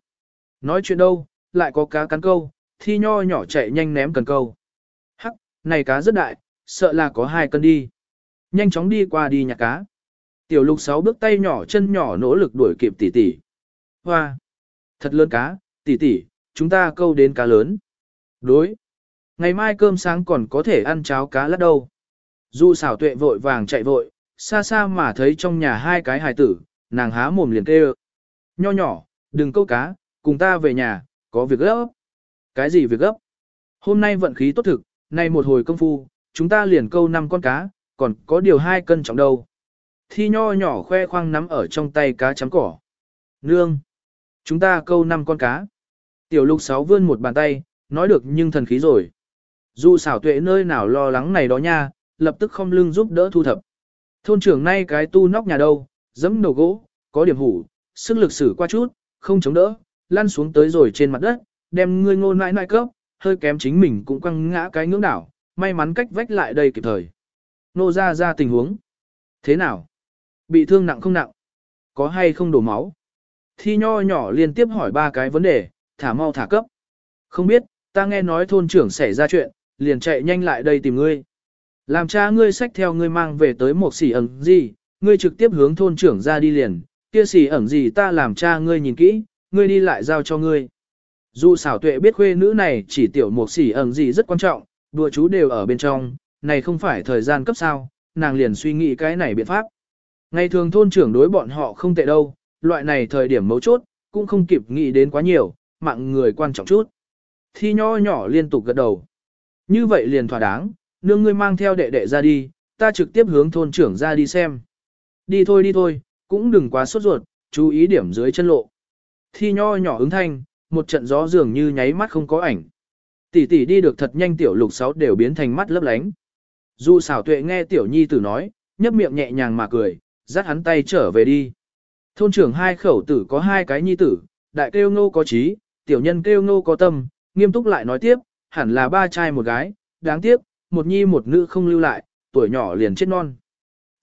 Nói chuyện đâu, lại có cá cắn câu, thi nho nhỏ chạy nhanh ném cần câu. Hắc, này cá rất đại, sợ là có hai cân đi. Nhanh chóng đi qua đi nhặt cá. Tiểu lục sáu bước tay nhỏ chân nhỏ nỗ lực đuổi kịp tỷ tỷ. Hoa, thật lớn cá, tỷ tỷ, chúng ta câu đến cá lớn. Đối. Ngày mai cơm sáng còn có thể ăn cháo cá lát đâu. Dù xảo tuệ vội vàng chạy vội, xa xa mà thấy trong nhà hai cái hài tử, nàng há mồm liền kêu. Nho nhỏ, đừng câu cá, cùng ta về nhà, có việc gấp. Cái gì việc gấp? Hôm nay vận khí tốt thực, nay một hồi công phu, chúng ta liền câu năm con cá, còn có điều hai cân trọng đâu. Thi nho nhỏ khoe khoang nắm ở trong tay cá chấm cỏ. Nương! Chúng ta câu năm con cá. Tiểu lục sáu vươn một bàn tay, nói được nhưng thần khí rồi. Dù xảo tuệ nơi nào lo lắng này đó nha, lập tức không lưng giúp đỡ thu thập. Thôn trưởng nay cái tu nóc nhà đâu, dẫm đầu gỗ, có điểm hủ, sức lực sử qua chút, không chống đỡ, lăn xuống tới rồi trên mặt đất, đem ngươi ngôn mãi mãi cấp, hơi kém chính mình cũng quăng ngã cái ngưỡng đảo, may mắn cách vách lại đây kịp thời. Nô ra ra tình huống. Thế nào? Bị thương nặng không nặng? Có hay không đổ máu? Thi nho nhỏ liên tiếp hỏi ba cái vấn đề, thả mau thả cấp. Không biết, ta nghe nói thôn trưởng xảy ra chuyện, liền chạy nhanh lại đây tìm ngươi. Làm cha ngươi xách theo ngươi mang về tới một xỉ ẩn gì, ngươi trực tiếp hướng thôn trưởng ra đi liền, kia xỉ ẩn gì ta làm cha ngươi nhìn kỹ, ngươi đi lại giao cho ngươi. Dù xảo tuệ biết khuê nữ này chỉ tiểu một xỉ ẩn gì rất quan trọng, đùa chú đều ở bên trong, này không phải thời gian cấp sao, nàng liền suy nghĩ cái này biện pháp. Ngày thường thôn trưởng đối bọn họ không tệ đâu, loại này thời điểm mấu chốt, cũng không kịp nghĩ đến quá nhiều, mạng người quan trọng chút. Thi nho nhỏ liên tục gật đầu. Như vậy liền thỏa đáng, nương ngươi mang theo đệ đệ ra đi, ta trực tiếp hướng thôn trưởng ra đi xem. Đi thôi đi thôi, cũng đừng quá sốt ruột, chú ý điểm dưới chân lộ. Thi nho nhỏ ứng thanh, một trận gió dường như nháy mắt không có ảnh. Tỷ tỷ đi được thật nhanh tiểu lục sáu đều biến thành mắt lấp lánh. Dù xảo tuệ nghe tiểu nhi tử nói, nhấp miệng nhẹ nhàng mà cười, dắt hắn tay trở về đi. Thôn trưởng hai khẩu tử có hai cái nhi tử, đại kêu ngô có trí, tiểu nhân kêu ngô có tâm, nghiêm túc lại nói tiếp, hẳn là ba trai một gái, đáng tiếc, một nhi một nữ không lưu lại, tuổi nhỏ liền chết non.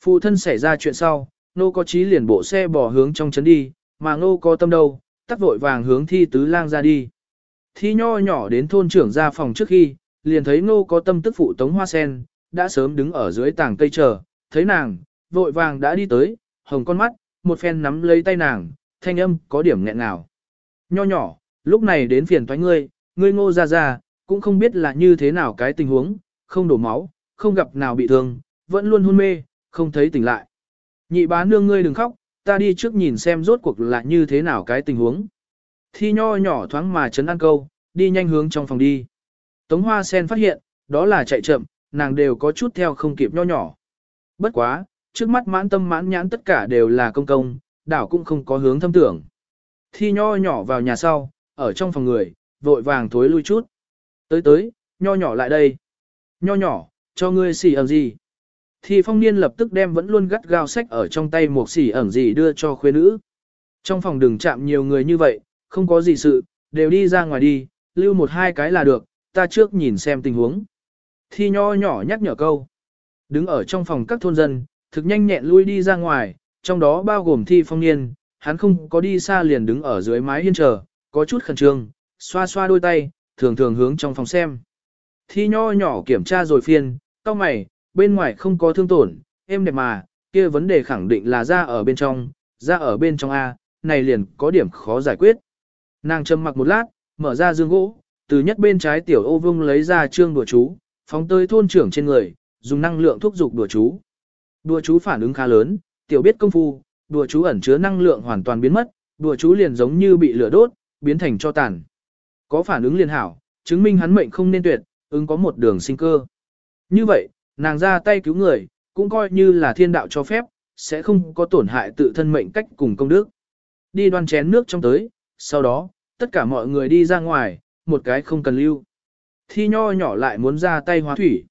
Phụ thân xảy ra chuyện sau, nô có trí liền bộ xe bỏ hướng trong trấn đi, mà nô có tâm đâu, tắt vội vàng hướng thi tứ lang ra đi. Thi nho nhỏ đến thôn trưởng ra phòng trước khi, liền thấy nô có tâm tức phụ tống hoa sen, đã sớm đứng ở dưới tảng cây chờ, thấy nàng, vội vàng đã đi tới, hồng con mắt, một phen nắm lấy tay nàng, thanh âm có điểm nghẹn nào. Nho nhỏ, lúc này đến phiền thoái ngươi, ngươi ngô ra ra, cũng không biết là như thế nào cái tình huống, không đổ máu, không gặp nào bị thương, vẫn luôn hôn mê, không thấy tỉnh lại. Nhị bá nương ngươi đừng khóc, ta đi trước nhìn xem rốt cuộc là như thế nào cái tình huống. Thi nho nhỏ thoáng mà chấn ăn câu, đi nhanh hướng trong phòng đi. Tống hoa sen phát hiện, đó là chạy chậm, nàng đều có chút theo không kịp nho nhỏ. Bất quá, trước mắt mãn tâm mãn nhãn tất cả đều là công công, đảo cũng không có hướng thâm tưởng. Thi nho nhỏ vào nhà sau, ở trong phòng người, vội vàng thối lui chút. Tới tới, nho nhỏ lại đây. Nho nhỏ, cho ngươi xỉ ẩn gì. thì phong niên lập tức đem vẫn luôn gắt gao sách ở trong tay một xỉ ẩn gì đưa cho khuê nữ. Trong phòng đừng chạm nhiều người như vậy, không có gì sự, đều đi ra ngoài đi, lưu một hai cái là được, ta trước nhìn xem tình huống. Thi nho nhỏ nhắc nhở câu. Đứng ở trong phòng các thôn dân, thực nhanh nhẹn lui đi ra ngoài, trong đó bao gồm thi phong niên, hắn không có đi xa liền đứng ở dưới mái hiên chờ, có chút khẩn trương, xoa xoa đôi tay, thường thường hướng trong phòng xem. Thi nho nhỏ kiểm tra rồi phiên, cao mày, bên ngoài không có thương tổn, em đẹp mà, kia vấn đề khẳng định là ra ở bên trong, ra ở bên trong A, này liền có điểm khó giải quyết. Nàng trầm mặc một lát, mở ra dương gỗ, từ nhất bên trái tiểu ô vung lấy ra trương đùa chú, phóng tới thôn trưởng trên người, dùng năng lượng thúc dục đùa chú. Đùa chú phản ứng khá lớn, tiểu biết công phu, đùa chú ẩn chứa năng lượng hoàn toàn biến mất, đùa chú liền giống như bị lửa đốt, biến thành cho tàn. Có phản ứng liền hảo, chứng minh hắn mệnh không nên tuyệt, ứng có một đường sinh cơ. Như vậy, nàng ra tay cứu người, cũng coi như là thiên đạo cho phép, sẽ không có tổn hại tự thân mệnh cách cùng công đức. Đi đoan chén nước trong tới, sau đó, tất cả mọi người đi ra ngoài, một cái không cần lưu. Thi nho nhỏ lại muốn ra tay hóa thủy.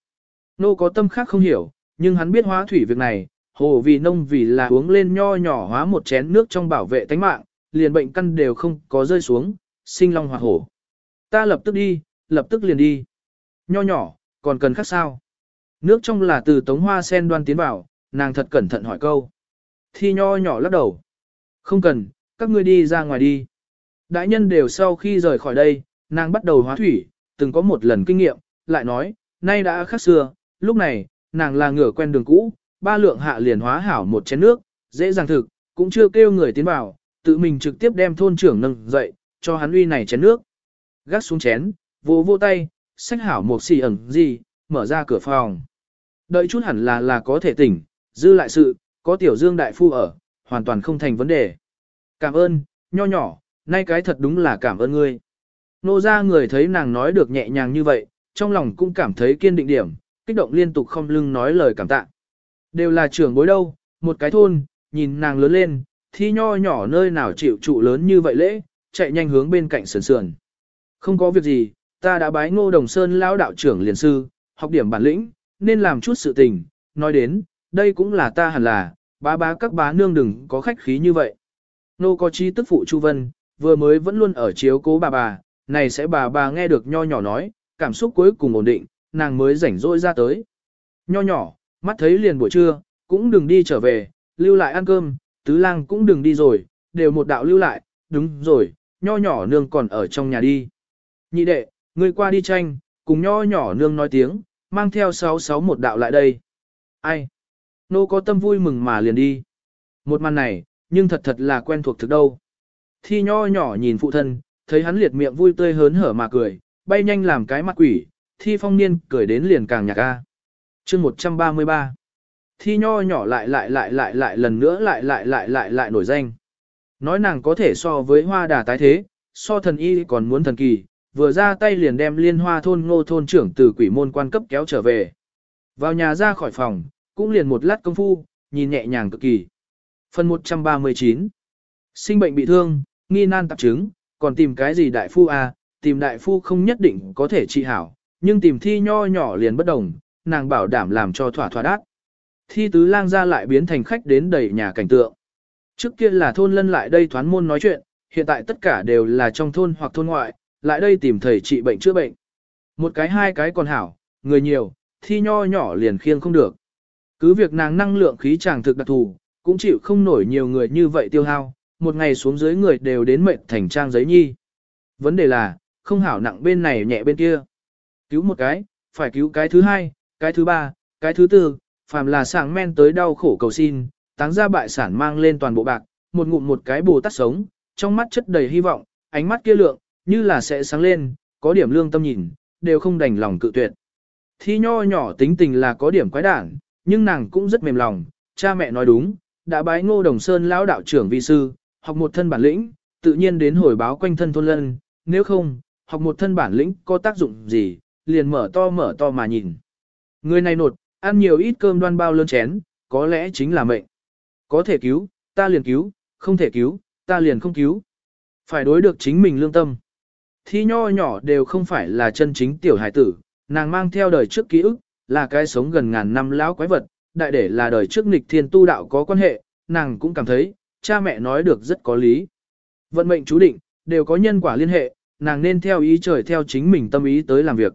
Nô có tâm khác không hiểu, nhưng hắn biết hóa thủy việc này, hồ vì nông vì là uống lên nho nhỏ hóa một chén nước trong bảo vệ tánh mạng, liền bệnh căn đều không có rơi xuống, sinh long hỏa hổ. Ta lập tức đi, lập tức liền đi. Nho nhỏ, còn cần khác sao? Nước trong là từ tống hoa sen đoan tiến vào, nàng thật cẩn thận hỏi câu. Thi nho nhỏ lắc đầu. Không cần, các ngươi đi ra ngoài đi. Đại nhân đều sau khi rời khỏi đây, nàng bắt đầu hóa thủy, từng có một lần kinh nghiệm, lại nói, nay đã khác xưa, lúc này, nàng là ngửa quen đường cũ, ba lượng hạ liền hóa hảo một chén nước, dễ dàng thực, cũng chưa kêu người tiến vào, tự mình trực tiếp đem thôn trưởng nâng dậy, cho hắn uy này chén nước. Gác xuống chén, vô vô tay, sách hảo một xì ẩn gì, mở ra cửa phòng. Đợi chút hẳn là là có thể tỉnh, dư lại sự, có tiểu dương đại phu ở, hoàn toàn không thành vấn đề. Cảm ơn, nho nhỏ, nay cái thật đúng là cảm ơn ngươi. Nô ra người thấy nàng nói được nhẹ nhàng như vậy, trong lòng cũng cảm thấy kiên định điểm, kích động liên tục không lưng nói lời cảm tạ. Đều là trưởng bối đâu, một cái thôn, nhìn nàng lớn lên, thi nho nhỏ nơi nào chịu trụ lớn như vậy lễ, chạy nhanh hướng bên cạnh sườn sườn. Không có việc gì, ta đã bái ngô đồng sơn lão đạo trưởng liền sư, học điểm bản lĩnh, nên làm chút sự tình, nói đến, đây cũng là ta hẳn là, bá bá các bá nương đừng có khách khí như vậy. Nô có chi tức phụ Chu Vân, vừa mới vẫn luôn ở chiếu cố bà bà, này sẽ bà bà nghe được nho nhỏ nói, cảm xúc cuối cùng ổn định, nàng mới rảnh rỗi ra tới. Nho nhỏ, mắt thấy liền buổi trưa, cũng đừng đi trở về, lưu lại ăn cơm, tứ lang cũng đừng đi rồi, đều một đạo lưu lại, đúng rồi, nho nhỏ nương còn ở trong nhà đi. Nhị đệ, ngươi qua đi tranh, cùng nho nhỏ nương nói tiếng, mang theo sáu sáu một đạo lại đây. Ai? Nô có tâm vui mừng mà liền đi. Một màn này, nhưng thật thật là quen thuộc thực đâu. Thi nho nhỏ nhìn phụ thân, thấy hắn liệt miệng vui tươi hớn hở mà cười, bay nhanh làm cái mặt quỷ, thi phong niên cười đến liền càng nhạc a. Chương 133 Thi nho nhỏ lại lại lại lại lại lần nữa lại lại lại lại lại nổi danh. Nói nàng có thể so với hoa đà tái thế, so thần y còn muốn thần kỳ, vừa ra tay liền đem liên hoa thôn ngô thôn trưởng từ quỷ môn quan cấp kéo trở về. Vào nhà ra khỏi phòng, cũng liền một lát công phu, nhìn nhẹ nhàng cực kỳ. Phần 139 Sinh bệnh bị thương, nghi nan tạp chứng, còn tìm cái gì đại phu à, tìm đại phu không nhất định có thể trị hảo, nhưng tìm thi nho nhỏ liền bất đồng, nàng bảo đảm làm cho thỏa thỏa đát. Thi tứ lang ra lại biến thành khách đến đầy nhà cảnh tượng. Trước kia là thôn lân lại đây thoán môn nói chuyện, hiện tại tất cả đều là trong thôn hoặc thôn ngoại, lại đây tìm thầy trị bệnh chữa bệnh. Một cái hai cái còn hảo, người nhiều, thi nho nhỏ liền khiêng không được. Cứ việc nàng năng lượng khí chàng thực đặc thù, cũng chịu không nổi nhiều người như vậy tiêu hao, một ngày xuống dưới người đều đến mệnh thành trang giấy nhi. Vấn đề là, không hảo nặng bên này nhẹ bên kia. Cứu một cái, phải cứu cái thứ hai, cái thứ ba, cái thứ tư, phàm là sảng men tới đau khổ cầu xin, táng ra bại sản mang lên toàn bộ bạc, một ngụm một cái bồ tát sống, trong mắt chất đầy hy vọng, ánh mắt kia lượng, như là sẽ sáng lên, có điểm lương tâm nhìn, đều không đành lòng cự tuyệt. Thi nho nhỏ tính tình là có điểm quái đản, nhưng nàng cũng rất mềm lòng, cha mẹ nói đúng, đã bái ngô đồng sơn lão đạo trưởng vi sư, học một thân bản lĩnh, tự nhiên đến hồi báo quanh thân thôn lân, nếu không, học một thân bản lĩnh có tác dụng gì, liền mở to mở to mà nhìn. Người này nột, ăn nhiều ít cơm đoan bao lớn chén, có lẽ chính là mệnh. Có thể cứu, ta liền cứu, không thể cứu, ta liền không cứu. Phải đối được chính mình lương tâm. Thi nho nhỏ đều không phải là chân chính tiểu hải tử, nàng mang theo đời trước ký ức, là cái sống gần ngàn năm lão quái vật, đại để là đời trước nghịch thiên tu đạo có quan hệ, nàng cũng cảm thấy, cha mẹ nói được rất có lý. Vận mệnh chú định, đều có nhân quả liên hệ, nàng nên theo ý trời theo chính mình tâm ý tới làm việc.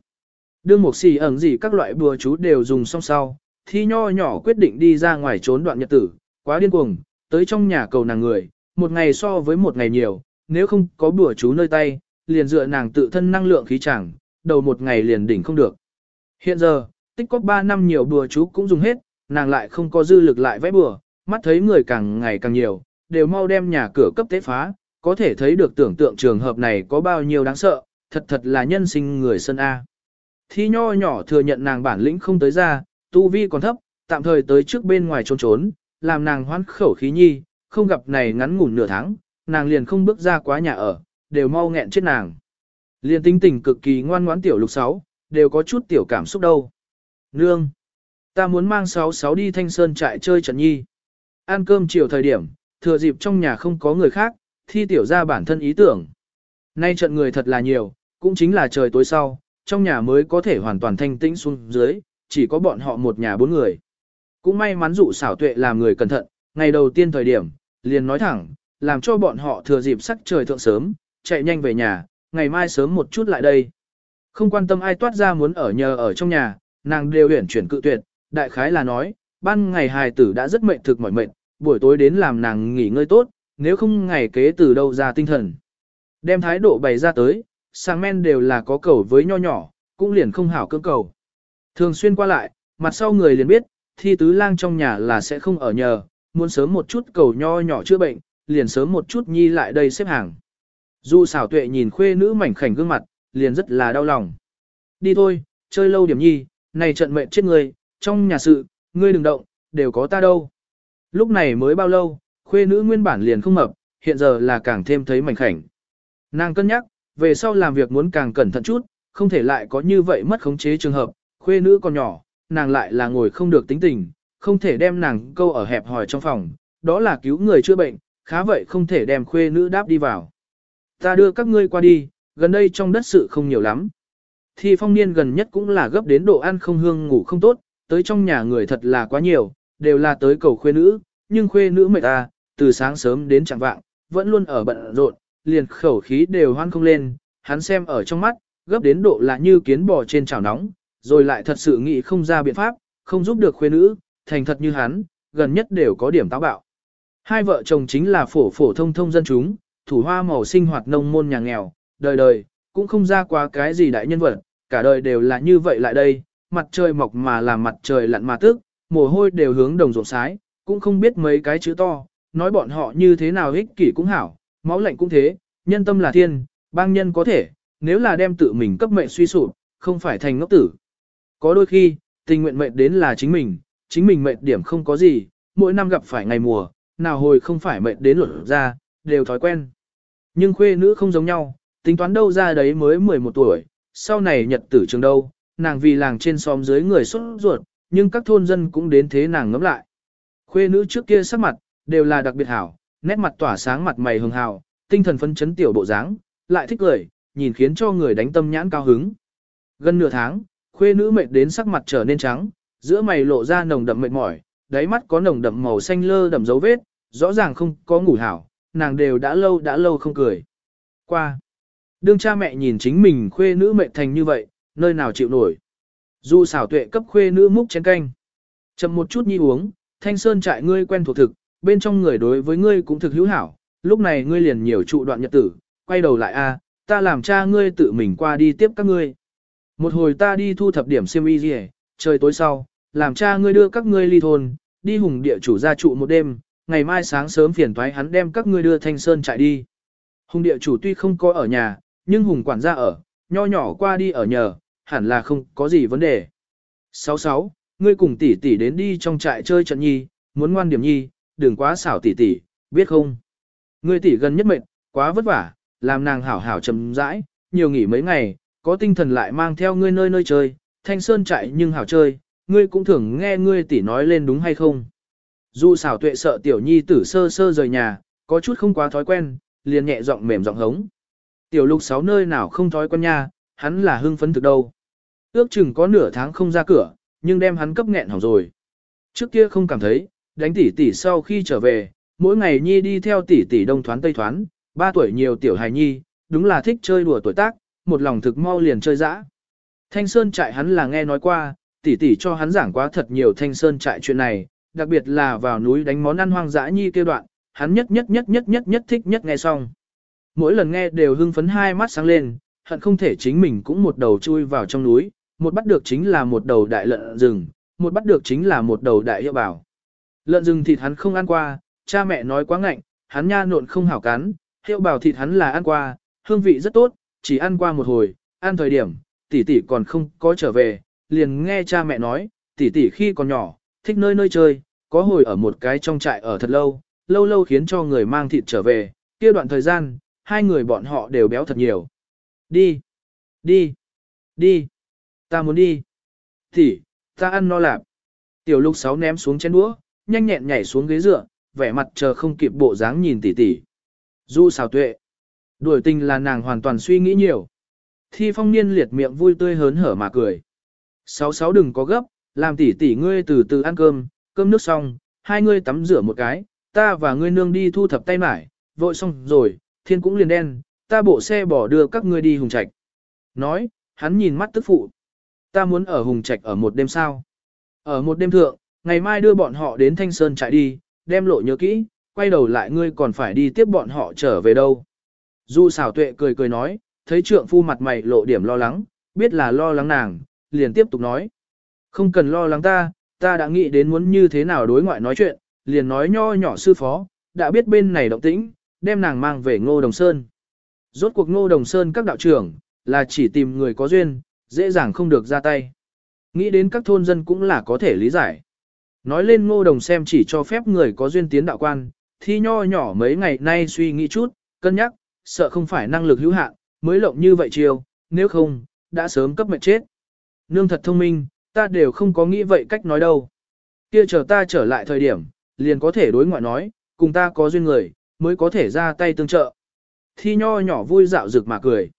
Đương một xì ẩn gì các loại bùa chú đều dùng xong sau, thi nho nhỏ quyết định đi ra ngoài trốn đoạn nhật tử, quá điên cuồng, tới trong nhà cầu nàng người, một ngày so với một ngày nhiều, nếu không có bùa chú nơi tay, liền dựa nàng tự thân năng lượng khí chẳng, đầu một ngày liền đỉnh không được. Hiện giờ, tích có 3 năm nhiều bùa chú cũng dùng hết, nàng lại không có dư lực lại vẽ bùa, mắt thấy người càng ngày càng nhiều, đều mau đem nhà cửa cấp tế phá, có thể thấy được tưởng tượng trường hợp này có bao nhiêu đáng sợ, thật thật là nhân sinh người sân A. Thi nho nhỏ thừa nhận nàng bản lĩnh không tới ra, tu vi còn thấp, tạm thời tới trước bên ngoài trốn trốn, làm nàng hoán khẩu khí nhi, không gặp này ngắn ngủn nửa tháng, nàng liền không bước ra quá nhà ở, đều mau nghẹn chết nàng. Liên tính tình cực kỳ ngoan ngoãn tiểu lục sáu, đều có chút tiểu cảm xúc đâu. Nương! Ta muốn mang sáu sáu đi thanh sơn trại chơi trận nhi. Ăn cơm chiều thời điểm, thừa dịp trong nhà không có người khác, thi tiểu ra bản thân ý tưởng. Nay trận người thật là nhiều, cũng chính là trời tối sau, trong nhà mới có thể hoàn toàn thanh tĩnh xuống dưới, chỉ có bọn họ một nhà bốn người. Cũng may mắn dụ xảo tuệ làm người cẩn thận, ngày đầu tiên thời điểm, liền nói thẳng, làm cho bọn họ thừa dịp sắc trời thượng sớm, chạy nhanh về nhà, ngày mai sớm một chút lại đây. Không quan tâm ai toát ra muốn ở nhờ ở trong nhà, nàng đều huyển chuyển cự tuyệt, đại khái là nói, ban ngày hài tử đã rất mệt thực mỏi mệt, buổi tối đến làm nàng nghỉ ngơi tốt, nếu không ngày kế từ đâu ra tinh thần. Đem thái độ bày ra tới, sang men đều là có cầu với nho nhỏ, cũng liền không hảo cưỡng cầu. Thường xuyên qua lại, mặt sau người liền biết, thi tứ lang trong nhà là sẽ không ở nhờ, muốn sớm một chút cầu nho nhỏ chữa bệnh, liền sớm một chút nhi lại đây xếp hàng. Dù xảo tuệ nhìn khuê nữ mảnh khảnh gương mặt, liền rất là đau lòng. Đi thôi, chơi lâu điểm nhi, này trận mệnh chết người, trong nhà sự, ngươi đừng động, đều có ta đâu. Lúc này mới bao lâu, khuê nữ nguyên bản liền không mập, hiện giờ là càng thêm thấy mảnh khảnh. Nàng cân nhắc, về sau làm việc muốn càng cẩn thận chút, không thể lại có như vậy mất khống chế trường hợp, khuê nữ còn nhỏ, nàng lại là ngồi không được tính tình, không thể đem nàng câu ở hẹp hòi trong phòng, đó là cứu người chữa bệnh, khá vậy không thể đem khuê nữ đáp đi vào. Ta đưa các ngươi qua đi, gần đây trong đất sự không nhiều lắm. thì phong niên gần nhất cũng là gấp đến độ ăn không hương ngủ không tốt, tới trong nhà người thật là quá nhiều, đều là tới cầu khuê nữ, nhưng khuê nữ mệt ta, từ sáng sớm đến chẳng vạng, vẫn luôn ở bận rộn, liền khẩu khí đều hoan không lên, hắn xem ở trong mắt, gấp đến độ là như kiến bò trên chảo nóng, rồi lại thật sự nghĩ không ra biện pháp, không giúp được khuê nữ, thành thật như hắn, gần nhất đều có điểm táo bạo. Hai vợ chồng chính là phổ phổ thông thông dân chúng, thủ hoa màu sinh hoạt nông môn nhà nghèo, đời đời, cũng không ra qua cái gì đại nhân vật, cả đời đều là như vậy lại đây, mặt trời mọc mà làm mặt trời lặn mà tức, mồ hôi đều hướng đồng ruộng sái, cũng không biết mấy cái chữ to, nói bọn họ như thế nào ích kỷ cũng hảo, máu lạnh cũng thế, nhân tâm là thiên, bang nhân có thể, nếu là đem tự mình cấp mệnh suy sụp, không phải thành ngốc tử. Có đôi khi, tình nguyện mệnh đến là chính mình, chính mình mệnh điểm không có gì, mỗi năm gặp phải ngày mùa, nào hồi không phải mệnh đến luật ra, đều thói quen. Nhưng khuê nữ không giống nhau, tính toán đâu ra đấy mới 11 tuổi, sau này nhật tử trường đâu, nàng vì làng trên xóm dưới người xuất ruột, nhưng các thôn dân cũng đến thế nàng ngẫm lại. Khuê nữ trước kia sắc mặt, đều là đặc biệt hảo, nét mặt tỏa sáng mặt mày hường hào, tinh thần phấn chấn tiểu bộ dáng, lại thích cười, nhìn khiến cho người đánh tâm nhãn cao hứng. Gần nửa tháng, khuê nữ mệt đến sắc mặt trở nên trắng, giữa mày lộ ra nồng đậm mệt mỏi, đáy mắt có nồng đậm màu xanh lơ đậm dấu vết, rõ ràng không có ngủ hảo, nàng đều đã lâu đã lâu không cười. Qua. Đương cha mẹ nhìn chính mình khuê nữ mệt thành như vậy, nơi nào chịu nổi. Dù xảo tuệ cấp khuê nữ múc chén canh. Chậm một chút nhi uống, thanh sơn trại ngươi quen thuộc thực, bên trong người đối với ngươi cũng thực hữu hảo, lúc này ngươi liền nhiều trụ đoạn nhật tử, quay đầu lại a, ta làm cha ngươi tự mình qua đi tiếp các ngươi. Một hồi ta đi thu thập điểm xiêm y gì, trời tối sau, làm cha ngươi đưa các ngươi ly thôn, đi hùng địa chủ gia trụ một đêm, ngày mai sáng sớm phiền toái hắn đem các ngươi đưa thanh sơn trại đi. Hùng địa chủ tuy không có ở nhà, nhưng hùng quản gia ở, nho nhỏ qua đi ở nhờ, hẳn là không có gì vấn đề. 66. Ngươi cùng tỷ tỷ đến đi trong trại chơi trận nhi, muốn ngoan điểm nhi, đừng quá xảo tỷ tỷ, biết không? Ngươi tỷ gần nhất mệt, quá vất vả, làm nàng hảo hảo chậm rãi, nhiều nghỉ mấy ngày, có tinh thần lại mang theo ngươi nơi nơi chơi, thanh sơn chạy nhưng hảo chơi, ngươi cũng thường nghe ngươi tỷ nói lên đúng hay không? Dù xảo tuệ sợ tiểu nhi tử sơ sơ rời nhà, có chút không quá thói quen, liền nhẹ giọng mềm giọng hống. Tiểu lục sáu nơi nào không thói quen nha, hắn là hưng phấn thực đâu. Ước chừng có nửa tháng không ra cửa, nhưng đem hắn cấp nghẹn hỏng rồi. Trước kia không cảm thấy, đánh tỷ tỷ sau khi trở về, mỗi ngày nhi đi theo tỷ tỷ đông thoán tây thoán, ba tuổi nhiều tiểu hài nhi, đúng là thích chơi đùa tuổi tác, một lòng thực mau liền chơi dã. Thanh Sơn trại hắn là nghe nói qua, tỷ tỷ cho hắn giảng quá thật nhiều Thanh Sơn trại chuyện này, đặc biệt là vào núi đánh món ăn hoang dã nhi kêu đoạn, hắn nhất nhất nhất nhất nhất nhất thích nhất nghe xong. Mỗi lần nghe đều hưng phấn hai mắt sáng lên, hận không thể chính mình cũng một đầu chui vào trong núi, một bắt được chính là một đầu đại lợn rừng, một bắt được chính là một đầu đại hiệu bảo. Lợn rừng thịt hắn không ăn qua, cha mẹ nói quá ngạnh, hắn nha nộn không hảo cắn, hiệu bảo thịt hắn là ăn qua, hương vị rất tốt, chỉ ăn qua một hồi, ăn thời điểm, tỷ tỷ còn không có trở về, liền nghe cha mẹ nói, tỷ tỷ khi còn nhỏ, thích nơi nơi chơi, có hồi ở một cái trong trại ở thật lâu, lâu lâu khiến cho người mang thịt trở về, kia đoạn thời gian, hai người bọn họ đều béo thật nhiều. Đi, đi, đi, ta muốn đi. Tỷ, ta ăn no lạp. Tiểu lục sáu ném xuống chén đũa, nhanh nhẹn nhảy xuống ghế dựa, vẻ mặt chờ không kịp bộ dáng nhìn tỷ tỷ. Du xào tuệ. Đuổi tình là nàng hoàn toàn suy nghĩ nhiều. Thi phong niên liệt miệng vui tươi hớn hở mà cười. Sáu sáu đừng có gấp, làm tỷ tỷ ngươi từ từ ăn cơm, cơm nước xong, hai ngươi tắm rửa một cái, ta và ngươi nương đi thu thập tay mải, vội xong rồi, thiên cũng liền đen, ta bộ xe bỏ đưa các ngươi đi hùng trạch. Nói, hắn nhìn mắt tức phụ. Ta muốn ở hùng trạch ở một đêm sao. Ở một đêm thượng, ngày mai đưa bọn họ đến Thanh Sơn trại đi, đem lộ nhớ kỹ, quay đầu lại ngươi còn phải đi tiếp bọn họ trở về đâu. Du xảo tuệ cười cười nói, thấy trượng phu mặt mày lộ điểm lo lắng, biết là lo lắng nàng, liền tiếp tục nói. Không cần lo lắng ta, ta đã nghĩ đến muốn như thế nào đối ngoại nói chuyện, liền nói nho nhỏ sư phó, đã biết bên này động tĩnh, đem nàng mang về Ngô Đồng Sơn. Rốt cuộc Ngô Đồng Sơn các đạo trưởng, là chỉ tìm người có duyên, dễ dàng không được ra tay. Nghĩ đến các thôn dân cũng là có thể lý giải. Nói lên Ngô Đồng xem chỉ cho phép người có duyên tiến đạo quan, thì nho nhỏ mấy ngày nay suy nghĩ chút, cân nhắc, sợ không phải năng lực hữu hạn, mới lộng như vậy chiều. nếu không, đã sớm cấp mệnh chết. Nương thật thông minh, ta đều không có nghĩ vậy cách nói đâu. Kia chờ ta trở lại thời điểm, liền có thể đối ngoại nói, cùng ta có duyên người, mới có thể ra tay tương trợ. Thi nho nhỏ vui dạo rực mà cười.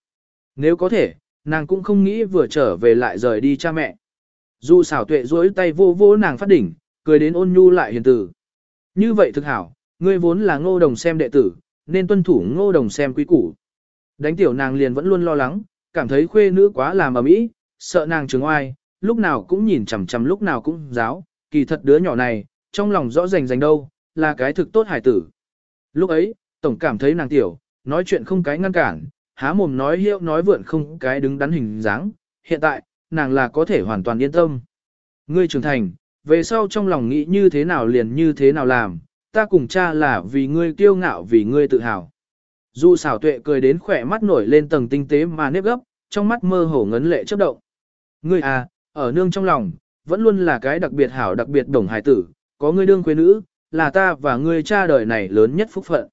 Nếu có thể, nàng cũng không nghĩ vừa trở về lại rời đi cha mẹ. Dù xảo tuệ duỗi tay vô vô nàng phát đỉnh, cười đến ôn nhu lại hiền tử. Như vậy thực hảo, ngươi vốn là ngô đồng xem đệ tử, nên tuân thủ ngô đồng xem quý củ. Đánh tiểu nàng liền vẫn luôn lo lắng, cảm thấy khuê nữ quá làm ở mỹ, sợ nàng trường oai, lúc nào cũng nhìn chằm chằm lúc nào cũng giáo, kỳ thật đứa nhỏ này, trong lòng rõ rành rành đâu, là cái thực tốt hải tử. Lúc ấy, tổng cảm thấy nàng tiểu, nói chuyện không cái ngăn cản, há mồm nói hiệu nói vượn không cái đứng đắn hình dáng, hiện tại, nàng là có thể hoàn toàn yên tâm. Ngươi trưởng thành, về sau trong lòng nghĩ như thế nào liền như thế nào làm, ta cùng cha là vì ngươi kiêu ngạo vì ngươi tự hào. Dù xảo tuệ cười đến khỏe mắt nổi lên tầng tinh tế mà nếp gấp, trong mắt mơ hồ ngấn lệ chớp động. Ngươi à, ở nương trong lòng, vẫn luôn là cái đặc biệt hảo đặc biệt đồng hài tử, có ngươi đương quê nữ, là ta và ngươi cha đời này lớn nhất phúc phận.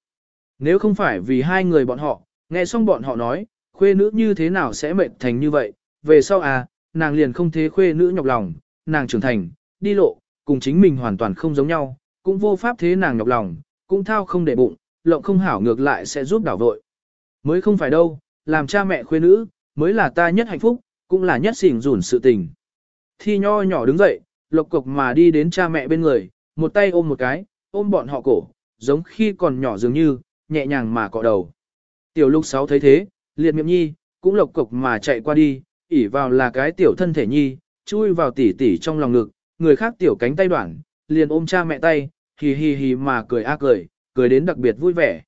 Nếu không phải vì hai người bọn họ, nghe xong bọn họ nói, khuê nữ như thế nào sẽ mệt thành như vậy, về sau à, nàng liền không thế khuê nữ nhọc lòng, nàng trưởng thành, đi lộ, cùng chính mình hoàn toàn không giống nhau, cũng vô pháp thế nàng nhọc lòng, cũng thao không để bụng, lộng không hảo ngược lại sẽ giúp đảo vội. Mới không phải đâu, làm cha mẹ khuê nữ, mới là ta nhất hạnh phúc, cũng là nhất xỉn rủn sự tình. Thi nho nhỏ đứng dậy, lộc cục mà đi đến cha mẹ bên người, một tay ôm một cái, ôm bọn họ cổ, giống khi còn nhỏ dường như, nhẹ nhàng mà cọ đầu. Tiểu lục sáu thấy thế, liệt miệng nhi, cũng lộc cục mà chạy qua đi, ỉ vào là cái tiểu thân thể nhi, chui vào tỉ tỉ trong lòng ngực, người khác tiểu cánh tay đoạn, liền ôm cha mẹ tay, hì hì hì mà cười a cười, cười đến đặc biệt vui vẻ.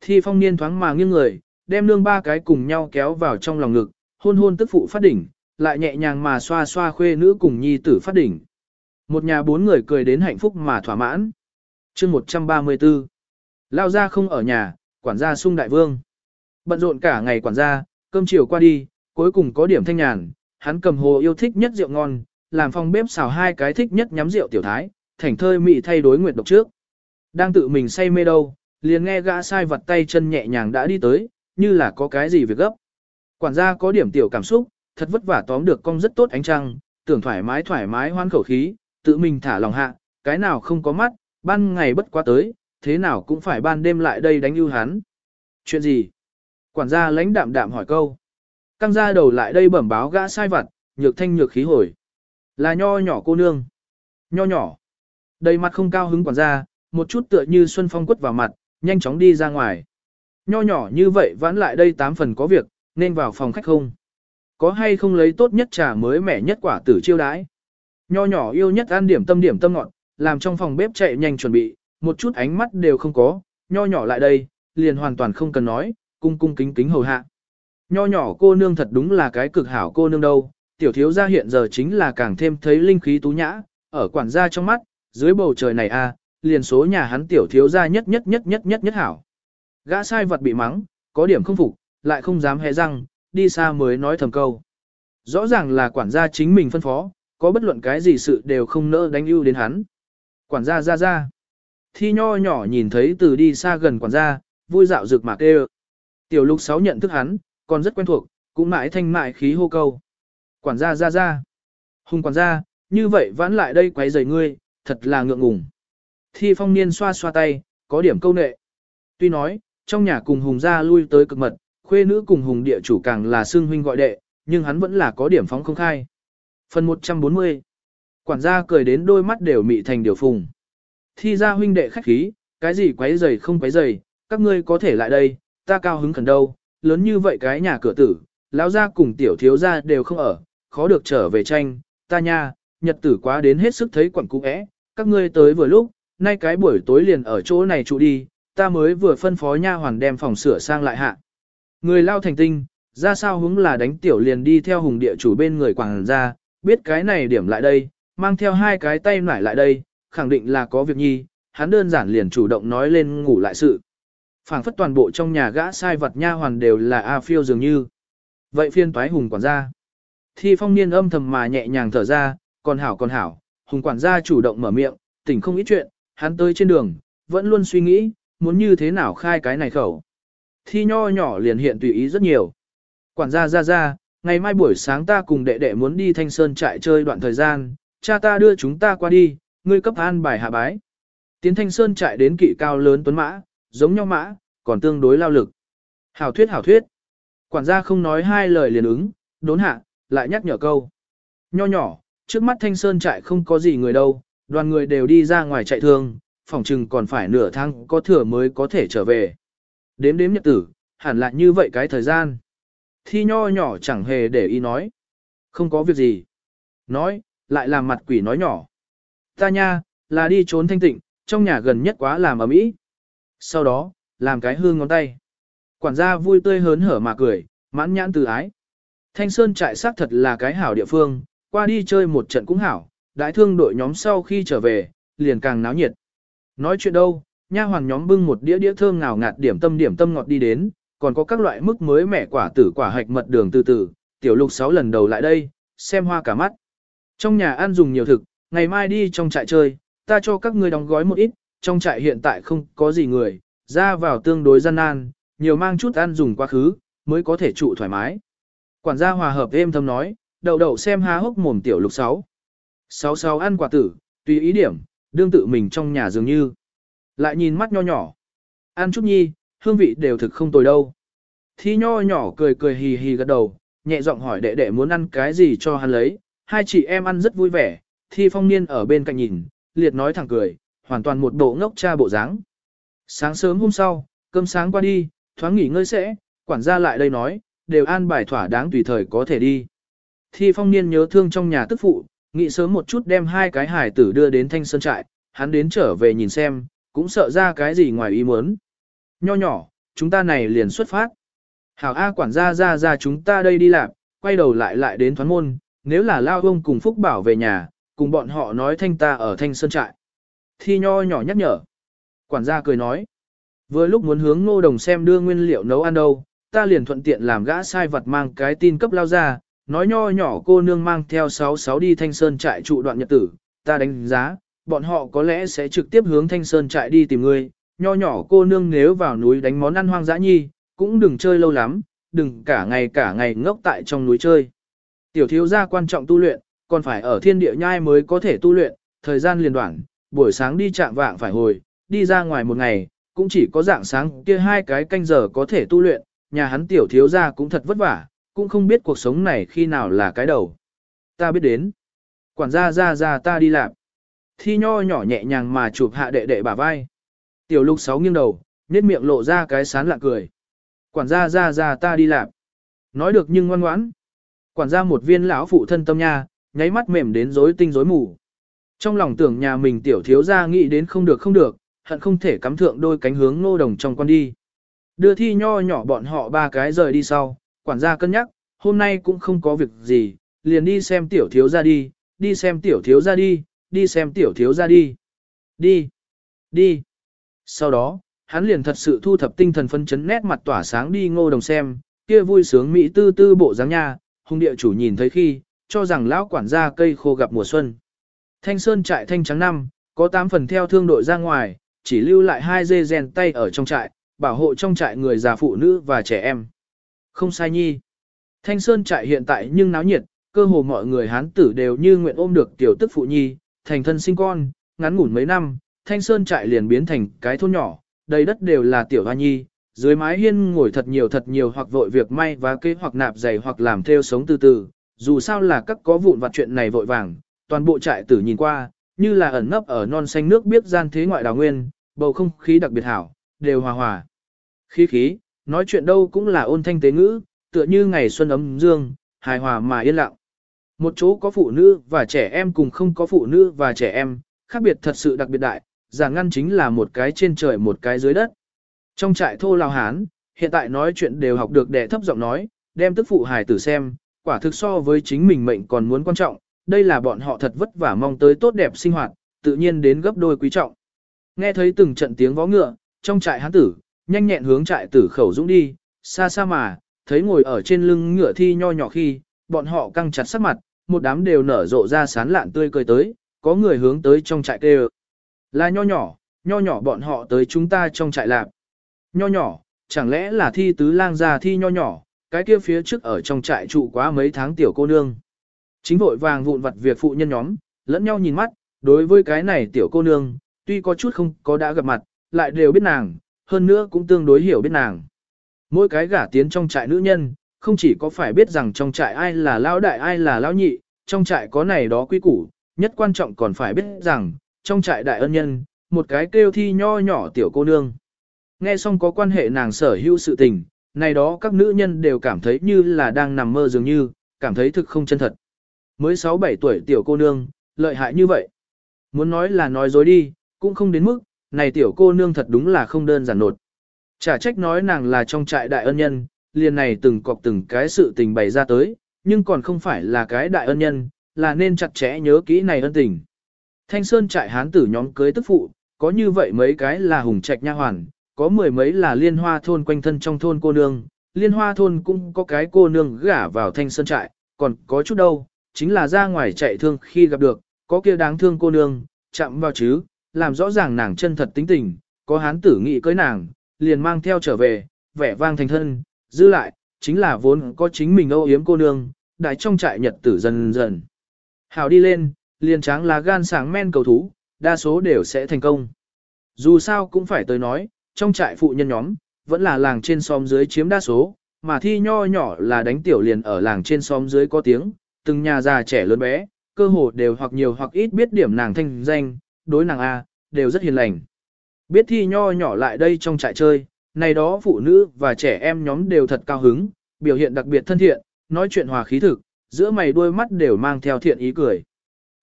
Thi phong niên thoáng mà nghiêng người, đem nương ba cái cùng nhau kéo vào trong lòng ngực, hôn hôn tức phụ phát đỉnh, lại nhẹ nhàng mà xoa xoa khuê nữ cùng nhi tử phát đỉnh. Một nhà bốn người cười đến hạnh phúc mà thỏa mãn. chương 134. Lao ra không ở nhà, quản gia sung đại vương. Bận rộn cả ngày quản gia, cơm chiều qua đi, cuối cùng có điểm thanh nhàn, hắn cầm hồ yêu thích nhất rượu ngon, làm phòng bếp xào hai cái thích nhất nhắm rượu tiểu thái, thành thơi mị thay đối nguyệt độc trước. Đang tự mình say mê đâu, liền nghe gã sai vật tay chân nhẹ nhàng đã đi tới, như là có cái gì việc gấp. Quản gia có điểm tiểu cảm xúc, thật vất vả tóm được con rất tốt ánh trăng, tưởng thoải mái thoải mái hoan khẩu khí, tự mình thả lòng hạ, cái nào không có mắt, ban ngày bất quá tới, thế nào cũng phải ban đêm lại đây đánh ưu hắn. Chuyện gì? Quản gia lãnh đạm đạm hỏi câu. Căng ra đầu lại đây bẩm báo gã sai vặt, nhược thanh nhược khí hồi. Là nho nhỏ cô nương. Nho nhỏ. Đầy mặt không cao hứng quản gia, một chút tựa như xuân phong quất vào mặt, nhanh chóng đi ra ngoài. Nho nhỏ như vậy vãn lại đây tám phần có việc, nên vào phòng khách không. Có hay không lấy tốt nhất trà mới mẻ nhất quả tử chiêu đãi. Nho nhỏ yêu nhất ăn điểm tâm điểm tâm ngọt, làm trong phòng bếp chạy nhanh chuẩn bị, một chút ánh mắt đều không có, nho nhỏ lại đây, liền hoàn toàn không cần nói, cung cung kính kính hầu hạ. Nho nhỏ cô nương thật đúng là cái cực hảo cô nương đâu, tiểu thiếu gia hiện giờ chính là càng thêm thấy linh khí tú nhã, ở quản gia trong mắt, dưới bầu trời này a, liền số nhà hắn tiểu thiếu gia nhất nhất nhất nhất nhất nhất hảo. Gã sai vật bị mắng, có điểm không phục, lại không dám hé răng, đi xa mới nói thầm câu. Rõ ràng là quản gia chính mình phân phó, có bất luận cái gì sự đều không nỡ đánh ưu đến hắn. Quản gia ra ra. Thi nho nhỏ nhìn thấy từ đi xa gần quản gia, vui dạo rực mà kêu. Tiểu lục sáu nhận thức hắn, còn rất quen thuộc, cũng mãi thanh mại khí hô câu. Quản gia ra ra. Hùng quản gia, như vậy vãn lại đây quấy rầy ngươi, thật là ngượng ngùng. Thi phong niên xoa xoa tay, có điểm câu nệ. Tuy nói, trong nhà cùng hùng gia lui tới cực mật, khuê nữ cùng hùng địa chủ càng là xương huynh gọi đệ, nhưng hắn vẫn là có điểm phóng không khai. Phần 140 Quản gia cười đến đôi mắt đều mị thành điều phùng. Thi ra huynh đệ khách khí, cái gì quấy rầy không quấy rầy, các ngươi có thể lại đây, ta cao hứng khẩn đâu, lớn như vậy cái nhà cửa tử, lão gia cùng tiểu thiếu gia đều không ở, khó được trở về tranh, ta nha, nhật tử quá đến hết sức thấy quẩn cũ é, các ngươi tới vừa lúc, nay cái buổi tối liền ở chỗ này trụ đi, ta mới vừa phân phó nha hoàn đem phòng sửa sang lại hạ. Người lao thành tinh, ra sao hướng là đánh tiểu liền đi theo hùng địa chủ bên người quảng ra, biết cái này điểm lại đây, mang theo hai cái tay nải lại đây, khẳng định là có việc nhi, hắn đơn giản liền chủ động nói lên ngủ lại sự. phảng phất toàn bộ trong nhà gã sai vật nha hoàn đều là A phiêu dường như. Vậy phiên toái hùng quản gia. Thi phong niên âm thầm mà nhẹ nhàng thở ra, còn hảo còn hảo, hùng quản gia chủ động mở miệng, tỉnh không ít chuyện, hắn tới trên đường, vẫn luôn suy nghĩ, muốn như thế nào khai cái này khẩu. Thi nho nhỏ liền hiện tùy ý rất nhiều. Quản gia ra ra, ngày mai buổi sáng ta cùng đệ đệ muốn đi thanh sơn trại chơi đoạn thời gian, cha ta đưa chúng ta qua đi, ngươi cấp an bài hạ bái. Tiến thanh sơn trại đến kỵ cao lớn tuấn mã, giống nhau mã, còn tương đối lao lực. Hảo thuyết hảo thuyết. Quản gia không nói hai lời liền ứng, đốn hạ, lại nhắc nhở câu. Nho nhỏ, trước mắt thanh sơn trại không có gì người đâu, đoàn người đều đi ra ngoài chạy thương, phòng chừng còn phải nửa tháng có thừa mới có thể trở về. Đếm đếm nhật tử, hẳn là như vậy cái thời gian. Thi nho nhỏ chẳng hề để ý nói. Không có việc gì. Nói, lại làm mặt quỷ nói nhỏ. Ta nha, là đi trốn thanh tịnh, trong nhà gần nhất quá làm ở mỹ. Sau đó, làm cái hương ngón tay. Quản gia vui tươi hớn hở mà cười, mãn nhãn từ ái. Thanh Sơn trại xác thật là cái hảo địa phương, qua đi chơi một trận cũng hảo, đại thương đội nhóm sau khi trở về, liền càng náo nhiệt. Nói chuyện đâu, nha hoàng nhóm bưng một đĩa đĩa thơm ngào ngạt điểm tâm điểm tâm ngọt đi đến, còn có các loại mức mới mẻ quả tử quả hạch mật đường từ từ, tiểu lục sáu lần đầu lại đây, xem hoa cả mắt. Trong nhà ăn dùng nhiều thực, ngày mai đi trong trại chơi, ta cho các ngươi đóng gói một ít, trong trại hiện tại không có gì người, ra vào tương đối gian nan, nhiều mang chút ăn dùng quá khứ, mới có thể trụ thoải mái. Quản gia hòa hợp êm thâm nói, đậu đậu xem há hốc mồm tiểu lục sáu. Sáu sáu ăn quả tử, tùy ý điểm, đương tự mình trong nhà dường như. Lại nhìn mắt nho nhỏ. Ăn chút nhi, hương vị đều thực không tồi đâu. Thi nho nhỏ cười cười hì hì gật đầu, nhẹ giọng hỏi đệ đệ muốn ăn cái gì cho hắn lấy. Hai chị em ăn rất vui vẻ, thi phong niên ở bên cạnh nhìn, liệt nói thẳng cười, hoàn toàn một bộ ngốc cha bộ dáng. Sáng sớm hôm sau, cơm sáng qua đi, thoáng nghỉ ngơi sẽ, quản gia lại đây nói, đều an bài thỏa đáng tùy thời có thể đi. Thi phong niên nhớ thương trong nhà tức phụ, nghĩ sớm một chút đem hai cái hải tử đưa đến thanh sơn trại, hắn đến trở về nhìn xem, cũng sợ ra cái gì ngoài ý muốn. Nho nhỏ, chúng ta này liền xuất phát. Hảo A quản gia ra ra chúng ta đây đi làm, quay đầu lại lại đến thoán môn, nếu là lao ông cùng Phúc Bảo về nhà, cùng bọn họ nói thanh ta ở thanh sơn trại. Thi nho nhỏ nhắc nhở. Quản gia cười nói. Vừa lúc muốn hướng ngô đồng xem đưa nguyên liệu nấu ăn đâu, ta liền thuận tiện làm gã sai vật mang cái tin cấp lao ra, nói nho nhỏ cô nương mang theo 66 đi thanh sơn trại trụ đoạn nhật tử, ta đánh giá, bọn họ có lẽ sẽ trực tiếp hướng thanh sơn trại đi tìm ngươi, nho nhỏ cô nương nếu vào núi đánh món ăn hoang dã nhi, cũng đừng chơi lâu lắm, đừng cả ngày cả ngày ngốc tại trong núi chơi. Tiểu thiếu gia quan trọng tu luyện, còn phải ở thiên địa nhai mới có thể tu luyện, thời gian liền đoạn, buổi sáng đi chạm vạng phải hồi, đi ra ngoài một ngày, cũng chỉ có dạng sáng kia hai cái canh giờ có thể tu luyện, nhà hắn tiểu thiếu gia cũng thật vất vả, cũng không biết cuộc sống này khi nào là cái đầu. Ta biết đến. Quản gia ra ra ta đi làm. Thi nho nhỏ nhẹ nhàng mà chụp hạ đệ đệ bả vai. Tiểu lục sáu nghiêng đầu, nét miệng lộ ra cái sán lạ cười. Quản gia ra ra ta đi làm. Nói được nhưng ngoan ngoãn. Quản gia một viên lão phụ thân tâm nha, nháy mắt mềm đến rối tinh rối mù. Trong lòng tưởng nhà mình tiểu thiếu gia nghĩ đến không được không được, hận không thể cắm thượng đôi cánh hướng nô đồng trong con đi. Đưa thi nho nhỏ bọn họ ba cái rời đi sau, quản gia cân nhắc, hôm nay cũng không có việc gì, liền đi xem tiểu thiếu gia đi, đi xem tiểu thiếu gia đi, đi xem tiểu thiếu gia đi. Đi, đi. Sau đó, hắn liền thật sự thu thập tinh thần phân chấn nét mặt tỏa sáng đi ngô đồng xem, kia vui sướng mỹ tư tư bộ dáng nha, hung địa chủ nhìn thấy khi, cho rằng lão quản gia cây khô gặp mùa xuân. Thanh sơn trại thanh trắng năm, có 8 phần theo thương đội ra ngoài, chỉ lưu lại hai dê rèn tay ở trong trại, bảo hộ trong trại người già phụ nữ và trẻ em. Không sai nhi. Thanh sơn trại hiện tại nhưng náo nhiệt, cơ hồ mọi người hán tử đều như nguyện ôm được tiểu tức phụ nhi, thành thân sinh con, ngắn ngủn mấy năm, thanh sơn trại liền biến thành cái thôn nhỏ, đầy đất đều là tiểu hoa nhi, dưới mái hiên ngồi thật nhiều thật nhiều hoặc vội việc may và kế hoặc nạp giày hoặc làm theo sống từ từ, dù sao là các có vụn vặt chuyện này vội vàng, toàn bộ trại tử nhìn qua, như là ẩn nấp ở non xanh nước biết gian thế ngoại đào nguyên, bầu không khí đặc biệt hảo, đều hòa hòa. Khí khí, nói chuyện đâu cũng là ôn thanh tế ngữ, tựa như ngày xuân ấm dương, hài hòa mà yên lặng. Một chỗ có phụ nữ và trẻ em cùng không có phụ nữ và trẻ em, khác biệt thật sự đặc biệt đại, giả ngăn chính là một cái trên trời một cái dưới đất. Trong trại thô lao hán, hiện tại nói chuyện đều học được đẻ thấp giọng nói, đem tức phụ hài tử xem, quả thực so với chính mình mệnh còn muốn quan trọng, đây là bọn họ thật vất vả mong tới tốt đẹp sinh hoạt, tự nhiên đến gấp đôi quý trọng. Nghe thấy từng trận tiếng vó ngựa, trong trại hán tử, nhanh nhẹn hướng trại tử khẩu dũng đi, xa xa mà, thấy ngồi ở trên lưng ngựa thi nho nhỏ khi, bọn họ căng chặt sắc mặt, một đám đều nở rộ ra sán lạn tươi cười tới, có người hướng tới trong trại kêu. Là nho nhỏ, nho nhỏ bọn họ tới chúng ta trong trại lạp. Nho nhỏ, chẳng lẽ là thi tứ lang già thi nho nhỏ, cái kia phía trước ở trong trại trụ quá mấy tháng tiểu cô nương. Chính vội vàng vụn vặt việc phụ nhân nhóm, lẫn nhau nhìn mắt, đối với cái này tiểu cô nương, tuy có chút không có đã gặp mặt, lại đều biết nàng, hơn nữa cũng tương đối hiểu biết nàng. Mỗi cái gả tiến trong trại nữ nhân, không chỉ có phải biết rằng trong trại ai là lão đại ai là lão nhị, trong trại có này đó quy củ, nhất quan trọng còn phải biết rằng, trong trại đại ân nhân, một cái kêu thi nho nhỏ tiểu cô nương. Nghe xong có quan hệ nàng sở hữu sự tình, này đó các nữ nhân đều cảm thấy như là đang nằm mơ dường như, cảm thấy thực không chân thật. Mới 6-7 tuổi tiểu cô nương, lợi hại như vậy. Muốn nói là nói dối đi, cũng không đến mức, này tiểu cô nương thật đúng là không đơn giản nột. Chả trách nói nàng là trong trại đại ân nhân, liền này từng cọc từng cái sự tình bày ra tới, nhưng còn không phải là cái đại ân nhân, là nên chặt chẽ nhớ kỹ này ân tình. Thanh Sơn trại hán tử nhóm cưới tức phụ, có như vậy mấy cái là hùng trạch nha hoàn, có mười mấy là liên hoa thôn quanh thân trong thôn cô nương, liên hoa thôn cũng có cái cô nương gả vào thanh sơn trại, còn có chút đâu, chính là ra ngoài chạy thương khi gặp được, có kia đáng thương cô nương, chạm vào chứ, làm rõ ràng nàng chân thật tính tình, có hán tử nghị cưới nàng, liền mang theo trở về, vẻ vang thành thân, giữ lại, chính là vốn có chính mình âu yếm cô nương, đại trong trại nhật tử dần dần. Hào đi lên, liền tráng là gan sáng men cầu thú, đa số đều sẽ thành công. Dù sao cũng phải tới nói, trong trại phụ nhân nhóm, vẫn là làng trên xóm dưới chiếm đa số, mà thi nho nhỏ là đánh tiểu liền ở làng trên xóm dưới có tiếng, từng nhà già trẻ lớn bé, cơ hồ đều hoặc nhiều hoặc ít biết điểm nàng thanh danh, đối nàng A, đều rất hiền lành. Biết thi nho nhỏ lại đây trong trại chơi, này đó phụ nữ và trẻ em nhóm đều thật cao hứng, biểu hiện đặc biệt thân thiện, nói chuyện hòa khí thực, giữa mày đôi mắt đều mang theo thiện ý cười.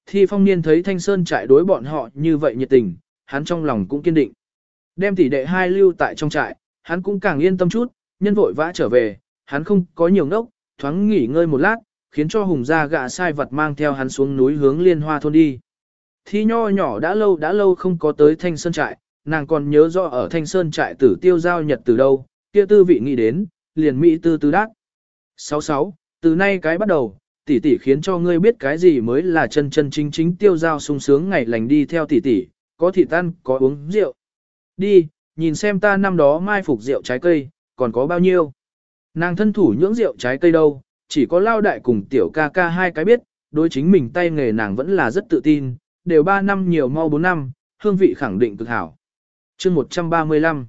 Thi phong niên thấy thanh sơn trại đối bọn họ như vậy nhiệt tình, hắn trong lòng cũng kiên định. Đem tỷ đệ hai lưu tại trong trại, hắn cũng càng yên tâm chút, nhân vội vã trở về, hắn không có nhiều ngốc, thoáng nghỉ ngơi một lát, khiến cho hùng gia gạ sai vật mang theo hắn xuống núi hướng liên hoa thôn đi. Thi nho nhỏ đã lâu đã lâu không có tới thanh sơn trại, nàng còn nhớ rõ ở thanh sơn trại tử tiêu giao nhật từ đâu, kia tư vị nghĩ đến, liền mỹ tư tư đắc. 66. Từ nay cái bắt đầu, tỷ tỷ khiến cho ngươi biết cái gì mới là chân chân chính chính tiêu giao sung sướng ngày lành đi theo tỷ tỷ, có thịt ăn, có uống rượu. Đi, nhìn xem ta năm đó mai phục rượu trái cây, còn có bao nhiêu. Nàng thân thủ nhưỡng rượu trái cây đâu, chỉ có lao đại cùng tiểu ca ca hai cái biết, đối chính mình tay nghề nàng vẫn là rất tự tin, đều 3 năm nhiều mau 4 năm, hương vị khẳng định cực hảo chương 135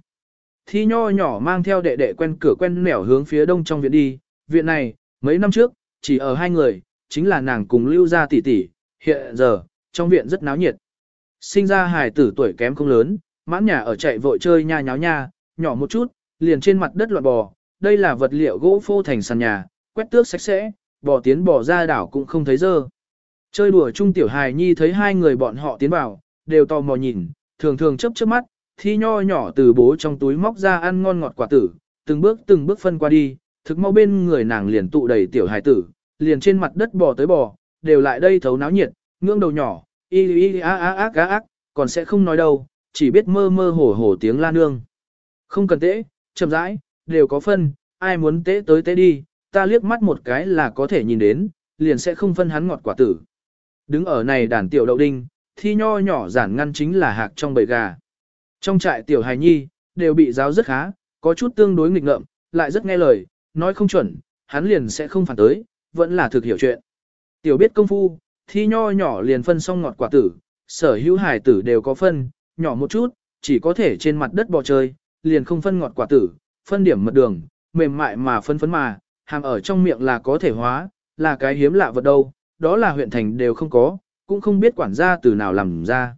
Thi nho nhỏ mang theo đệ đệ quen cửa quen nẻo hướng phía đông trong viện đi, viện này, mấy năm trước, chỉ ở hai người, chính là nàng cùng lưu ra tỷ tỷ, hiện giờ, trong viện rất náo nhiệt. Sinh ra hài tử tuổi kém không lớn, mãn nhà ở chạy vội chơi nha nháo nha, nhỏ một chút, liền trên mặt đất loạn bò, đây là vật liệu gỗ phô thành sàn nhà, quét tước sạch sẽ, bò tiến bò ra đảo cũng không thấy dơ. Chơi đùa chung tiểu hài nhi thấy hai người bọn họ tiến vào, đều tò mò nhìn, thường thường chấp chớp mắt, thi nho nhỏ từ bố trong túi móc ra ăn ngon ngọt quả tử, từng bước từng bước phân qua đi, thực mau bên người nàng liền tụ đầy tiểu hài tử, liền trên mặt đất bò tới bò, đều lại đây thấu náo nhiệt, ngưỡng đầu nhỏ, y y a a a á a, còn sẽ không nói đâu, chỉ biết mơ mơ hổ hổ tiếng la nương. Không cần tễ, chậm rãi, đều có phân, ai muốn tễ tới tễ đi, ta liếc mắt một cái là có thể nhìn đến, liền sẽ không phân hắn ngọt quả tử. Đứng ở này đàn tiểu đậu đinh, thi nho nhỏ giản ngăn chính là hạc trong bầy gà. Trong trại tiểu hài nhi, đều bị giáo rất khá, có chút tương đối nghịch ngợm, lại rất nghe lời, nói không chuẩn, hắn liền sẽ không phản tới, vẫn là thực hiểu chuyện. Tiểu biết công phu, thi nho nhỏ liền phân xong ngọt quả tử, sở hữu hải tử đều có phân, nhỏ một chút, chỉ có thể trên mặt đất bò chơi, liền không phân ngọt quả tử, phân điểm mật đường, mềm mại mà phân phấn mà, hàm ở trong miệng là có thể hóa, là cái hiếm lạ vật đâu, đó là huyện thành đều không có, cũng không biết quản gia từ nào làm ra.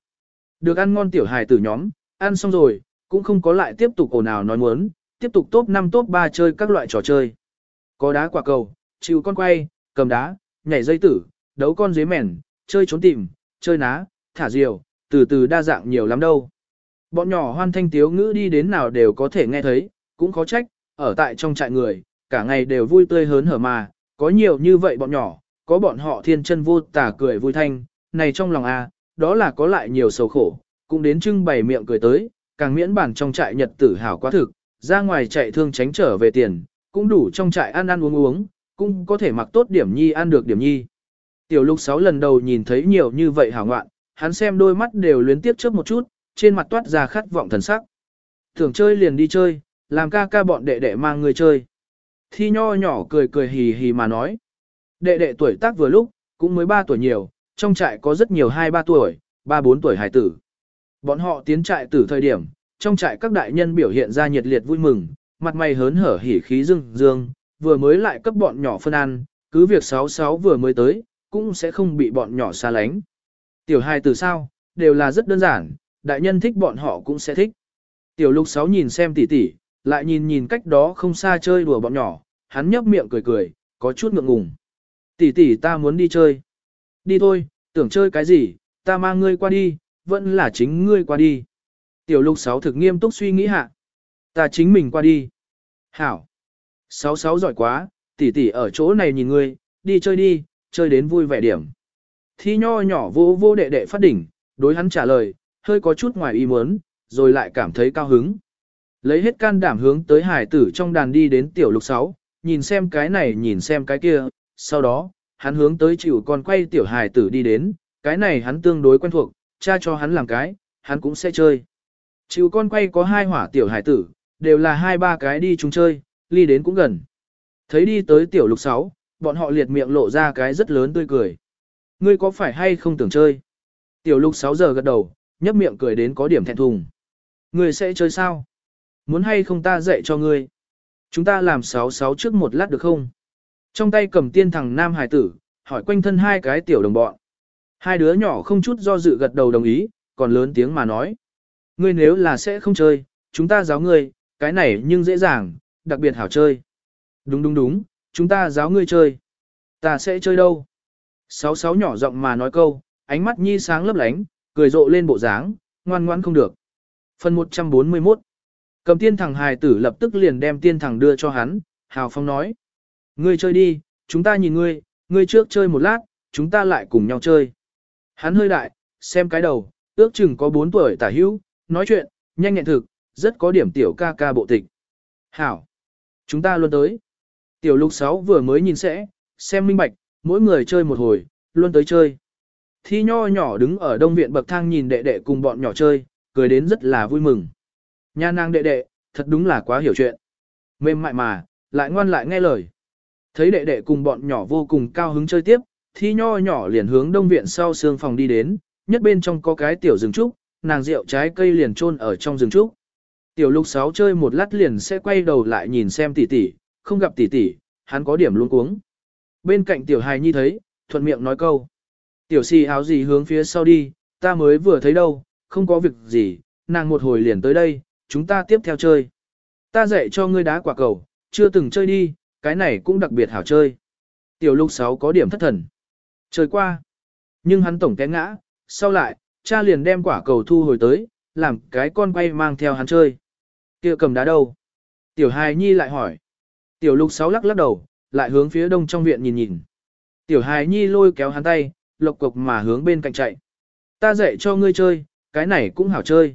Được ăn ngon tiểu hài tử nhóm, ăn xong rồi, cũng không có lại tiếp tục ồn nào nói muốn, tiếp tục top 5 top 3 chơi các loại trò chơi. Có đá quả cầu, chịu con quay, cầm đá, nhảy dây tử, đấu con dế mèn, chơi trốn tìm, chơi ná, thả diều, từ từ đa dạng nhiều lắm đâu. Bọn nhỏ hoan thanh tiếu ngữ đi đến nào đều có thể nghe thấy, cũng khó trách, ở tại trong trại người, cả ngày đều vui tươi hớn hở mà, có nhiều như vậy bọn nhỏ, có bọn họ thiên chân vô tả cười vui thanh, này trong lòng a, đó là có lại nhiều sầu khổ, cũng đến trưng bày miệng cười tới, càng miễn bản trong trại nhật tử hào quá thực, ra ngoài chạy thương tránh trở về tiền, cũng đủ trong trại ăn ăn uống uống, cũng có thể mặc tốt điểm nhi ăn được điểm nhi. Tiểu lục sáu lần đầu nhìn thấy nhiều như vậy hảo ngoạn, hắn xem đôi mắt đều luyến tiếp chớp một chút, trên mặt toát ra khát vọng thần sắc. Thường chơi liền đi chơi, làm ca ca bọn đệ đệ mang người chơi. Thi nho nhỏ cười cười hì hì mà nói. Đệ đệ tuổi tác vừa lúc, cũng mới 3 tuổi nhiều, trong trại có rất nhiều 2-3 tuổi, 3-4 tuổi hải tử. Bọn họ tiến trại từ thời điểm, trong trại các đại nhân biểu hiện ra nhiệt liệt vui mừng, mặt mày hớn hở hỉ khí dương dương, vừa mới lại cấp bọn nhỏ phân ăn, cứ việc 66 vừa mới tới, cũng sẽ không bị bọn nhỏ xa lánh. Tiểu hai từ sao, đều là rất đơn giản, đại nhân thích bọn họ cũng sẽ thích. Tiểu lục sáu nhìn xem tỉ tỉ, lại nhìn nhìn cách đó không xa chơi đùa bọn nhỏ, hắn nhấp miệng cười cười, có chút ngượng ngùng. Tỷ tỷ ta muốn đi chơi. Đi thôi, tưởng chơi cái gì, ta mang ngươi qua đi, vẫn là chính ngươi qua đi. Tiểu lục sáu thực nghiêm túc suy nghĩ hạ. Ta chính mình qua đi. Hảo. Sáu sáu giỏi quá, tỷ tỷ ở chỗ này nhìn ngươi, đi chơi đi, chơi đến vui vẻ điểm. Thi nho nhỏ vô vô đệ đệ phát đỉnh, đối hắn trả lời, hơi có chút ngoài ý muốn, rồi lại cảm thấy cao hứng. Lấy hết can đảm hướng tới hải tử trong đàn đi đến tiểu lục sáu, nhìn xem cái này nhìn xem cái kia, sau đó, hắn hướng tới chịu con quay tiểu hải tử đi đến, cái này hắn tương đối quen thuộc, cha cho hắn làm cái, hắn cũng sẽ chơi. Chịu con quay có hai hỏa tiểu hải tử, đều là hai ba cái đi chung chơi, ly đến cũng gần. Thấy đi tới tiểu lục sáu, bọn họ liệt miệng lộ ra cái rất lớn tươi cười. Ngươi có phải hay không tưởng chơi? Tiểu lục 6 giờ gật đầu, nhấp miệng cười đến có điểm thẹn thùng. Ngươi sẽ chơi sao? Muốn hay không ta dạy cho ngươi? Chúng ta làm sáu sáu trước một lát được không? Trong tay cầm tiên thằng nam hải tử, hỏi quanh thân hai cái tiểu đồng bọn. Hai đứa nhỏ không chút do dự gật đầu đồng ý, còn lớn tiếng mà nói. Ngươi nếu là sẽ không chơi, chúng ta giáo ngươi, cái này nhưng dễ dàng, đặc biệt hảo chơi. Đúng đúng đúng, chúng ta giáo ngươi chơi. Ta sẽ chơi đâu? Sáu sáu nhỏ giọng mà nói câu, ánh mắt nhi sáng lấp lánh, cười rộ lên bộ dáng, ngoan ngoan không được. Phần 141 Cầm tiên thằng hài tử lập tức liền đem tiên thằng đưa cho hắn, hào phong nói. Ngươi chơi đi, chúng ta nhìn ngươi, ngươi trước chơi một lát, chúng ta lại cùng nhau chơi. Hắn hơi đại, xem cái đầu, ước chừng có 4 tuổi tả hữu, nói chuyện, nhanh nhẹn thực, rất có điểm tiểu ca ca bộ tịch. Hảo, chúng ta luôn tới. Tiểu lục 6 vừa mới nhìn sẽ, xem minh bạch, mỗi người chơi một hồi, luôn tới chơi. Thi nho nhỏ đứng ở đông viện bậc thang nhìn đệ đệ cùng bọn nhỏ chơi, cười đến rất là vui mừng. Nha nàng đệ đệ, thật đúng là quá hiểu chuyện. Mềm mại mà, lại ngoan lại nghe lời. Thấy đệ đệ cùng bọn nhỏ vô cùng cao hứng chơi tiếp, thi nho nhỏ liền hướng đông viện sau xương phòng đi đến, nhất bên trong có cái tiểu rừng trúc, nàng rượu trái cây liền chôn ở trong rừng trúc. Tiểu lục sáu chơi một lát liền sẽ quay đầu lại nhìn xem tỷ tỷ, không gặp tỷ tỷ, hắn có điểm luôn cuống. Bên cạnh tiểu hài nhi thấy, thuận miệng nói câu. Tiểu xì áo gì hướng phía sau đi, ta mới vừa thấy đâu, không có việc gì, nàng một hồi liền tới đây, chúng ta tiếp theo chơi. Ta dạy cho ngươi đá quả cầu, chưa từng chơi đi, cái này cũng đặc biệt hảo chơi. Tiểu lục sáu có điểm thất thần. Trời qua. Nhưng hắn tổng té ngã, sau lại, cha liền đem quả cầu thu hồi tới, làm cái con quay mang theo hắn chơi. kia cầm đá đâu? Tiểu hài nhi lại hỏi. Tiểu lục sáu lắc lắc đầu, lại hướng phía đông trong viện nhìn nhìn. Tiểu hài nhi lôi kéo hắn tay, lộc cục mà hướng bên cạnh chạy. Ta dạy cho ngươi chơi, cái này cũng hảo chơi.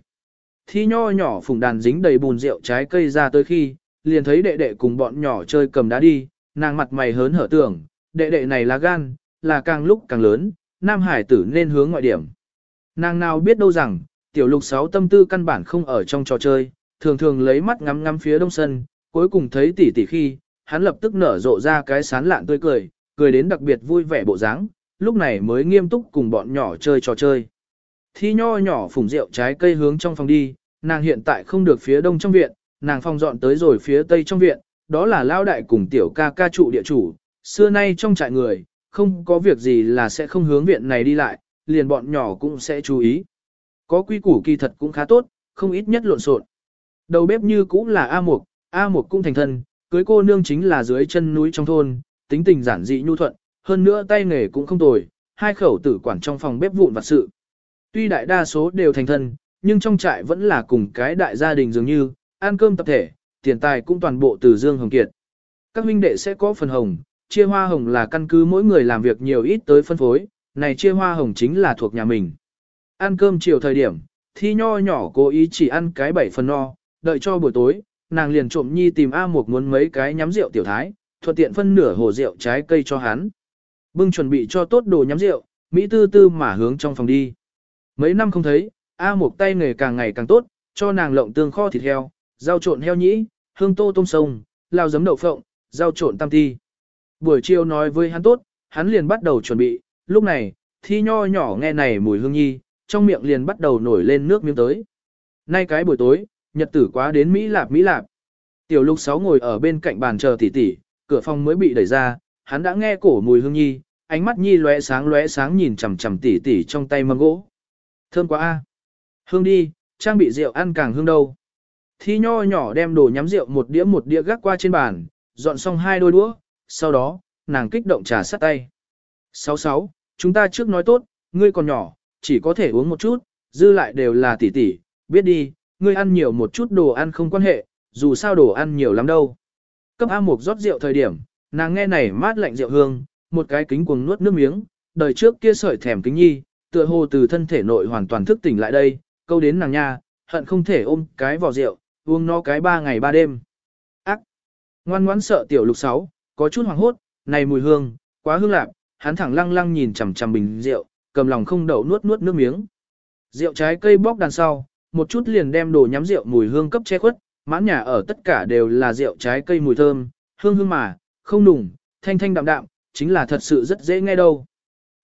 Thi nho nhỏ phùng đàn dính đầy bùn rượu trái cây ra tới khi, liền thấy đệ đệ cùng bọn nhỏ chơi cầm đá đi, nàng mặt mày hớn hở tưởng, đệ đệ này là gan, là càng lúc càng lớn, nam hải tử nên hướng ngoại điểm. Nàng nào biết đâu rằng, tiểu lục sáu tâm tư căn bản không ở trong trò chơi, thường thường lấy mắt ngắm ngắm phía đông sân, cuối cùng thấy tỷ tỷ khi, hắn lập tức nở rộ ra cái sán lạn tươi cười, cười đến đặc biệt vui vẻ bộ dáng, lúc này mới nghiêm túc cùng bọn nhỏ chơi trò chơi. Thi nho nhỏ phủng rượu trái cây hướng trong phòng đi, nàng hiện tại không được phía đông trong viện, nàng phong dọn tới rồi phía tây trong viện, đó là lao đại cùng tiểu ca ca trụ địa chủ, xưa nay trong trại người, không có việc gì là sẽ không hướng viện này đi lại, liền bọn nhỏ cũng sẽ chú ý. Có quy củ kỳ thật cũng khá tốt, không ít nhất lộn xộn. Đầu bếp như cũng là A Mục, A Mục cũng thành thân, cưới cô nương chính là dưới chân núi trong thôn, tính tình giản dị nhu thuận, hơn nữa tay nghề cũng không tồi, hai khẩu tử quản trong phòng bếp vụn vặt sự. Tuy đại đa số đều thành thân, nhưng trong trại vẫn là cùng cái đại gia đình dường như, ăn cơm tập thể, tiền tài cũng toàn bộ từ Dương Hồng Kiệt. Các huynh đệ sẽ có phần hồng, chia hoa hồng là căn cứ mỗi người làm việc nhiều ít tới phân phối, này chia hoa hồng chính là thuộc nhà mình. Ăn cơm chiều thời điểm, thi nho nhỏ cố ý chỉ ăn cái bảy phần no, đợi cho buổi tối, nàng liền trộm nhi tìm A Mục muốn mấy cái nhắm rượu tiểu thái, thuận tiện phân nửa hồ rượu trái cây cho hắn. Bưng chuẩn bị cho tốt đồ nhắm rượu, Mỹ tư tư mà hướng trong phòng đi. Mấy năm không thấy, A Mục tay nghề càng ngày càng tốt, cho nàng lộng tương kho thịt heo, rau trộn heo nhĩ, hương tô tôm sông, lao giấm đậu phộng, rau trộn tam ti. Buổi chiều nói với hắn tốt, hắn liền bắt đầu chuẩn bị, lúc này, thi nho nhỏ nghe này mùi hương nhi, trong miệng liền bắt đầu nổi lên nước miếng tới. Nay cái buổi tối, nhật tử quá đến Mỹ Lạp Mỹ Lạp. Tiểu lục sáu ngồi ở bên cạnh bàn chờ tỉ tỉ, cửa phòng mới bị đẩy ra, hắn đã nghe cổ mùi hương nhi, ánh mắt nhi lóe sáng lóe sáng nhìn chằm chằm tỉ tỉ trong tay mâm gỗ. Thơm quá a. Hương đi, trang bị rượu ăn càng hương đâu. Thi nho nhỏ đem đồ nhắm rượu một đĩa một đĩa gác qua trên bàn, dọn xong hai đôi đũa, sau đó, nàng kích động trà sát tay. Sáu sáu, chúng ta trước nói tốt, ngươi còn nhỏ, chỉ có thể uống một chút, dư lại đều là tỷ tỷ, biết đi, ngươi ăn nhiều một chút đồ ăn không quan hệ, dù sao đồ ăn nhiều lắm đâu. Cấp A Mục rót rượu thời điểm, nàng nghe này mát lạnh rượu hương, một cái kính cuồng nuốt nước miếng, đời trước kia sợi thèm kính nhi, tựa hồ từ thân thể nội hoàn toàn thức tỉnh lại đây, câu đến nàng nha, hận không thể ôm cái vỏ rượu, uống nó cái ba ngày ba đêm. Ác! Ngoan ngoãn sợ tiểu lục sáu, có chút hoàng hốt, này mùi hương, quá hương lạc, hắn thẳng lăng lăng nhìn chằm chằm bình rượu, cầm lòng không đậu nuốt nuốt nước miếng. Rượu trái cây bóc đằng sau, một chút liền đem đồ nhắm rượu mùi hương cấp che khuất, mãn nhà ở tất cả đều là rượu trái cây mùi thơm, hương hương mà, không nùng, thanh thanh đạm đạm, chính là thật sự rất dễ nghe đâu.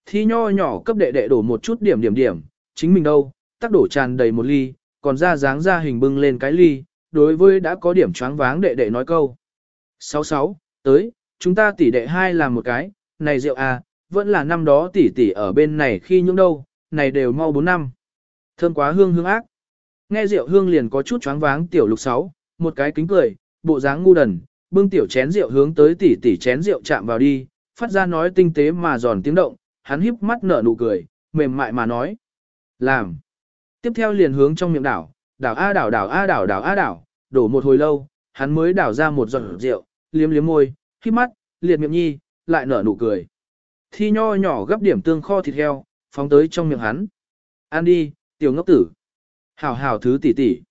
Thi nho nhỏ cấp đệ đệ đổ một chút điểm điểm điểm, chính mình đâu, tác đổ tràn đầy một ly, còn ra dáng ra hình bưng lên cái ly, đối với đã có điểm choáng váng đệ đệ nói câu. 66, tới, chúng ta tỷ đệ hai làm một cái, này rượu à, vẫn là năm đó tỷ tỷ ở bên này khi những đâu, này đều mau 4 năm. Thơm quá hương hương ác. Nghe rượu hương liền có chút choáng váng tiểu lục sáu, một cái kính cười, bộ dáng ngu đần, bưng tiểu chén rượu hướng tới tỷ tỷ chén rượu chạm vào đi, phát ra nói tinh tế mà giòn tiếng động, hắn híp mắt nở nụ cười, mềm mại mà nói. Làm. Tiếp theo liền hướng trong miệng đảo, đảo a đảo đảo a đảo đảo a đảo, đổ một hồi lâu, hắn mới đảo ra một giọt rượu, liếm liếm môi, khi mắt, liệt miệng nhi, lại nở nụ cười. Thi nho nhỏ gấp điểm tương kho thịt heo, phóng tới trong miệng hắn. Ăn đi, tiểu ngốc tử. Hảo hảo thứ tỷ tỷ.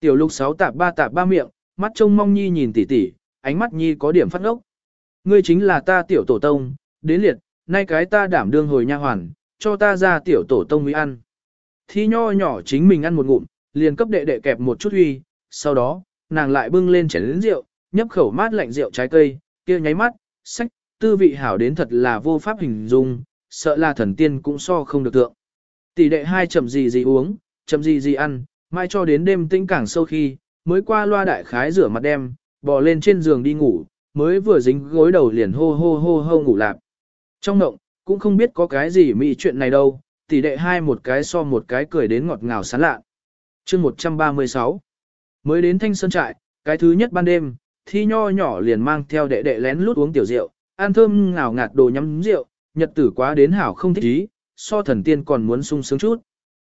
Tiểu lục sáu tạp ba tạp ba miệng, mắt trông mong nhi nhìn tỷ tỷ, ánh mắt nhi có điểm phát ngốc. Ngươi chính là ta tiểu tổ tông, đến liệt, nay cái ta đảm đương hồi nha hoàn, cho ta ra tiểu tổ tông mới ăn. Thi nho nhỏ chính mình ăn một ngụm, liền cấp đệ đệ kẹp một chút huy, sau đó, nàng lại bưng lên chén lớn rượu, nhấp khẩu mát lạnh rượu trái cây, kia nháy mắt, sách, tư vị hảo đến thật là vô pháp hình dung, sợ là thần tiên cũng so không được tượng. Tỷ đệ hai chậm gì gì uống, chậm gì gì ăn, mai cho đến đêm tĩnh cảng sâu khi, mới qua loa đại khái rửa mặt đem, bò lên trên giường đi ngủ, mới vừa dính gối đầu liền hô hô hô hô ngủ lạp. Trong động, cũng không biết có cái gì mỹ chuyện này đâu, tỷ đệ hai một cái so một cái cười đến ngọt ngào sán lạ. chương 136 Mới đến thanh sơn trại, cái thứ nhất ban đêm, thi nho nhỏ liền mang theo đệ đệ lén lút uống tiểu rượu, ăn thơm ngào ngạt đồ nhắm rượu, nhật tử quá đến hảo không thích ý, so thần tiên còn muốn sung sướng chút.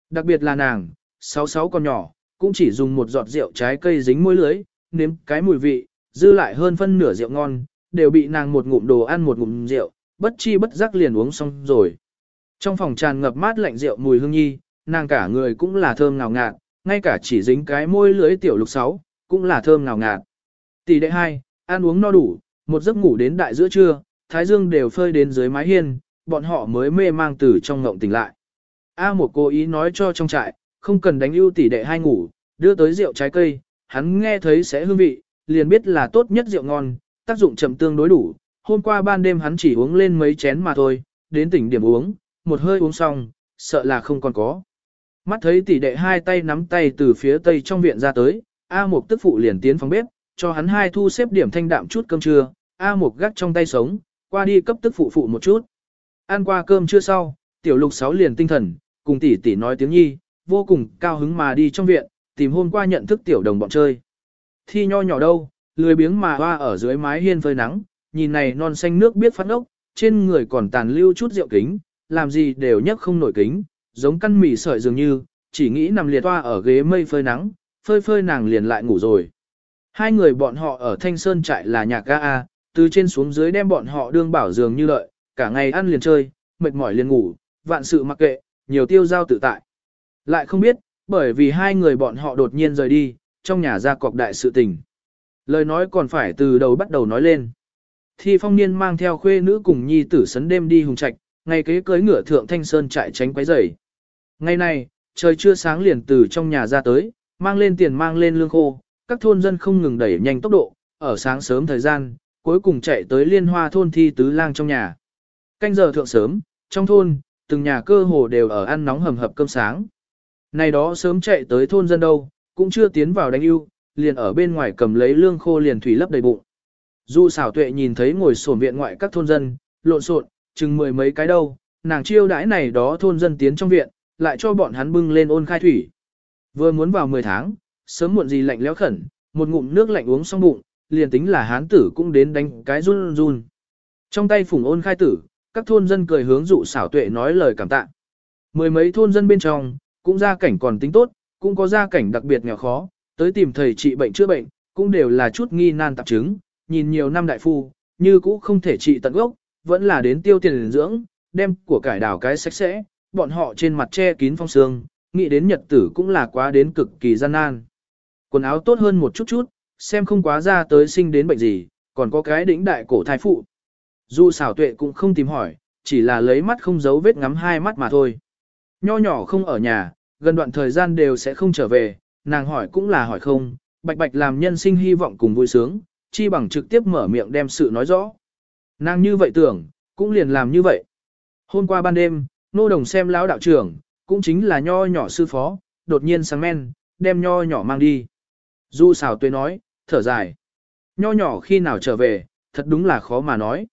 Đặc biệt là nàng, sáu sáu con nhỏ, cũng chỉ dùng một giọt rượu trái cây dính môi lưới, nếm cái mùi vị, dư lại hơn phân nửa rượu ngon, đều bị nàng một ngụm đồ ăn một ngụm rượu, bất chi bất giác liền uống xong rồi. Trong phòng tràn ngập mát lạnh rượu mùi hương nhi, nàng cả người cũng là thơm ngào ngạt, ngay cả chỉ dính cái môi lưới tiểu lục sáu, cũng là thơm ngào ngạt. Tỷ đệ hai, ăn uống no đủ, một giấc ngủ đến đại giữa trưa, thái dương đều phơi đến dưới mái hiên, bọn họ mới mê mang từ trong ngộng tỉnh lại. A một cố ý nói cho trong trại, không cần đánh ưu tỷ đệ hai ngủ, đưa tới rượu trái cây, hắn nghe thấy sẽ hương vị, liền biết là tốt nhất rượu ngon, tác dụng chậm tương đối đủ. Hôm qua ban đêm hắn chỉ uống lên mấy chén mà thôi, đến tỉnh điểm uống, một hơi uống xong, sợ là không còn có. Mắt thấy tỷ đệ hai tay nắm tay từ phía tây trong viện ra tới, A Mộc tức phụ liền tiến phòng bếp, cho hắn hai thu xếp điểm thanh đạm chút cơm trưa, A Mục gắt trong tay sống, qua đi cấp tức phụ phụ một chút. Ăn qua cơm trưa sau, tiểu lục sáu liền tinh thần, cùng tỷ tỷ nói tiếng nhi, vô cùng cao hứng mà đi trong viện, tìm hôm qua nhận thức tiểu đồng bọn chơi. Thi nho nhỏ đâu, lười biếng mà hoa ở dưới mái hiên phơi nắng, nhìn này non xanh nước biết phát ốc, trên người còn tàn lưu chút rượu kính, làm gì đều nhấc không nổi kính, giống căn mì sợi dường như, chỉ nghĩ nằm liệt hoa ở ghế mây phơi nắng, phơi phơi nàng liền lại ngủ rồi. Hai người bọn họ ở Thanh Sơn trại là nhạc ga A, từ trên xuống dưới đem bọn họ đương bảo dường như lợi, cả ngày ăn liền chơi, mệt mỏi liền ngủ, vạn sự mặc kệ, nhiều tiêu giao tự tại. Lại không biết, bởi vì hai người bọn họ đột nhiên rời đi, trong nhà ra cọc đại sự tình. Lời nói còn phải từ đầu bắt đầu nói lên. Thi phong niên mang theo khuê nữ cùng nhi tử sấn đêm đi hùng trạch, ngày kế cưới ngựa thượng thanh sơn trại tránh quấy rầy. Ngày này, trời chưa sáng liền từ trong nhà ra tới, mang lên tiền mang lên lương khô, các thôn dân không ngừng đẩy nhanh tốc độ, ở sáng sớm thời gian, cuối cùng chạy tới liên hoa thôn thi tứ lang trong nhà. Canh giờ thượng sớm, trong thôn, từng nhà cơ hồ đều ở ăn nóng hầm hập cơm sáng. Này đó sớm chạy tới thôn dân đâu, cũng chưa tiến vào đánh ưu, liền ở bên ngoài cầm lấy lương khô liền thủy lấp đầy bụng. Du xảo tuệ nhìn thấy ngồi sổn viện ngoại các thôn dân, lộn xộn, chừng mười mấy cái đâu, nàng chiêu đãi này đó thôn dân tiến trong viện, lại cho bọn hắn bưng lên ôn khai thủy. Vừa muốn vào 10 tháng, sớm muộn gì lạnh lẽo khẩn, một ngụm nước lạnh uống xong bụng, liền tính là hán tử cũng đến đánh cái run run. Trong tay phùng ôn khai tử, các thôn dân cười hướng dụ xảo tuệ nói lời cảm tạ. Mười mấy thôn dân bên trong, cũng gia cảnh còn tính tốt, cũng có gia cảnh đặc biệt nghèo khó, tới tìm thầy trị bệnh chữa bệnh, cũng đều là chút nghi nan tạp chứng, nhìn nhiều năm đại phu, như cũ không thể trị tận gốc, vẫn là đến tiêu tiền dưỡng, đem của cải đảo cái sạch sẽ, bọn họ trên mặt che kín phong sương, nghĩ đến nhật tử cũng là quá đến cực kỳ gian nan. Quần áo tốt hơn một chút chút, xem không quá ra tới sinh đến bệnh gì, còn có cái đỉnh đại cổ thai phụ. Dù xảo tuệ cũng không tìm hỏi, chỉ là lấy mắt không giấu vết ngắm hai mắt mà thôi. Nho nhỏ không ở nhà, gần đoạn thời gian đều sẽ không trở về, nàng hỏi cũng là hỏi không, bạch bạch làm nhân sinh hy vọng cùng vui sướng, chi bằng trực tiếp mở miệng đem sự nói rõ. Nàng như vậy tưởng, cũng liền làm như vậy. Hôm qua ban đêm, nô đồng xem lão đạo trưởng, cũng chính là nho nhỏ sư phó, đột nhiên sáng men, đem nho nhỏ mang đi. Du xào tuệ nói, thở dài. Nho nhỏ khi nào trở về, thật đúng là khó mà nói.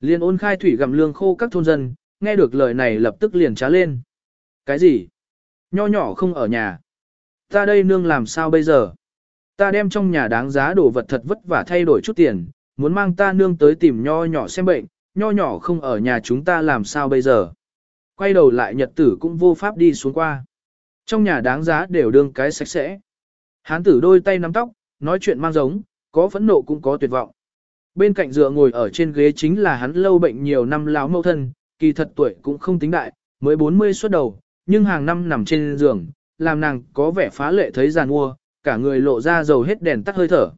Liên ôn khai thủy gặm lương khô các thôn dân, nghe được lời này lập tức liền trá lên. Cái gì? Nho nhỏ không ở nhà. Ta đây nương làm sao bây giờ? Ta đem trong nhà đáng giá đồ vật thật vất vả thay đổi chút tiền, muốn mang ta nương tới tìm nho nhỏ xem bệnh, nho nhỏ không ở nhà chúng ta làm sao bây giờ? Quay đầu lại nhật tử cũng vô pháp đi xuống qua. Trong nhà đáng giá đều đương cái sạch sẽ. Hán tử đôi tay nắm tóc, nói chuyện mang giống, có phẫn nộ cũng có tuyệt vọng. Bên cạnh dựa ngồi ở trên ghế chính là hắn lâu bệnh nhiều năm lão mẫu thân, kỳ thật tuổi cũng không tính đại, mới 40 xuất đầu, nhưng hàng năm nằm trên giường, làm nàng có vẻ phá lệ thấy giàn mua, cả người lộ ra dầu hết đèn tắt hơi thở.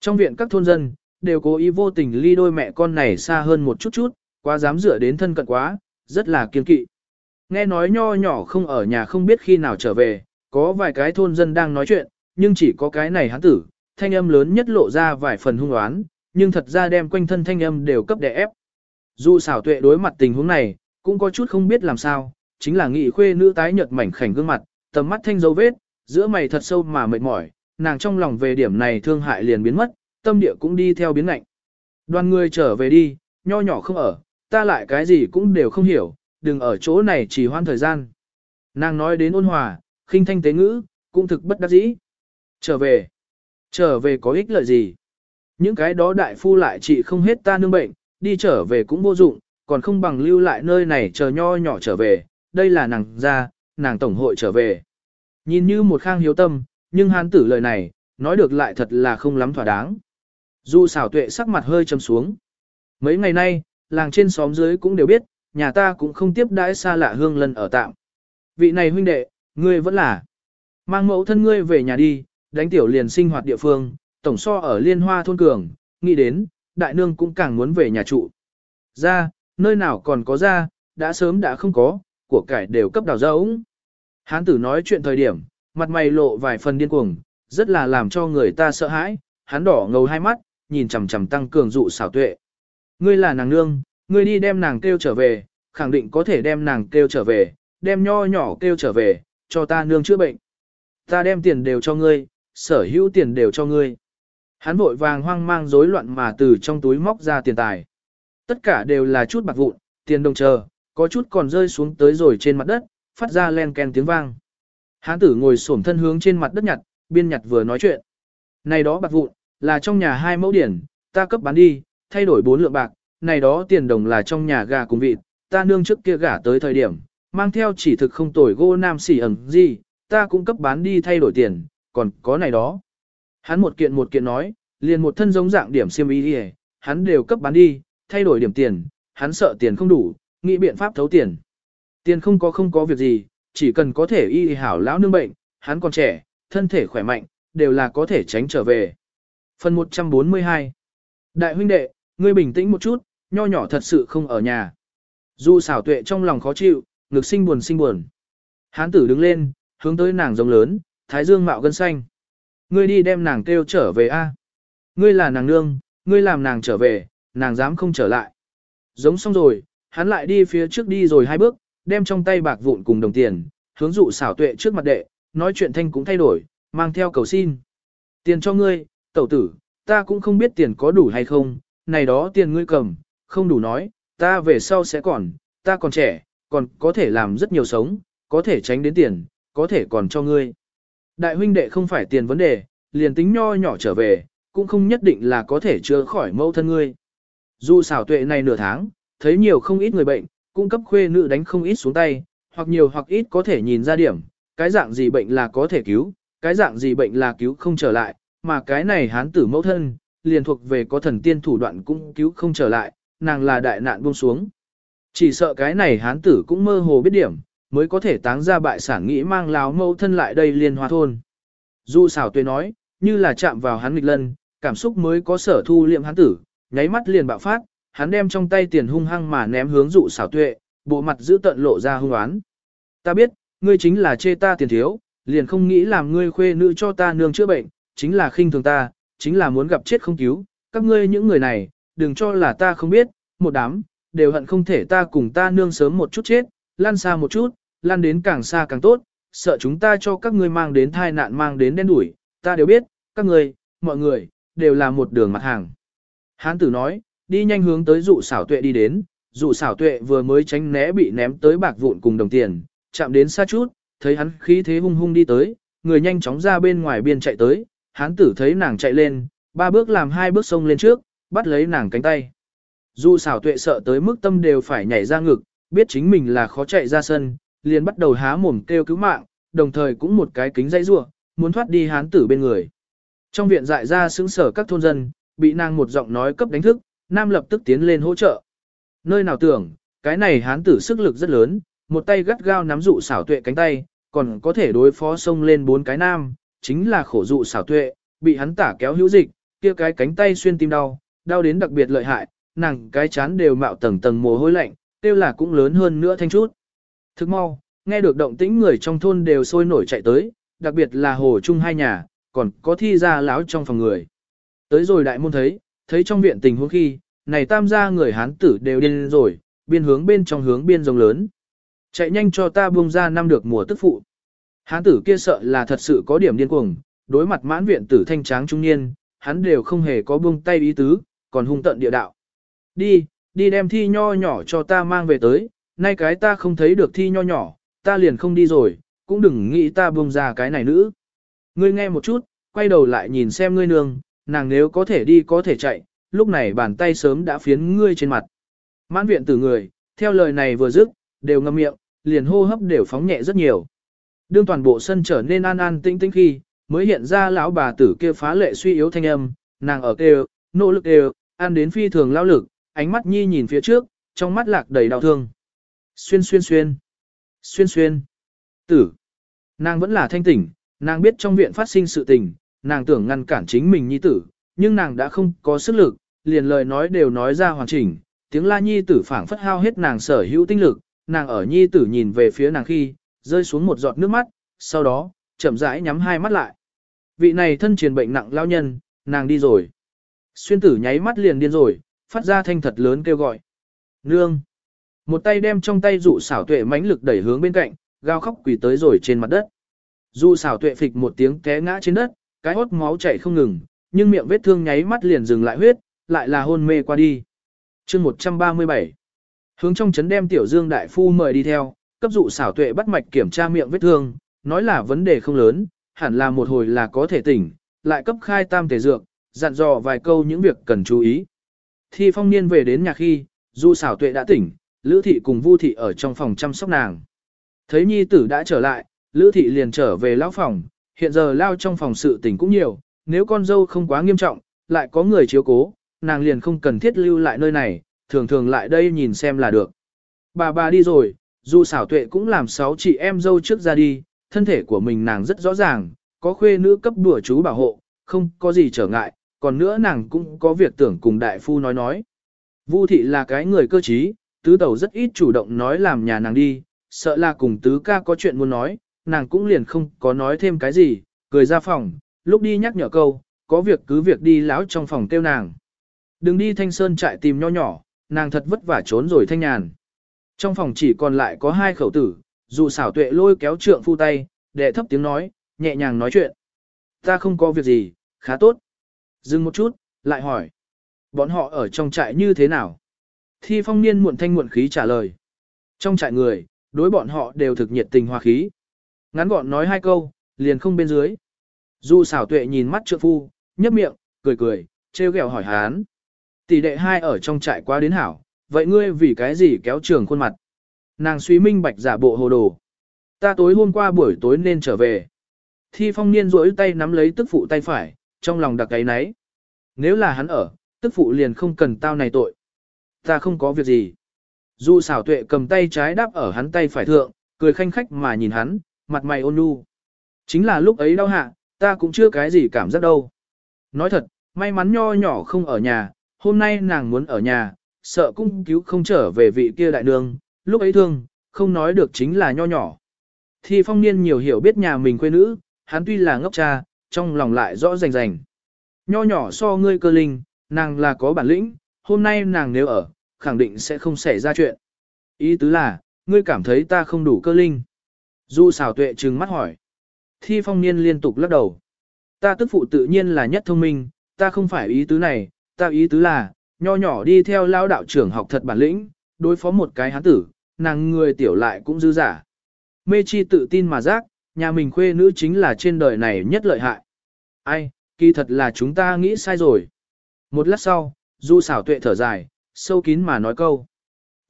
Trong viện các thôn dân, đều cố ý vô tình ly đôi mẹ con này xa hơn một chút chút, quá dám dựa đến thân cận quá, rất là kiên kỵ. Nghe nói nho nhỏ không ở nhà không biết khi nào trở về, có vài cái thôn dân đang nói chuyện, nhưng chỉ có cái này hắn tử, thanh âm lớn nhất lộ ra vài phần hung oán, nhưng thật ra đem quanh thân thanh âm đều cấp đè ép. Dù xảo tuệ đối mặt tình huống này, cũng có chút không biết làm sao, chính là nghị khuê nữ tái nhợt mảnh khảnh gương mặt, tầm mắt thanh dấu vết, giữa mày thật sâu mà mệt mỏi, nàng trong lòng về điểm này thương hại liền biến mất, tâm địa cũng đi theo biến lạnh. Đoàn người trở về đi, nho nhỏ không ở, ta lại cái gì cũng đều không hiểu, đừng ở chỗ này chỉ hoan thời gian. Nàng nói đến ôn hòa, khinh thanh tế ngữ, cũng thực bất đắc dĩ. Trở về. Trở về có ích lợi gì? Những cái đó đại phu lại trị không hết ta nương bệnh, đi trở về cũng vô dụng, còn không bằng lưu lại nơi này chờ nho nhỏ trở về, đây là nàng ra, nàng tổng hội trở về. Nhìn như một khang hiếu tâm, nhưng hán tử lời này, nói được lại thật là không lắm thỏa đáng. Dù xảo tuệ sắc mặt hơi trầm xuống. Mấy ngày nay, làng trên xóm dưới cũng đều biết, nhà ta cũng không tiếp đãi xa lạ hương lần ở tạm. Vị này huynh đệ, ngươi vẫn là. Mang mẫu thân ngươi về nhà đi, đánh tiểu liền sinh hoạt địa phương, tổng so ở liên hoa thôn cường, nghĩ đến, đại nương cũng càng muốn về nhà trụ. Ra, nơi nào còn có ra, đã sớm đã không có, của cải đều cấp đào dấu. Hán tử nói chuyện thời điểm, mặt mày lộ vài phần điên cuồng, rất là làm cho người ta sợ hãi, hắn đỏ ngầu hai mắt, nhìn chằm chằm tăng cường dụ xảo tuệ. Ngươi là nàng nương, ngươi đi đem nàng kêu trở về, khẳng định có thể đem nàng kêu trở về, đem nho nhỏ kêu trở về, cho ta nương chữa bệnh. Ta đem tiền đều cho ngươi, sở hữu tiền đều cho ngươi. Hắn vội vàng hoang mang rối loạn mà từ trong túi móc ra tiền tài. Tất cả đều là chút bạc vụn, tiền đồng chờ, có chút còn rơi xuống tới rồi trên mặt đất, phát ra len ken tiếng vang. Hán tử ngồi xổm thân hướng trên mặt đất nhặt, biên nhặt vừa nói chuyện. Này đó bạc vụn, là trong nhà hai mẫu điển, ta cấp bán đi, thay đổi bốn lượng bạc, này đó tiền đồng là trong nhà gà cùng vịt, ta nương trước kia gả tới thời điểm, mang theo chỉ thực không tồi gô nam xỉ ẩn gì, ta cũng cấp bán đi thay đổi tiền, còn có này đó. Hắn một kiện một kiện nói, liền một thân giống dạng điểm xiêm y đi hắn đều cấp bán đi, thay đổi điểm tiền, hắn sợ tiền không đủ, nghĩ biện pháp thấu tiền. Tiền không có không có việc gì, chỉ cần có thể y hảo lão nương bệnh, hắn còn trẻ, thân thể khỏe mạnh, đều là có thể tránh trở về. Phần 142 Đại huynh đệ, ngươi bình tĩnh một chút, nho nhỏ thật sự không ở nhà. Dù xảo tuệ trong lòng khó chịu, ngực sinh buồn sinh buồn. Hán tử đứng lên, hướng tới nàng giống lớn, thái dương mạo gân xanh. Ngươi đi đem nàng kêu trở về a. Ngươi là nàng nương, ngươi làm nàng trở về, nàng dám không trở lại. Giống xong rồi, hắn lại đi phía trước đi rồi hai bước, đem trong tay bạc vụn cùng đồng tiền, hướng dụ xảo tuệ trước mặt đệ, nói chuyện thanh cũng thay đổi, mang theo cầu xin. Tiền cho ngươi, tẩu tử, ta cũng không biết tiền có đủ hay không, này đó tiền ngươi cầm, không đủ nói, ta về sau sẽ còn, ta còn trẻ, còn có thể làm rất nhiều sống, có thể tránh đến tiền, có thể còn cho ngươi. Đại huynh đệ không phải tiền vấn đề, liền tính nho nhỏ trở về, cũng không nhất định là có thể chữa khỏi mẫu thân ngươi. Dù xảo tuệ này nửa tháng, thấy nhiều không ít người bệnh, cung cấp khuê nữ đánh không ít xuống tay, hoặc nhiều hoặc ít có thể nhìn ra điểm, cái dạng gì bệnh là có thể cứu, cái dạng gì bệnh là cứu không trở lại, mà cái này hán tử mẫu thân, liền thuộc về có thần tiên thủ đoạn cũng cứu không trở lại, nàng là đại nạn buông xuống. Chỉ sợ cái này hán tử cũng mơ hồ biết điểm, mới có thể táng ra bại sản nghĩ mang láo mẫu thân lại đây liên hoa thôn. Du xảo tuệ nói, như là chạm vào hắn nghịch lân, cảm xúc mới có sở thu liệm hắn tử, nháy mắt liền bạo phát, hắn đem trong tay tiền hung hăng mà ném hướng dụ xảo tuệ, bộ mặt giữ tận lộ ra hung oán. Ta biết, ngươi chính là chê ta tiền thiếu, liền không nghĩ làm ngươi khuê nữ cho ta nương chữa bệnh, chính là khinh thường ta, chính là muốn gặp chết không cứu, các ngươi những người này, đừng cho là ta không biết, một đám, đều hận không thể ta cùng ta nương sớm một chút chết, lan xa một chút, lan đến càng xa càng tốt, sợ chúng ta cho các ngươi mang đến thai nạn mang đến đen đủi. ta đều biết, các ngươi, mọi người, đều là một đường mặt hàng. Hán tử nói, đi nhanh hướng tới dụ xảo tuệ đi đến, dụ xảo tuệ vừa mới tránh né bị ném tới bạc vụn cùng đồng tiền, chạm đến xa chút, thấy hắn khí thế hung hung đi tới, người nhanh chóng ra bên ngoài biên chạy tới, hán tử thấy nàng chạy lên, ba bước làm hai bước sông lên trước, bắt lấy nàng cánh tay. Dụ xảo tuệ sợ tới mức tâm đều phải nhảy ra ngực, biết chính mình là khó chạy ra sân, liền bắt đầu há mồm kêu cứu mạng, đồng thời cũng một cái kính dây rua, muốn thoát đi hán tử bên người. Trong viện dại ra xứng sở các thôn dân, bị nàng một giọng nói cấp đánh thức, nam lập tức tiến lên hỗ trợ. Nơi nào tưởng, cái này hán tử sức lực rất lớn, một tay gắt gao nắm dụ xảo tuệ cánh tay, còn có thể đối phó xông lên bốn cái nam, chính là khổ dụ xảo tuệ, bị hắn tả kéo hữu dịch, kia cái cánh tay xuyên tim đau, đau đến đặc biệt lợi hại, nàng cái chán đều mạo tầng tầng mồ hôi lạnh, tiêu là cũng lớn hơn nữa thanh chút. Thức mau, nghe được động tĩnh người trong thôn đều sôi nổi chạy tới, đặc biệt là hồ chung hai nhà, còn có thi ra láo trong phòng người. Tới rồi đại môn thấy, thấy trong viện tình huống khi, này tam gia người hán tử đều điên rồi, biên hướng bên trong hướng biên rồng lớn. Chạy nhanh cho ta buông ra năm được mùa tức phụ. Hán tử kia sợ là thật sự có điểm điên cuồng, đối mặt mãn viện tử thanh tráng trung niên, hắn đều không hề có buông tay ý tứ, còn hung tận địa đạo. Đi, đi đem thi nho nhỏ cho ta mang về tới, nay cái ta không thấy được thi nho nhỏ, ta liền không đi rồi, cũng đừng nghĩ ta buông ra cái này nữ. Ngươi nghe một chút, quay đầu lại nhìn xem ngươi nương, nàng nếu có thể đi có thể chạy, lúc này bàn tay sớm đã phiến ngươi trên mặt. Mãn viện tử người, theo lời này vừa dứt, đều ngậm miệng, liền hô hấp đều phóng nhẹ rất nhiều. Đương toàn bộ sân trở nên an an tĩnh tĩnh khi, mới hiện ra lão bà tử kia phá lệ suy yếu thanh âm, nàng ở kêu, nỗ lực đều, ăn đến phi thường lao lực, ánh mắt nhi nhìn phía trước, trong mắt lạc đầy đau thương. Xuyên xuyên xuyên, xuyên xuyên, tử. Nàng vẫn là thanh tỉnh, nàng biết trong viện phát sinh sự tình, nàng tưởng ngăn cản chính mình nhi tử, nhưng nàng đã không có sức lực, liền lời nói đều nói ra hoàn chỉnh, tiếng la nhi tử phảng phất hao hết nàng sở hữu tinh lực, nàng ở nhi tử nhìn về phía nàng khi, rơi xuống một giọt nước mắt, sau đó, chậm rãi nhắm hai mắt lại. Vị này thân truyền bệnh nặng lao nhân, nàng đi rồi. Xuyên tử nháy mắt liền điên rồi, phát ra thanh thật lớn kêu gọi. Nương! Một tay đem trong tay dụ xảo tuệ mãnh lực đẩy hướng bên cạnh, gào khóc quỳ tới rồi trên mặt đất. Dụ xảo tuệ phịch một tiếng té ngã trên đất, cái hốt máu chảy không ngừng, nhưng miệng vết thương nháy mắt liền dừng lại huyết, lại là hôn mê qua đi. chương 137 Hướng trong chấn đem tiểu dương đại phu mời đi theo, cấp dụ xảo tuệ bắt mạch kiểm tra miệng vết thương, nói là vấn đề không lớn, hẳn là một hồi là có thể tỉnh, lại cấp khai tam thể dược, dặn dò vài câu những việc cần chú ý. Thi phong niên về đến nhà khi, dụ xảo tuệ đã tỉnh, lữ thị cùng vu thị ở trong phòng chăm sóc nàng. Thấy nhi tử đã trở lại, lữ thị liền trở về lão phòng, hiện giờ lao trong phòng sự tình cũng nhiều, nếu con dâu không quá nghiêm trọng, lại có người chiếu cố, nàng liền không cần thiết lưu lại nơi này, thường thường lại đây nhìn xem là được. Bà bà đi rồi, dù xảo tuệ cũng làm sáu chị em dâu trước ra đi, thân thể của mình nàng rất rõ ràng, có khuê nữ cấp đùa chú bảo hộ, không có gì trở ngại, còn nữa nàng cũng có việc tưởng cùng đại phu nói nói. Vu thị là cái người cơ trí, tứ tẩu rất ít chủ động nói làm nhà nàng đi, sợ là cùng tứ ca có chuyện muốn nói, nàng cũng liền không có nói thêm cái gì, cười ra phòng, lúc đi nhắc nhở câu, có việc cứ việc đi lão trong phòng kêu nàng. Đừng đi thanh sơn trại tìm nho nhỏ, nàng thật vất vả trốn rồi thanh nhàn. Trong phòng chỉ còn lại có hai khẩu tử, dù xảo tuệ lôi kéo trượng phu tay, đệ thấp tiếng nói, nhẹ nhàng nói chuyện. Ta không có việc gì, khá tốt. Dừng một chút, lại hỏi. Bọn họ ở trong trại như thế nào? Thi phong niên muộn thanh muộn khí trả lời. Trong trại người, đối bọn họ đều thực nhiệt tình hòa khí. Ngắn gọn nói hai câu, liền không bên dưới. Dù xảo tuệ nhìn mắt trượng phu, nhấp miệng, cười cười, trêu ghẹo hỏi hán. Tỷ đệ hai ở trong trại quá đến hảo, vậy ngươi vì cái gì kéo trường khuôn mặt? Nàng suy minh bạch giả bộ hồ đồ. Ta tối hôm qua buổi tối nên trở về. Thi phong niên rỗi tay nắm lấy tức phụ tay phải, trong lòng đặc cái náy. Nếu là hắn ở, tức phụ liền không cần tao này tội. Ta không có việc gì. Dù xảo tuệ cầm tay trái đáp ở hắn tay phải thượng, cười khanh khách mà nhìn hắn, mặt mày ôn nhu. Chính là lúc ấy đau hạ, ta cũng chưa cái gì cảm giác đâu. Nói thật, may mắn nho nhỏ không ở nhà, hôm nay nàng muốn ở nhà, sợ cung cứu không trở về vị kia đại nương, lúc ấy thương, không nói được chính là nho nhỏ. Thì phong niên nhiều hiểu biết nhà mình quê nữ, hắn tuy là ngốc cha, trong lòng lại rõ rành rành. Nho nhỏ so ngươi cơ linh, nàng là có bản lĩnh, hôm nay nàng nếu ở, khẳng định sẽ không xảy ra chuyện. Ý tứ là, ngươi cảm thấy ta không đủ cơ linh. Du xảo tuệ trừng mắt hỏi. Thi phong niên liên tục lắc đầu. Ta tức phụ tự nhiên là nhất thông minh, ta không phải ý tứ này, ta ý tứ là, nho nhỏ đi theo lao đạo trưởng học thật bản lĩnh, đối phó một cái hán tử, nàng người tiểu lại cũng dư giả. Mê chi tự tin mà giác, nhà mình khuê nữ chính là trên đời này nhất lợi hại. Ai, kỳ thật là chúng ta nghĩ sai rồi. Một lát sau, du xảo tuệ thở dài, sâu kín mà nói câu.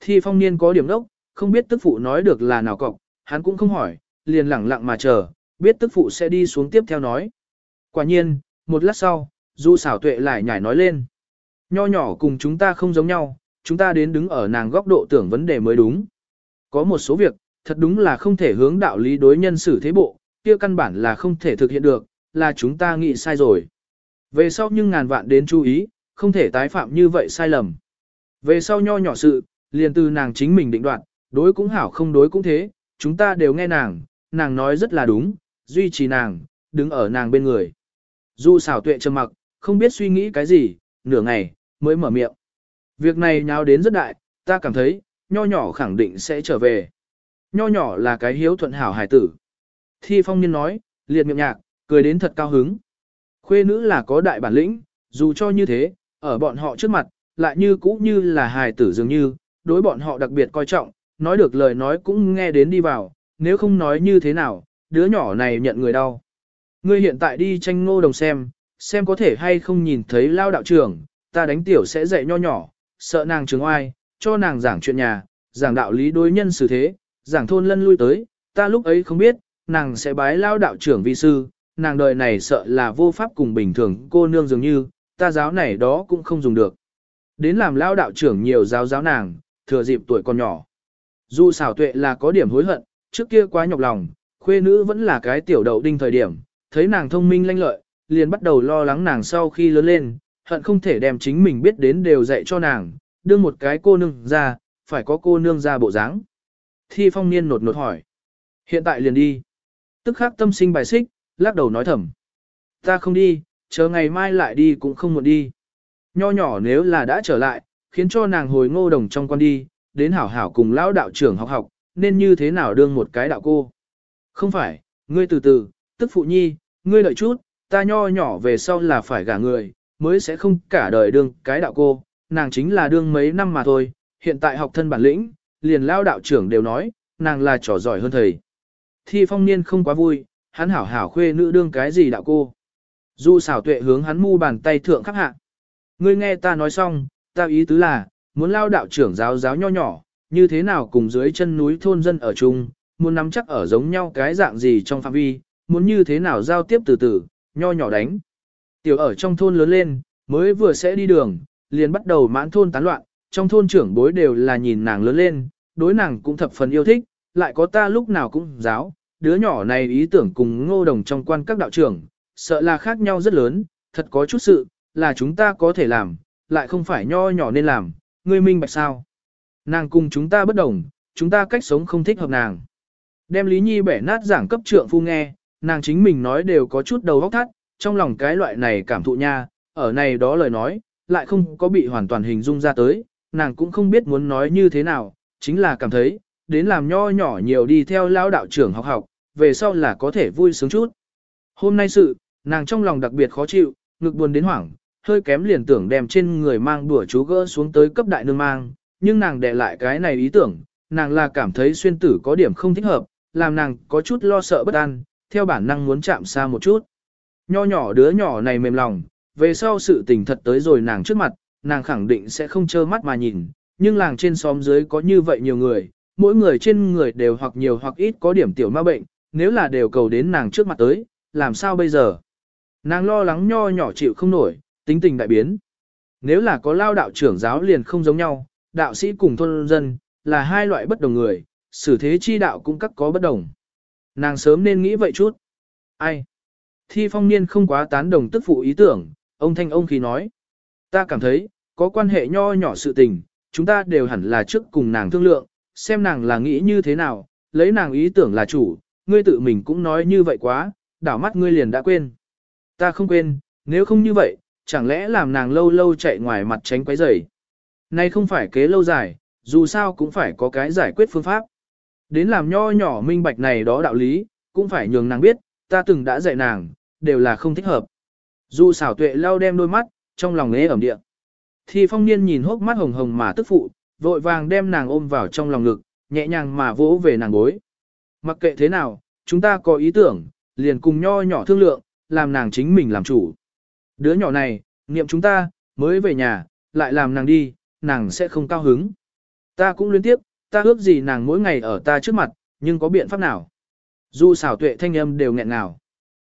Thi phong niên có điểm đốc, không biết tức phụ nói được là nào cọc, hắn cũng không hỏi, liền lẳng lặng mà chờ, biết tức phụ sẽ đi xuống tiếp theo nói. Quả nhiên, một lát sau, du xảo tuệ lại nhảy nói lên. Nho nhỏ cùng chúng ta không giống nhau, chúng ta đến đứng ở nàng góc độ tưởng vấn đề mới đúng. Có một số việc, thật đúng là không thể hướng đạo lý đối nhân xử thế bộ, kia căn bản là không thể thực hiện được, là chúng ta nghĩ sai rồi. Về sau nhưng ngàn vạn đến chú ý, không thể tái phạm như vậy sai lầm. Về sau nho nhỏ sự, liền từ nàng chính mình định đoạt, đối cũng hảo không đối cũng thế, chúng ta đều nghe nàng, nàng nói rất là đúng, duy trì nàng, đứng ở nàng bên người. dù xảo tuệ trầm mặc, không biết suy nghĩ cái gì, nửa ngày, mới mở miệng. Việc này nháo đến rất đại, ta cảm thấy, nho nhỏ khẳng định sẽ trở về. Nho nhỏ là cái hiếu thuận hảo hải tử. Thi phong niên nói, liệt miệng nhạc, cười đến thật cao hứng. Khuê nữ là có đại bản lĩnh, dù cho như thế, ở bọn họ trước mặt, lại như cũ như là hài tử dường như, đối bọn họ đặc biệt coi trọng, nói được lời nói cũng nghe đến đi vào, nếu không nói như thế nào, đứa nhỏ này nhận người đau. Ngươi hiện tại đi tranh ngô đồng xem, xem có thể hay không nhìn thấy lao đạo trưởng, ta đánh tiểu sẽ dạy nho nhỏ, sợ nàng trường oai, cho nàng giảng chuyện nhà, giảng đạo lý đối nhân xử thế, giảng thôn lân lui tới, ta lúc ấy không biết, nàng sẽ bái lao đạo trưởng vi sư, nàng đời này sợ là vô pháp cùng bình thường cô nương dường như, ta giáo này đó cũng không dùng được. Đến làm lao đạo trưởng nhiều giáo giáo nàng, thừa dịp tuổi còn nhỏ. Dù xảo tuệ là có điểm hối hận, trước kia quá nhọc lòng, khuê nữ vẫn là cái tiểu đậu đinh thời điểm, thấy nàng thông minh lanh lợi, liền bắt đầu lo lắng nàng sau khi lớn lên, hận không thể đem chính mình biết đến đều dạy cho nàng, đưa một cái cô nương ra, phải có cô nương ra bộ dáng. Thi phong niên nột nột hỏi. Hiện tại liền đi. Tức khắc tâm sinh bài xích, lắc đầu nói thầm. Ta không đi, chờ ngày mai lại đi cũng không muộn đi. Nho nhỏ nếu là đã trở lại, khiến cho nàng hồi ngô đồng trong con đi, đến hảo hảo cùng lão đạo trưởng học học, nên như thế nào đương một cái đạo cô. Không phải, ngươi từ từ, tức phụ nhi, ngươi đợi chút, ta nho nhỏ về sau là phải gả người, mới sẽ không cả đời đương cái đạo cô, nàng chính là đương mấy năm mà thôi, hiện tại học thân bản lĩnh, liền lao đạo trưởng đều nói, nàng là trò giỏi hơn thầy. Thi phong niên không quá vui, hắn hảo hảo khuê nữ đương cái gì đạo cô. Du xảo tuệ hướng hắn mu bàn tay thượng khắc hạ. Ngươi nghe ta nói xong, ta ý tứ là, muốn lao đạo trưởng giáo giáo nho nhỏ, như thế nào cùng dưới chân núi thôn dân ở chung, muốn nắm chắc ở giống nhau cái dạng gì trong phạm vi, muốn như thế nào giao tiếp từ từ, nho nhỏ đánh. Tiểu ở trong thôn lớn lên, mới vừa sẽ đi đường, liền bắt đầu mãn thôn tán loạn, trong thôn trưởng bối đều là nhìn nàng lớn lên, đối nàng cũng thập phần yêu thích, lại có ta lúc nào cũng giáo, đứa nhỏ này ý tưởng cùng ngô đồng trong quan các đạo trưởng, sợ là khác nhau rất lớn, thật có chút sự, là chúng ta có thể làm, lại không phải nho nhỏ nên làm, ngươi minh bạch sao. Nàng cùng chúng ta bất đồng, chúng ta cách sống không thích hợp nàng. Đem Lý Nhi bẻ nát giảng cấp trượng phu nghe, nàng chính mình nói đều có chút đầu óc thắt, trong lòng cái loại này cảm thụ nha, ở này đó lời nói, lại không có bị hoàn toàn hình dung ra tới, nàng cũng không biết muốn nói như thế nào, chính là cảm thấy, đến làm nho nhỏ nhiều đi theo lao đạo trưởng học học, về sau là có thể vui sướng chút. Hôm nay sự, nàng trong lòng đặc biệt khó chịu, ngực buồn đến hoảng, hơi kém liền tưởng đem trên người mang đùa chú gỡ xuống tới cấp đại nương mang, nhưng nàng để lại cái này ý tưởng, nàng là cảm thấy xuyên tử có điểm không thích hợp, làm nàng có chút lo sợ bất an, theo bản năng muốn chạm xa một chút. Nho nhỏ đứa nhỏ này mềm lòng, về sau sự tình thật tới rồi nàng trước mặt, nàng khẳng định sẽ không trơ mắt mà nhìn, nhưng làng trên xóm dưới có như vậy nhiều người, mỗi người trên người đều hoặc nhiều hoặc ít có điểm tiểu ma bệnh, nếu là đều cầu đến nàng trước mặt tới, làm sao bây giờ? Nàng lo lắng nho nhỏ chịu không nổi, tính tình đại biến. Nếu là có lao đạo trưởng giáo liền không giống nhau, đạo sĩ cùng thôn dân, là hai loại bất đồng người, xử thế chi đạo cũng các có bất đồng. Nàng sớm nên nghĩ vậy chút. Ai? Thi phong niên không quá tán đồng tức phụ ý tưởng, ông thanh ông khí nói. Ta cảm thấy, có quan hệ nho nhỏ sự tình, chúng ta đều hẳn là trước cùng nàng thương lượng, xem nàng là nghĩ như thế nào, lấy nàng ý tưởng là chủ, ngươi tự mình cũng nói như vậy quá, đảo mắt ngươi liền đã quên. Ta không quên, nếu không như vậy, chẳng lẽ làm nàng lâu lâu chạy ngoài mặt tránh quấy rầy. Nay không phải kế lâu dài, dù sao cũng phải có cái giải quyết phương pháp. Đến làm nho nhỏ minh bạch này đó đạo lý, cũng phải nhường nàng biết, ta từng đã dạy nàng, đều là không thích hợp. Dù xảo tuệ lau đem đôi mắt, trong lòng ế ẩm địa. Thì phong niên nhìn hốc mắt hồng hồng mà tức phụ, vội vàng đem nàng ôm vào trong lòng ngực, nhẹ nhàng mà vỗ về nàng gối. Mặc kệ thế nào, chúng ta có ý tưởng, liền cùng nho nhỏ thương lượng, làm nàng chính mình làm chủ. Đứa nhỏ này, niệm chúng ta, mới về nhà, lại làm nàng đi, nàng sẽ không cao hứng. Ta cũng liên tiếp, ta ước gì nàng mỗi ngày ở ta trước mặt, nhưng có biện pháp nào? Dù xảo tuệ thanh âm đều nghẹn nào.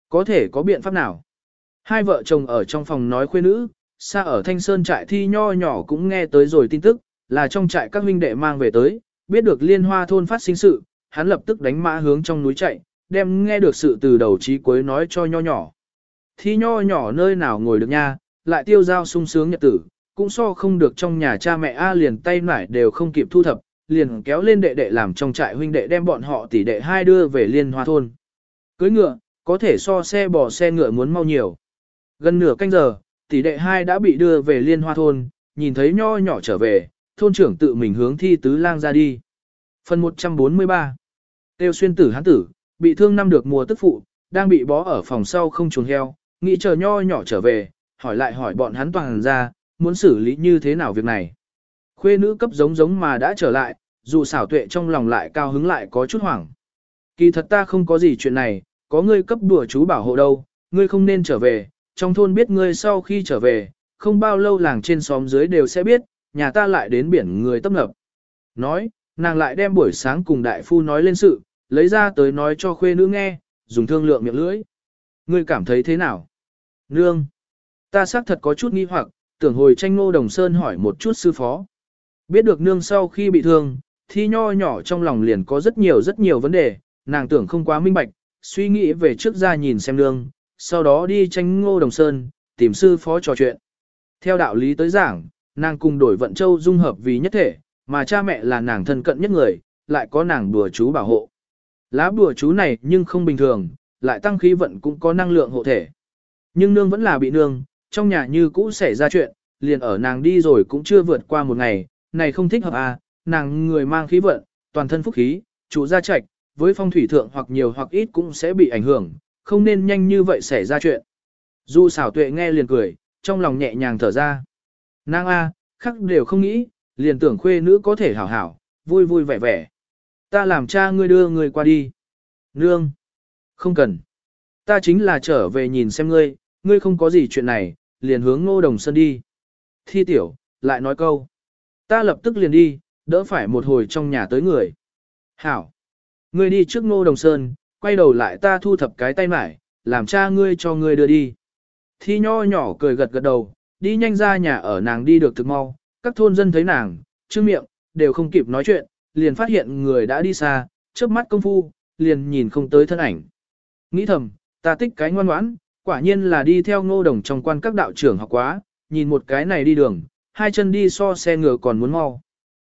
Có thể có biện pháp nào? Hai vợ chồng ở trong phòng nói khuê nữ, xa ở Thanh Sơn trại thi nho nhỏ cũng nghe tới rồi tin tức, là trong trại các huynh đệ mang về tới, biết được liên hoa thôn phát sinh sự, hắn lập tức đánh mã hướng trong núi chạy, đem nghe được sự từ đầu chí cuối nói cho nho nhỏ. Thi nho nhỏ nơi nào ngồi được nha, lại tiêu giao sung sướng nhật tử, cũng so không được trong nhà cha mẹ A liền tay nải đều không kịp thu thập, liền kéo lên đệ đệ làm trong trại huynh đệ đem bọn họ tỷ đệ hai đưa về liên hoa thôn. Cưới ngựa, có thể so xe bò xe ngựa muốn mau nhiều. Gần nửa canh giờ, tỷ đệ hai đã bị đưa về liên hoa thôn, nhìn thấy nho nhỏ trở về, thôn trưởng tự mình hướng thi tứ lang ra đi. Phần 143 Tiêu xuyên tử hán tử, bị thương năm được mùa tức phụ, đang bị bó ở phòng sau không chuồng heo, nghĩ chờ nho nhỏ trở về, hỏi lại hỏi bọn hắn toàn ra, muốn xử lý như thế nào việc này. Khuê nữ cấp giống giống mà đã trở lại, dù xảo tuệ trong lòng lại cao hứng lại có chút hoảng. Kỳ thật ta không có gì chuyện này, có ngươi cấp đùa chú bảo hộ đâu, ngươi không nên trở về, trong thôn biết ngươi sau khi trở về, không bao lâu làng trên xóm dưới đều sẽ biết, nhà ta lại đến biển người tấp nập. Nói, nàng lại đem buổi sáng cùng đại phu nói lên sự, lấy ra tới nói cho khuê nữ nghe, dùng thương lượng miệng lưỡi. Ngươi cảm thấy thế nào? Nương! Ta xác thật có chút nghi hoặc, tưởng hồi tranh ngô đồng sơn hỏi một chút sư phó. Biết được nương sau khi bị thương, thi nho nhỏ trong lòng liền có rất nhiều rất nhiều vấn đề, nàng tưởng không quá minh bạch, suy nghĩ về trước ra nhìn xem nương, sau đó đi tranh ngô đồng sơn, tìm sư phó trò chuyện. Theo đạo lý tới giảng, nàng cùng đổi vận châu dung hợp vì nhất thể, mà cha mẹ là nàng thân cận nhất người, lại có nàng đùa chú bảo hộ. Lá bùa chú này nhưng không bình thường, lại tăng khí vận cũng có năng lượng hộ thể. Nhưng nương vẫn là bị nương, trong nhà như cũ xảy ra chuyện, liền ở nàng đi rồi cũng chưa vượt qua một ngày, này không thích hợp à, nàng người mang khí vận, toàn thân phúc khí, chủ gia trạch, với phong thủy thượng hoặc nhiều hoặc ít cũng sẽ bị ảnh hưởng, không nên nhanh như vậy xảy ra chuyện. Du xảo tuệ nghe liền cười, trong lòng nhẹ nhàng thở ra. Nàng A, khắc đều không nghĩ, liền tưởng khuê nữ có thể hảo hảo, vui vui vẻ vẻ. Ta làm cha ngươi đưa ngươi qua đi. Nương. Không cần. Ta chính là trở về nhìn xem ngươi, ngươi không có gì chuyện này, liền hướng ngô đồng Sơn đi. Thi tiểu, lại nói câu. Ta lập tức liền đi, đỡ phải một hồi trong nhà tới người. Hảo. Ngươi đi trước ngô đồng sơn, quay đầu lại ta thu thập cái tay mải, làm cha ngươi cho ngươi đưa đi. Thi nho nhỏ cười gật gật đầu, đi nhanh ra nhà ở nàng đi được thực mau, các thôn dân thấy nàng, chứ miệng, đều không kịp nói chuyện, liền phát hiện người đã đi xa, trước mắt công phu, liền nhìn không tới thân ảnh. Nghĩ thầm, ta tích cái ngoan ngoãn, quả nhiên là đi theo ngô đồng trong quan các đạo trưởng học quá, nhìn một cái này đi đường, hai chân đi so xe ngựa còn muốn mau.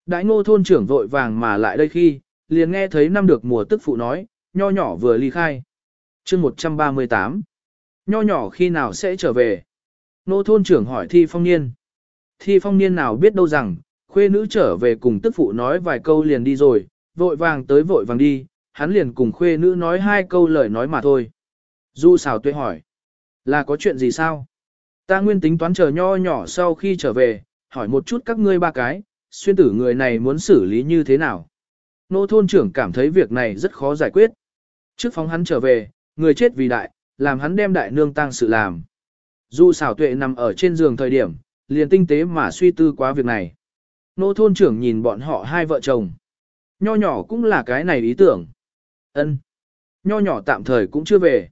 Đại ngô thôn trưởng vội vàng mà lại đây khi, liền nghe thấy năm được mùa tức phụ nói, nho nhỏ vừa ly khai. chương 138. Nho nhỏ khi nào sẽ trở về? Nô thôn trưởng hỏi Thi Phong Niên. Thi Phong Niên nào biết đâu rằng, khuê nữ trở về cùng tức phụ nói vài câu liền đi rồi, vội vàng tới vội vàng đi, hắn liền cùng khuê nữ nói hai câu lời nói mà thôi. Du xào tuệ hỏi. Là có chuyện gì sao? Ta nguyên tính toán chờ nho nhỏ sau khi trở về, hỏi một chút các ngươi ba cái, xuyên tử người này muốn xử lý như thế nào? Nô thôn trưởng cảm thấy việc này rất khó giải quyết. Trước phóng hắn trở về, người chết vì đại, làm hắn đem đại nương tăng sự làm. Du xảo tuệ nằm ở trên giường thời điểm, liền tinh tế mà suy tư quá việc này. Nô thôn trưởng nhìn bọn họ hai vợ chồng. Nho nhỏ cũng là cái này ý tưởng. ân Nho nhỏ tạm thời cũng chưa về.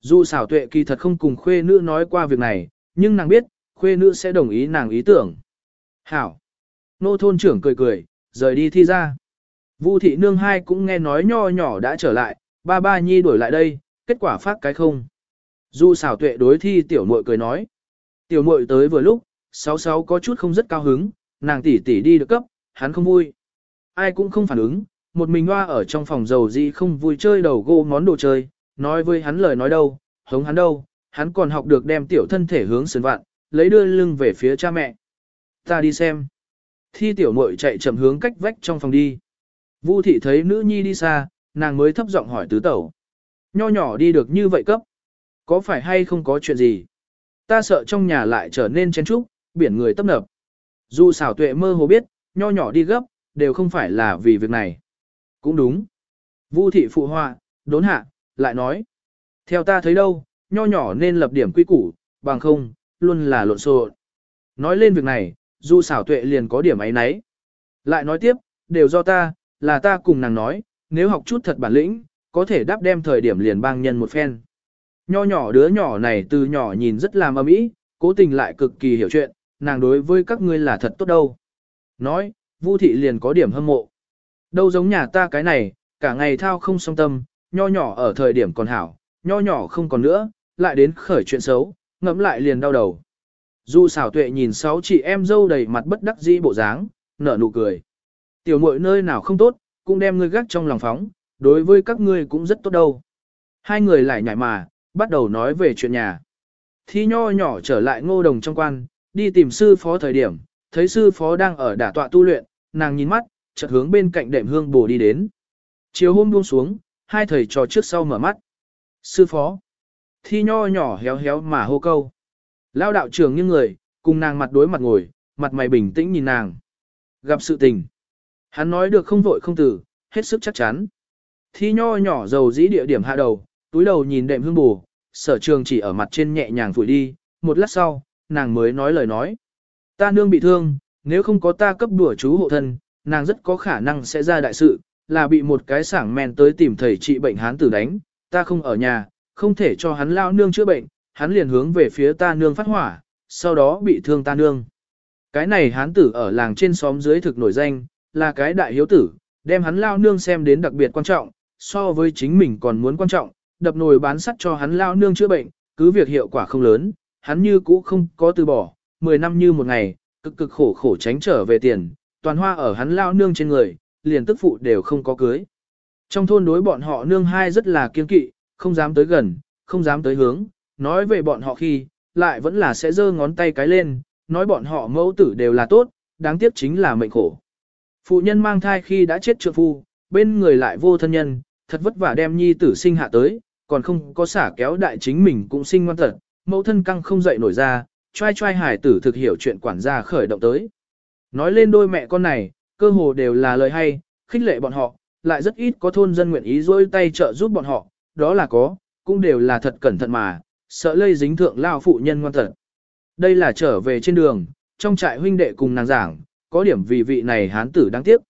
Dù xảo tuệ kỳ thật không cùng khuê nữ nói qua việc này, nhưng nàng biết, khuê nữ sẽ đồng ý nàng ý tưởng. Hảo. Nô thôn trưởng cười cười, rời đi thi ra. Vu thị nương hai cũng nghe nói nho nhỏ đã trở lại, ba ba nhi đuổi lại đây, kết quả phát cái không. Dù xảo tuệ đối thi tiểu muội cười nói. Tiểu muội tới vừa lúc, sáu sáu có chút không rất cao hứng, nàng tỷ tỷ đi được cấp, hắn không vui. Ai cũng không phản ứng, một mình hoa ở trong phòng dầu gì không vui chơi đầu gỗ món đồ chơi, nói với hắn lời nói đâu, hống hắn đâu, hắn còn học được đem tiểu thân thể hướng sườn vạn, lấy đưa lưng về phía cha mẹ. Ta đi xem. Thi tiểu muội chạy chậm hướng cách vách trong phòng đi. Vu thị thấy nữ nhi đi xa, nàng mới thấp giọng hỏi tứ tẩu. Nho nhỏ đi được như vậy cấp. Có phải hay không có chuyện gì? Ta sợ trong nhà lại trở nên chén trúc, biển người tấp nập. Dù xảo tuệ mơ hồ biết, nho nhỏ đi gấp, đều không phải là vì việc này. Cũng đúng. Vu thị phụ họa, đốn hạ, lại nói. Theo ta thấy đâu, nho nhỏ nên lập điểm quy củ, bằng không, luôn là lộn xộn. Nói lên việc này, dù xảo tuệ liền có điểm ấy nấy. Lại nói tiếp, đều do ta, là ta cùng nàng nói, nếu học chút thật bản lĩnh, có thể đáp đem thời điểm liền bang nhân một phen. Nho nhỏ đứa nhỏ này từ nhỏ nhìn rất làm âm ý, cố tình lại cực kỳ hiểu chuyện, nàng đối với các ngươi là thật tốt đâu. Nói, Vu thị liền có điểm hâm mộ. Đâu giống nhà ta cái này, cả ngày thao không song tâm, nho nhỏ ở thời điểm còn hảo, nho nhỏ không còn nữa, lại đến khởi chuyện xấu, ngẫm lại liền đau đầu. Du xảo tuệ nhìn sáu chị em dâu đầy mặt bất đắc dĩ bộ dáng, nở nụ cười. Tiểu muội nơi nào không tốt, cũng đem ngươi gác trong lòng phóng, đối với các ngươi cũng rất tốt đâu. Hai người lại nhảy mà, bắt đầu nói về chuyện nhà. Thi nho nhỏ trở lại ngô đồng trong quan, đi tìm sư phó thời điểm, thấy sư phó đang ở đả tọa tu luyện, nàng nhìn mắt, chợt hướng bên cạnh đệm hương bồ đi đến. Chiều hôm buông xuống, hai thầy trò trước sau mở mắt. Sư phó. Thi nho nhỏ héo héo mà hô câu. Lao đạo trưởng như người, cùng nàng mặt đối mặt ngồi, mặt mày bình tĩnh nhìn nàng. Gặp sự tình. Hắn nói được không vội không tử, hết sức chắc chắn. Thi nho nhỏ dầu dĩ địa điểm hạ đầu, túi đầu nhìn đệm hương bù, sở trường chỉ ở mặt trên nhẹ nhàng phủi đi, một lát sau, nàng mới nói lời nói. Ta nương bị thương, nếu không có ta cấp đùa chú hộ thân, nàng rất có khả năng sẽ ra đại sự, là bị một cái sảng men tới tìm thầy trị bệnh hán tử đánh, ta không ở nhà, không thể cho hắn lao nương chữa bệnh, hắn liền hướng về phía ta nương phát hỏa, sau đó bị thương ta nương. Cái này hán tử ở làng trên xóm dưới thực nổi danh, là cái đại hiếu tử, đem hắn lao nương xem đến đặc biệt quan trọng, so với chính mình còn muốn quan trọng, đập nồi bán sắt cho hắn lao nương chữa bệnh, cứ việc hiệu quả không lớn, hắn như cũ không có từ bỏ, 10 năm như một ngày, cực cực khổ khổ tránh trở về tiền, toàn hoa ở hắn lao nương trên người, liền tức phụ đều không có cưới. Trong thôn đối bọn họ nương hai rất là kiên kỵ, không dám tới gần, không dám tới hướng, nói về bọn họ khi, lại vẫn là sẽ giơ ngón tay cái lên, nói bọn họ mẫu tử đều là tốt, đáng tiếc chính là mệnh khổ. Phụ nhân mang thai khi đã chết trượng phu, bên người lại vô thân nhân, thật vất vả đem nhi tử sinh hạ tới, còn không có xả kéo đại chính mình cũng sinh ngoan thật, mẫu thân căng không dậy nổi ra, trai trai hải tử thực hiểu chuyện quản gia khởi động tới. Nói lên đôi mẹ con này, cơ hồ đều là lời hay, khích lệ bọn họ, lại rất ít có thôn dân nguyện ý dôi tay trợ giúp bọn họ, đó là có, cũng đều là thật cẩn thận mà, sợ lây dính thượng lao phụ nhân ngoan thật. Đây là trở về trên đường, trong trại huynh đệ cùng nàng giảng, có điểm vì vị này hán tử đáng tiếc.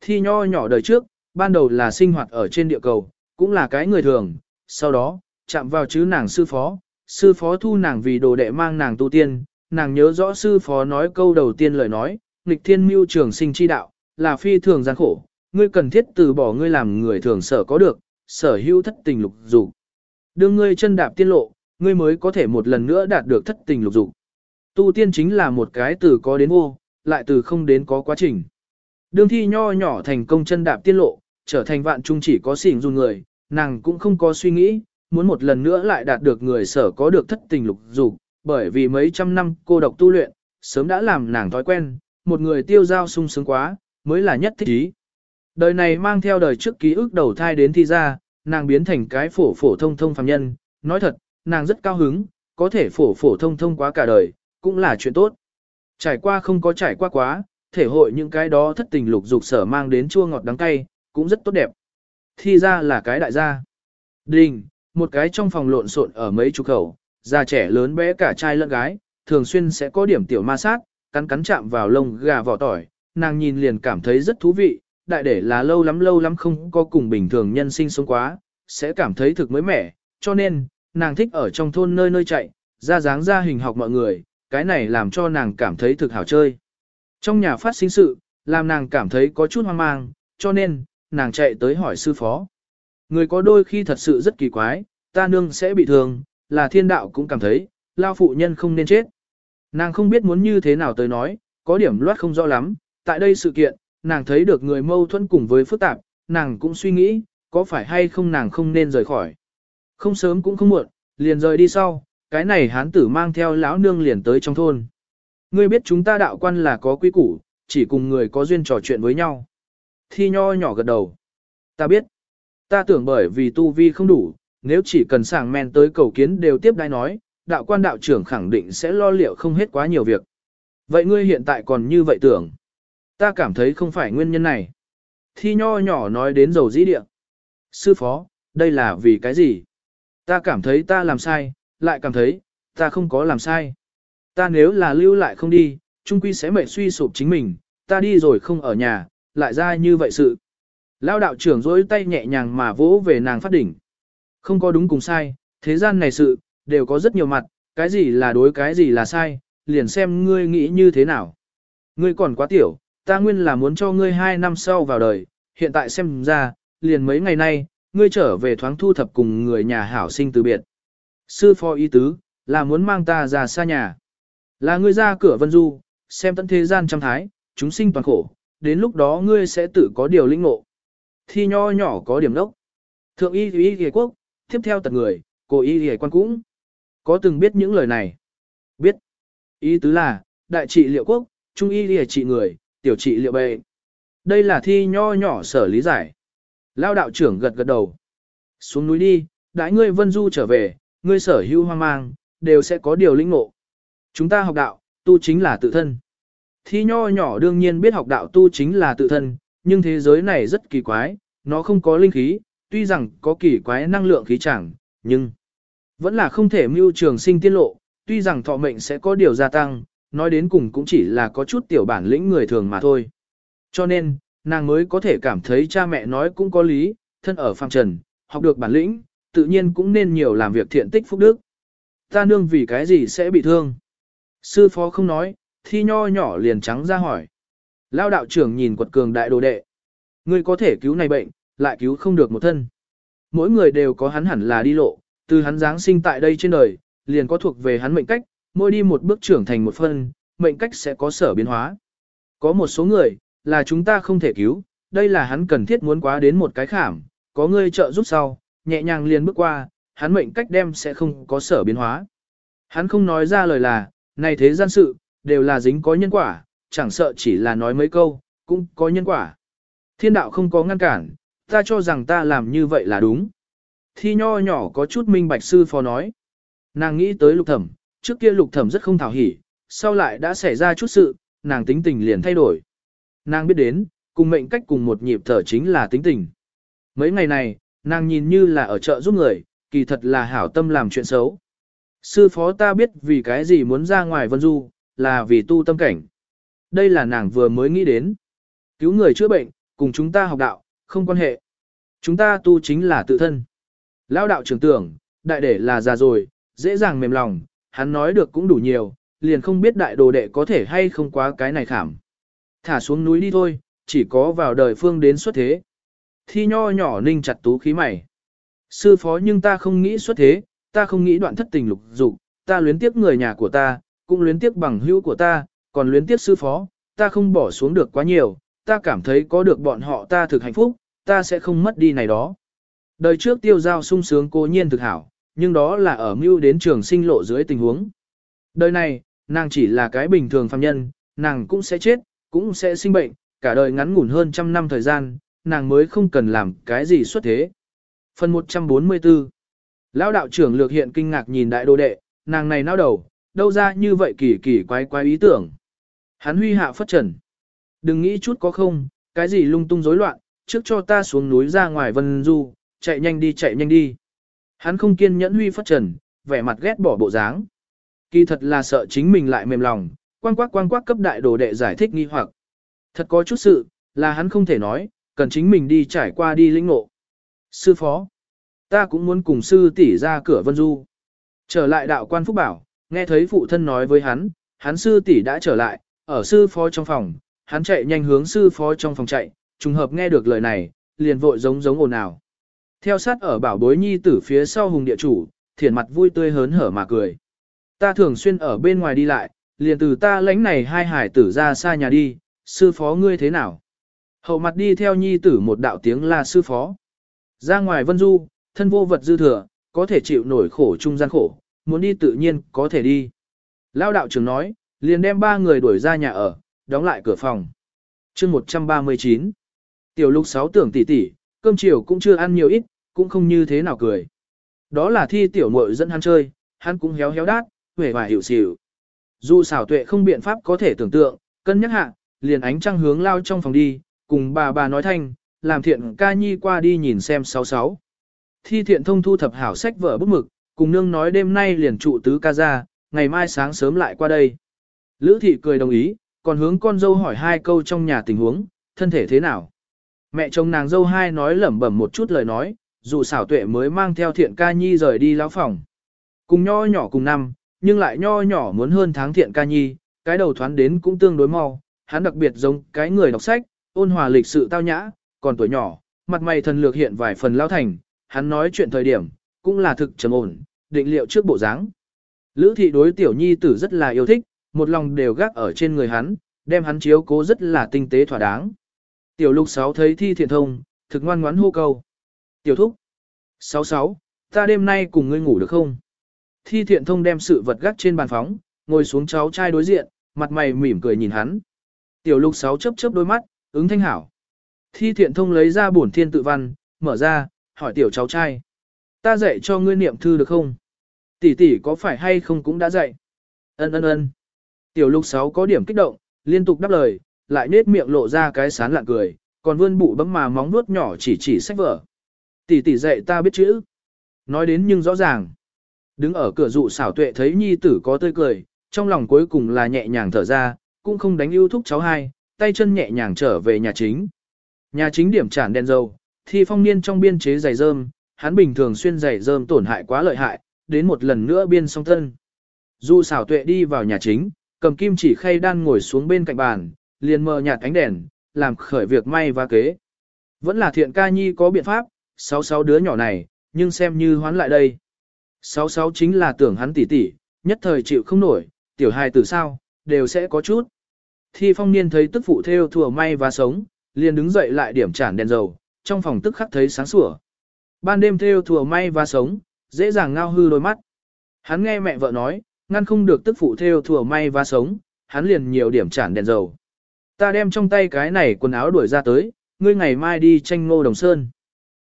Thi nho nhỏ đời trước, ban đầu là sinh hoạt ở trên địa cầu, cũng là cái người thường, sau đó, chạm vào chứ nàng sư phó, sư phó thu nàng vì đồ đệ mang nàng tu tiên, nàng nhớ rõ sư phó nói câu đầu tiên lời nói, nghịch thiên mưu trường sinh chi đạo, là phi thường gian khổ, ngươi cần thiết từ bỏ ngươi làm người thường sở có được, sở hữu thất tình lục dục. Đương ngươi chân đạp tiên lộ, ngươi mới có thể một lần nữa đạt được thất tình lục dục. Tu tiên chính là một cái từ có đến vô, lại từ không đến có quá trình. Đương thi nho nhỏ thành công chân đạp tiên lộ, trở thành vạn trung chỉ có xỉn dù người, nàng cũng không có suy nghĩ, muốn một lần nữa lại đạt được người sở có được thất tình lục dục, bởi vì mấy trăm năm cô độc tu luyện, sớm đã làm nàng thói quen, một người tiêu giao sung sướng quá, mới là nhất thích ý. Đời này mang theo đời trước ký ức đầu thai đến thi ra, nàng biến thành cái phổ phổ thông thông phàm nhân, nói thật, nàng rất cao hứng, có thể phổ phổ thông thông quá cả đời, cũng là chuyện tốt. Trải qua không có trải qua quá, thể hội những cái đó thất tình lục dục sở mang đến chua ngọt đắng cay, cũng rất tốt đẹp. Thi ra là cái đại gia. Đình, một cái trong phòng lộn xộn ở mấy chục khẩu, già trẻ lớn bé cả trai lẫn gái, thường xuyên sẽ có điểm tiểu ma sát, cắn cắn chạm vào lông gà vỏ tỏi, nàng nhìn liền cảm thấy rất thú vị, đại để là lâu lắm lâu lắm không có cùng bình thường nhân sinh sống quá, sẽ cảm thấy thực mới mẻ, cho nên, nàng thích ở trong thôn nơi nơi chạy, ra dáng ra hình học mọi người, cái này làm cho nàng cảm thấy thực hảo chơi. Trong nhà phát sinh sự, làm nàng cảm thấy có chút hoang mang, cho nên, nàng chạy tới hỏi sư phó. Người có đôi khi thật sự rất kỳ quái, ta nương sẽ bị thương, là thiên đạo cũng cảm thấy, lao phụ nhân không nên chết. Nàng không biết muốn như thế nào tới nói, có điểm loát không rõ lắm, tại đây sự kiện, nàng thấy được người mâu thuẫn cùng với phức tạp, nàng cũng suy nghĩ, có phải hay không nàng không nên rời khỏi. Không sớm cũng không muộn, liền rời đi sau, cái này hán tử mang theo lão nương liền tới trong thôn. Ngươi biết chúng ta đạo quan là có quy củ, chỉ cùng người có duyên trò chuyện với nhau. Thi nho nhỏ gật đầu. Ta biết. Ta tưởng bởi vì tu vi không đủ, nếu chỉ cần sàng men tới cầu kiến đều tiếp đai nói, đạo quan đạo trưởng khẳng định sẽ lo liệu không hết quá nhiều việc. Vậy ngươi hiện tại còn như vậy tưởng. Ta cảm thấy không phải nguyên nhân này. Thi nho nhỏ nói đến dầu dĩ địa. Sư phó, đây là vì cái gì? Ta cảm thấy ta làm sai, lại cảm thấy, ta không có làm sai. Ta nếu là lưu lại không đi, trung quy sẽ mệt suy sụp chính mình, ta đi rồi không ở nhà, lại ra như vậy sự. Lao đạo trưởng rỗi tay nhẹ nhàng mà vỗ về nàng phát đỉnh. Không có đúng cùng sai, thế gian này sự, đều có rất nhiều mặt, cái gì là đối cái gì là sai, liền xem ngươi nghĩ như thế nào. Ngươi còn quá tiểu, ta nguyên là muốn cho ngươi hai năm sau vào đời, hiện tại xem ra, liền mấy ngày nay, ngươi trở về thoáng thu thập cùng người nhà hảo sinh từ biệt. Sư phó ý tứ, là muốn mang ta ra xa nhà. Là ngươi ra cửa vân du, xem tận thế gian trăm thái, chúng sinh toàn khổ, đến lúc đó ngươi sẽ tự có điều lĩnh ngộ. Thi nho nhỏ có điểm đốc. Thượng y y y quốc, tiếp theo tật người, cô y y quan cũng. Có từng biết những lời này? Biết. Ý tứ là, đại trị liệu quốc, trung y y trị người, tiểu trị liệu bệnh. Đây là thi nho nhỏ sở lý giải. Lao đạo trưởng gật gật đầu. Xuống núi đi, đãi ngươi vân du trở về, ngươi sở hữu hoang mang, đều sẽ có điều linh ngộ. Chúng ta học đạo, tu chính là tự thân. Thi nho nhỏ đương nhiên biết học đạo tu chính là tự thân, nhưng thế giới này rất kỳ quái, nó không có linh khí, tuy rằng có kỳ quái năng lượng khí chẳng, nhưng vẫn là không thể mưu trường sinh tiên lộ, tuy rằng thọ mệnh sẽ có điều gia tăng, nói đến cùng cũng chỉ là có chút tiểu bản lĩnh người thường mà thôi. Cho nên, nàng mới có thể cảm thấy cha mẹ nói cũng có lý, thân ở phàm trần, học được bản lĩnh, tự nhiên cũng nên nhiều làm việc thiện tích phúc đức. Ta nương vì cái gì sẽ bị thương? Sư phó không nói, thi nho nhỏ liền trắng ra hỏi. Lao đạo trưởng nhìn quật cường đại đồ đệ. Ngươi có thể cứu này bệnh, lại cứu không được một thân. Mỗi người đều có hắn hẳn là đi lộ, từ hắn giáng sinh tại đây trên đời, liền có thuộc về hắn mệnh cách, mỗi đi một bước trưởng thành một phân, mệnh cách sẽ có sở biến hóa. Có một số người, là chúng ta không thể cứu, đây là hắn cần thiết muốn quá đến một cái khảm, có ngươi trợ giúp sau, nhẹ nhàng liền bước qua, hắn mệnh cách đem sẽ không có sở biến hóa. Hắn không nói ra lời là, này thế gian sự, đều là dính có nhân quả, chẳng sợ chỉ là nói mấy câu, cũng có nhân quả. Thiên đạo không có ngăn cản, ta cho rằng ta làm như vậy là đúng. Thi nho nhỏ có chút minh bạch sư phó nói. Nàng nghĩ tới lục thẩm, trước kia lục thẩm rất không thảo hỉ, sau lại đã xảy ra chút sự, nàng tính tình liền thay đổi. Nàng biết đến, cùng mệnh cách cùng một nhịp thở chính là tính tình. Mấy ngày này, nàng nhìn như là ở chợ giúp người, kỳ thật là hảo tâm làm chuyện xấu. Sư phó ta biết vì cái gì muốn ra ngoài vân du, là vì tu tâm cảnh. Đây là nàng vừa mới nghĩ đến. Cứu người chữa bệnh, cùng chúng ta học đạo, không quan hệ. Chúng ta tu chính là tự thân. Lao đạo trưởng tưởng, đại để là già rồi, dễ dàng mềm lòng, hắn nói được cũng đủ nhiều, liền không biết đại đồ đệ có thể hay không quá cái này khảm. Thả xuống núi đi thôi, chỉ có vào đời phương đến xuất thế. Thi nho nhỏ ninh chặt tú khí mày. Sư phó nhưng ta không nghĩ xuất thế, ta không nghĩ đoạn thất tình lục dục, ta luyến tiếc người nhà của ta, cũng luyến tiếc bằng hữu của ta, còn luyến tiếc sư phó, ta không bỏ xuống được quá nhiều, ta cảm thấy có được bọn họ ta thực hạnh phúc, ta sẽ không mất đi này đó. Đời trước tiêu giao sung sướng cố nhiên thực hảo, nhưng đó là ở mưu đến trường sinh lộ dưới tình huống. Đời này, nàng chỉ là cái bình thường phàm nhân, nàng cũng sẽ chết, cũng sẽ sinh bệnh, cả đời ngắn ngủn hơn trăm năm thời gian, nàng mới không cần làm cái gì xuất thế. Phần 144 Lão đạo trưởng lược hiện kinh ngạc nhìn đại đô đệ, nàng này nao đầu, đâu ra như vậy kỳ kỳ quái quái ý tưởng. Hắn huy hạ phất trần. Đừng nghĩ chút có không, cái gì lung tung rối loạn, trước cho ta xuống núi ra ngoài vân du, chạy nhanh đi chạy nhanh đi. Hắn không kiên nhẫn huy phất trần, vẻ mặt ghét bỏ bộ dáng. Kỳ thật là sợ chính mình lại mềm lòng, quang quắc quang quắc cấp đại đồ đệ giải thích nghi hoặc. Thật có chút sự, là hắn không thể nói, cần chính mình đi trải qua đi lĩnh ngộ. Sư phó, ta cũng muốn cùng sư tỷ ra cửa vân du. Trở lại đạo quan phúc bảo, nghe thấy phụ thân nói với hắn, hắn sư tỷ đã trở lại, ở sư phó trong phòng, hắn chạy nhanh hướng sư phó trong phòng chạy, trùng hợp nghe được lời này, liền vội giống giống ồn ào. Theo sát ở bảo bối nhi tử phía sau hùng địa chủ, thiển mặt vui tươi hớn hở mà cười. Ta thường xuyên ở bên ngoài đi lại, liền từ ta lãnh này hai hải tử ra xa nhà đi, sư phó ngươi thế nào? Hậu mặt đi theo nhi tử một đạo tiếng là sư phó. Ra ngoài vân du, thân vô vật dư thừa, có thể chịu nổi khổ trung gian khổ, muốn đi tự nhiên có thể đi. Lao đạo trưởng nói, liền đem ba người đuổi ra nhà ở, đóng lại cửa phòng. chương 139 Tiểu lục sáu tưởng tỷ tỷ cơm chiều cũng chưa ăn nhiều ít, cũng không như thế nào cười. Đó là thi tiểu muội dẫn hắn chơi, hắn cũng héo héo đát, vẻ vải hiểu xỉu. Dù xảo tuệ không biện pháp có thể tưởng tượng, cân nhắc hạ, liền ánh trăng hướng lao trong phòng đi, cùng bà bà nói thanh, làm thiện ca nhi qua đi nhìn xem sáu sáu. Thi thiện thông thu thập hảo sách vở bút mực, cùng nương nói đêm nay liền trụ tứ ca ra, ngày mai sáng sớm lại qua đây. Lữ thị cười đồng ý, còn hướng con dâu hỏi hai câu trong nhà tình huống, thân thể thế nào. Mẹ chồng nàng dâu hai nói lẩm bẩm một chút lời nói, dù xảo tuệ mới mang theo thiện ca nhi rời đi lão phòng. Cùng nho nhỏ cùng năm, nhưng lại nho nhỏ muốn hơn tháng thiện ca nhi, cái đầu thoán đến cũng tương đối mau, hắn đặc biệt giống cái người đọc sách, ôn hòa lịch sự tao nhã, còn tuổi nhỏ, mặt mày thần lược hiện vài phần lao thành, hắn nói chuyện thời điểm, cũng là thực trầm ổn, định liệu trước bộ dáng. Lữ thị đối tiểu nhi tử rất là yêu thích, một lòng đều gác ở trên người hắn, đem hắn chiếu cố rất là tinh tế thỏa đáng. Tiểu lục sáu thấy thi thiện thông, thực ngoan ngoãn hô câu. Tiểu thúc. Sáu sáu, ta đêm nay cùng ngươi ngủ được không? Thi thiện thông đem sự vật gác trên bàn phóng, ngồi xuống cháu trai đối diện, mặt mày mỉm cười nhìn hắn. Tiểu lục sáu chớp chớp đôi mắt, ứng thanh hảo. Thi thiện thông lấy ra bổn thiên tự văn, mở ra, hỏi tiểu cháu trai. Ta dạy cho ngươi niệm thư được không? Tỷ tỷ có phải hay không cũng đã dạy? Ân ân ân. Tiểu lục sáu có điểm kích động, liên tục đáp lời, lại nết miệng lộ ra cái sán lạng cười, còn vươn bụ bấm mà móng nuốt nhỏ chỉ chỉ sách vở. Tỷ tỷ dạy ta biết chữ. Nói đến nhưng rõ ràng. Đứng ở cửa dụ xảo tuệ thấy nhi tử có tươi cười, trong lòng cuối cùng là nhẹ nhàng thở ra, cũng không đánh yêu thúc cháu hai, tay chân nhẹ nhàng trở về nhà chính. Nhà chính điểm tràn đèn dầu, thì phong niên trong biên chế giày rơm, hắn bình thường xuyên giày rơm tổn hại quá lợi hại, đến một lần nữa biên song thân. Dụ xảo tuệ đi vào nhà chính, cầm kim chỉ khay đan ngồi xuống bên cạnh bàn, liền mờ nhạt ánh đèn, làm khởi việc may và kế. Vẫn là thiện ca nhi có biện pháp, sáu sáu đứa nhỏ này, nhưng xem như hoán lại đây. Sáu sáu chính là tưởng hắn tỉ tỉ, nhất thời chịu không nổi, tiểu hài từ sao, đều sẽ có chút. Thi phong niên thấy tức phụ theo thừa may và sống, liền đứng dậy lại điểm chản đèn dầu, trong phòng tức khắc thấy sáng sủa. Ban đêm theo thừa may và sống, dễ dàng ngao hư đôi mắt. Hắn nghe mẹ vợ nói, ngăn không được tức phụ theo thừa may và sống, hắn liền nhiều điểm chản đèn dầu. Ta đem trong tay cái này quần áo đuổi ra tới, ngươi ngày mai đi tranh ngô đồng sơn.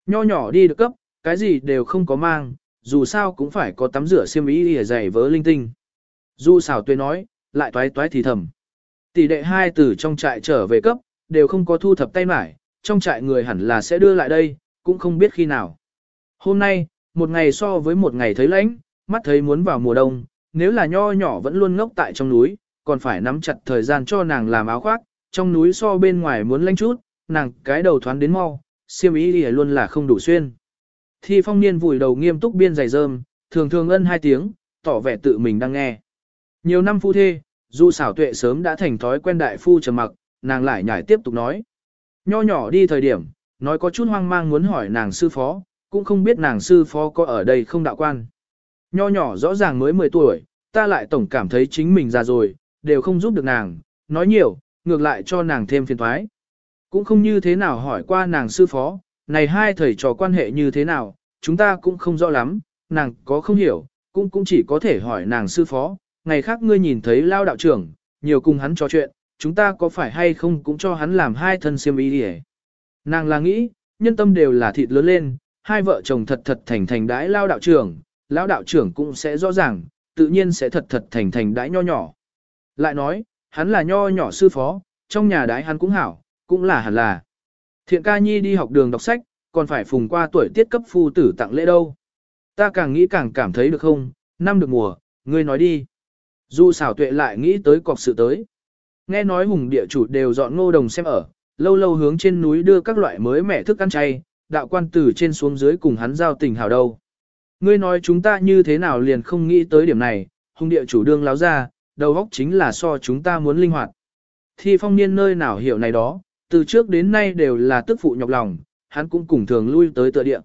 Nho nhỏ đi được cấp, cái gì đều không có mang, dù sao cũng phải có tắm rửa xiêm y để giày vớ linh tinh. Du xảo tuyên nói, lại toái toái thì thầm. Tỷ đệ hai từ trong trại trở về cấp, đều không có thu thập tay mải, trong trại người hẳn là sẽ đưa lại đây, cũng không biết khi nào. Hôm nay, một ngày so với một ngày thấy lạnh, mắt thấy muốn vào mùa đông, nếu là nho nhỏ vẫn luôn ngốc tại trong núi, còn phải nắm chặt thời gian cho nàng làm áo khoác, trong núi so bên ngoài muốn lạnh chút, nàng cái đầu thoáng đến mau, xiêm ý thì luôn là không đủ xuyên. Thi phong niên vùi đầu nghiêm túc biên giày rơm, thường thường ân hai tiếng, tỏ vẻ tự mình đang nghe. Nhiều năm phu thê, dù xảo tuệ sớm đã thành thói quen đại phu trầm mặc, nàng lại nhảy tiếp tục nói. Nho nhỏ đi thời điểm, nói có chút hoang mang muốn hỏi nàng sư phó, cũng không biết nàng sư phó có ở đây không đạo quan. Nho nhỏ rõ ràng mới 10 tuổi, ta lại tổng cảm thấy chính mình già rồi, đều không giúp được nàng, nói nhiều, ngược lại cho nàng thêm phiền thoái. Cũng không như thế nào hỏi qua nàng sư phó, này hai thầy trò quan hệ như thế nào, chúng ta cũng không rõ lắm, nàng có không hiểu, cũng cũng chỉ có thể hỏi nàng sư phó, ngày khác ngươi nhìn thấy lao đạo trưởng, nhiều cùng hắn trò chuyện, chúng ta có phải hay không cũng cho hắn làm hai thân siêm ý đi Nàng là nghĩ, nhân tâm đều là thịt lớn lên, hai vợ chồng thật thật thành thành đãi lao đạo trưởng, lão đạo trưởng cũng sẽ rõ ràng, tự nhiên sẽ thật thật thành thành đãi nho nhỏ. Lại nói, hắn là nho nhỏ sư phó, trong nhà đái hắn cũng hảo, cũng là hẳn là. Thiện ca nhi đi học đường đọc sách, còn phải phùng qua tuổi tiết cấp phu tử tặng lễ đâu. Ta càng nghĩ càng cảm thấy được không, năm được mùa, ngươi nói đi. Du xảo tuệ lại nghĩ tới cọc sự tới. Nghe nói hùng địa chủ đều dọn ngô đồng xem ở, lâu lâu hướng trên núi đưa các loại mới mẻ thức ăn chay, đạo quan tử trên xuống dưới cùng hắn giao tình hào đâu. Ngươi nói chúng ta như thế nào liền không nghĩ tới điểm này, hung địa chủ đương láo ra, đầu óc chính là so chúng ta muốn linh hoạt. Thi phong niên nơi nào hiểu này đó, từ trước đến nay đều là tức phụ nhọc lòng, hắn cũng cùng thường lui tới tựa địa.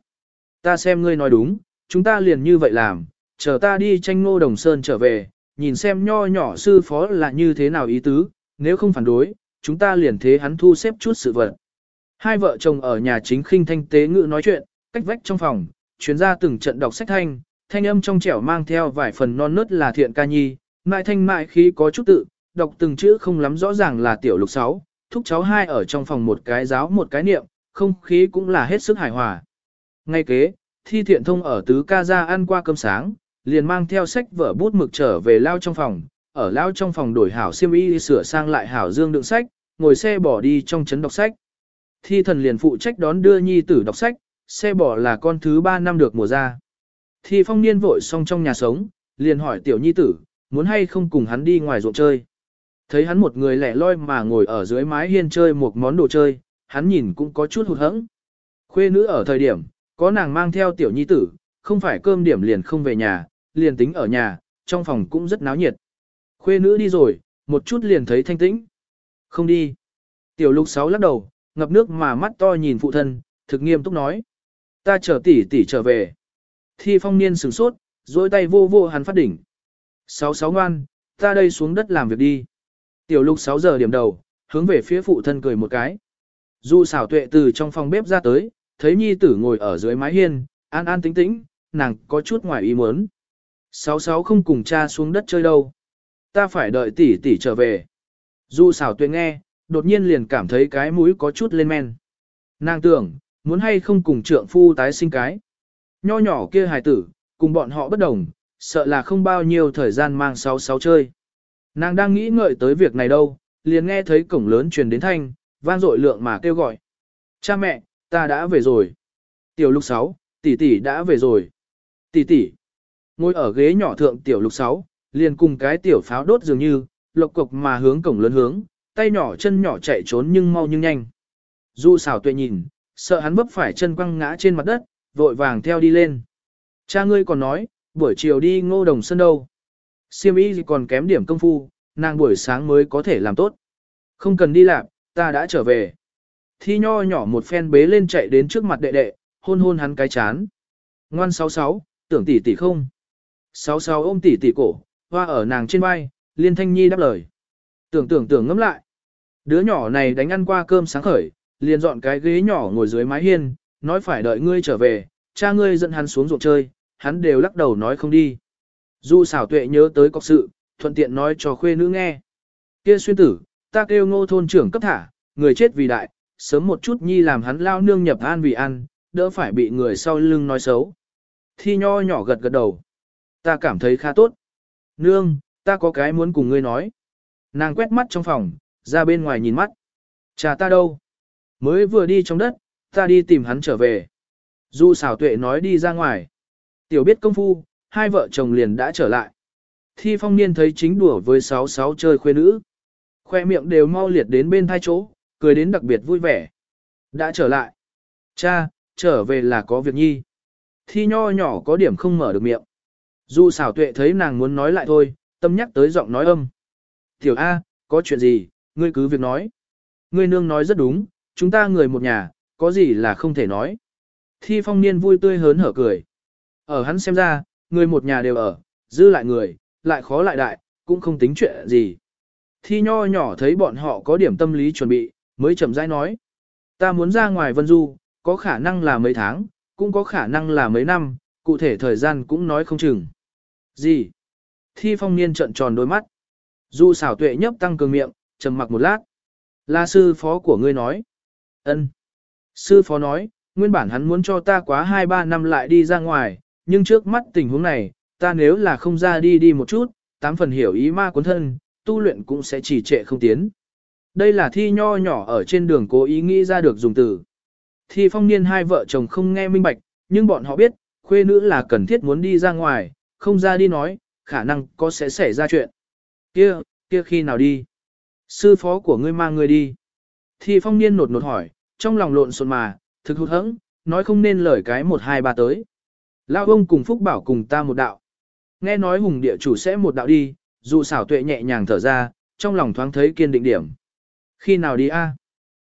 Ta xem ngươi nói đúng, chúng ta liền như vậy làm, chờ ta đi tranh ngô đồng sơn trở về, nhìn xem nho nhỏ sư phó là như thế nào ý tứ, nếu không phản đối, chúng ta liền thế hắn thu xếp chút sự vật. Hai vợ chồng ở nhà chính khinh thanh tế ngữ nói chuyện, cách vách trong phòng, chuyến ra từng trận đọc sách thanh, thanh âm trong trẻo mang theo vài phần non nớt là thiện ca nhi, mại thanh mại khí có chút tự, đọc từng chữ không lắm rõ ràng là tiểu lục sáu, thúc cháu hai ở trong phòng một cái giáo một cái niệm, không khí cũng là hết sức hài hòa. Ngay kế, thi thiện thông ở tứ ca ra ăn qua cơm sáng, liền mang theo sách vở bút mực trở về lao trong phòng, ở lao trong phòng đổi hảo siêm y sửa sang lại hảo dương đựng sách, ngồi xe bỏ đi trong trấn đọc sách. Thi thần liền phụ trách đón đưa nhi tử đọc sách, xe bỏ là con thứ ba năm được mùa ra. Thi phong niên vội xong trong nhà sống, liền hỏi tiểu nhi tử, muốn hay không cùng hắn đi ngoài ruộng chơi. Thấy hắn một người lẻ loi mà ngồi ở dưới mái hiên chơi một món đồ chơi, hắn nhìn cũng có chút hụt hẫng. Khuê nữ ở thời điểm, có nàng mang theo tiểu nhi tử, không phải cơm điểm liền không về nhà, liền tính ở nhà, trong phòng cũng rất náo nhiệt. Khuê nữ đi rồi, một chút liền thấy thanh tĩnh. Không đi. Tiểu lục sáu lắc đầu, ngập nước mà mắt to nhìn phụ thân, thực nghiêm túc nói. Ta chờ tỷ tỷ trở về. Thi phong niên sửng sốt, dối tay vô vô hắn phát đỉnh. Sáu sáu ngoan, ta đây xuống đất làm việc đi. Tiểu lục 6 giờ điểm đầu, hướng về phía phụ thân cười một cái. Du xảo tuệ từ trong phòng bếp ra tới, thấy nhi tử ngồi ở dưới mái hiên, an an tĩnh tĩnh, nàng có chút ngoài ý muốn. Sáu sáu không cùng cha xuống đất chơi đâu. Ta phải đợi tỷ tỷ trở về. Du xảo tuệ nghe, đột nhiên liền cảm thấy cái mũi có chút lên men. Nàng tưởng, muốn hay không cùng trượng phu tái sinh cái. Nho nhỏ kia hài tử, cùng bọn họ bất đồng, sợ là không bao nhiêu thời gian mang sáu sáu chơi. Nàng đang nghĩ ngợi tới việc này đâu, liền nghe thấy cổng lớn truyền đến thanh, vang dội lượng mà kêu gọi. Cha mẹ, ta đã về rồi. Tiểu lục sáu tỷ tỷ đã về rồi. Tỷ tỷ. Ngồi ở ghế nhỏ thượng tiểu lục sáu liền cùng cái tiểu pháo đốt dường như, lộc cục mà hướng cổng lớn hướng, tay nhỏ chân nhỏ chạy trốn nhưng mau nhưng nhanh. Du xảo tuệ nhìn, sợ hắn bấp phải chân quăng ngã trên mặt đất, vội vàng theo đi lên. Cha ngươi còn nói, buổi chiều đi ngô đồng sân đâu. Siêm y còn kém điểm công phu, nàng buổi sáng mới có thể làm tốt. Không cần đi làm, ta đã trở về. Thi nho nhỏ một phen bế lên chạy đến trước mặt đệ đệ, hôn hôn hắn cái chán. Ngoan sáu sáu, tưởng tỷ tỷ không. Sáu sáu ôm tỷ tỷ cổ, hoa ở nàng trên vai, liên thanh nhi đáp lời. Tưởng tưởng tưởng ngẫm lại. Đứa nhỏ này đánh ăn qua cơm sáng khởi, liền dọn cái ghế nhỏ ngồi dưới mái hiên, nói phải đợi ngươi trở về, cha ngươi dẫn hắn xuống ruộng chơi, hắn đều lắc đầu nói không đi. Du xảo tuệ nhớ tới cọc sự, thuận tiện nói cho khuê nữ nghe. Kia xuyên tử, ta kêu ngô thôn trưởng cấp thả, người chết vì đại, sớm một chút nhi làm hắn lao nương nhập an vì ăn, đỡ phải bị người sau lưng nói xấu. Thi nho nhỏ gật gật đầu. Ta cảm thấy khá tốt. Nương, ta có cái muốn cùng ngươi nói. Nàng quét mắt trong phòng, ra bên ngoài nhìn mắt. Cha ta đâu? Mới vừa đi trong đất, ta đi tìm hắn trở về. Du xảo tuệ nói đi ra ngoài. Tiểu biết công phu, hai vợ chồng liền đã trở lại. Thi phong niên thấy chính đùa với sáu sáu chơi khuê nữ. Khoe miệng đều mau liệt đến bên thai chỗ, cười đến đặc biệt vui vẻ. Đã trở lại. Cha, trở về là có việc nhi. Thi nho nhỏ có điểm không mở được miệng. Dù xảo tuệ thấy nàng muốn nói lại thôi, tâm nhắc tới giọng nói âm. Tiểu A, có chuyện gì, ngươi cứ việc nói. Ngươi nương nói rất đúng, chúng ta người một nhà, có gì là không thể nói. Thi phong niên vui tươi hớn hở cười. Ở hắn xem ra, người một nhà đều ở, dư lại người, lại khó lại đại, cũng không tính chuyện gì. Thi nho nhỏ thấy bọn họ có điểm tâm lý chuẩn bị, mới chậm rãi nói. Ta muốn ra ngoài vân du, có khả năng là mấy tháng, cũng có khả năng là mấy năm, cụ thể thời gian cũng nói không chừng. Gì? Thi phong niên trận tròn đôi mắt. Du xảo tuệ nhấp tăng cường miệng, trầm mặc một lát. Là sư phó của ngươi nói ân. Sư phó nói, nguyên bản hắn muốn cho ta quá 2-3 năm lại đi ra ngoài, nhưng trước mắt tình huống này, ta nếu là không ra đi đi một chút, tám phần hiểu ý ma cuốn thân, tu luyện cũng sẽ chỉ trệ không tiến. Đây là thi nho nhỏ ở trên đường cố ý nghĩ ra được dùng từ. Thi phong niên hai vợ chồng không nghe minh bạch, nhưng bọn họ biết, khuê nữ là cần thiết muốn đi ra ngoài, không ra đi nói, khả năng có sẽ xảy ra chuyện. Kia, kia khi nào đi? Sư phó của ngươi mang ngươi đi thì phong niên nột nột hỏi, trong lòng lộn xộn mà, thực hụt hẫng, nói không nên lời cái một hai ba tới. Lao ông cùng Phúc bảo cùng ta một đạo. Nghe nói hùng địa chủ sẽ một đạo đi, dù xảo tuệ nhẹ nhàng thở ra, trong lòng thoáng thấy kiên định điểm. Khi nào đi a?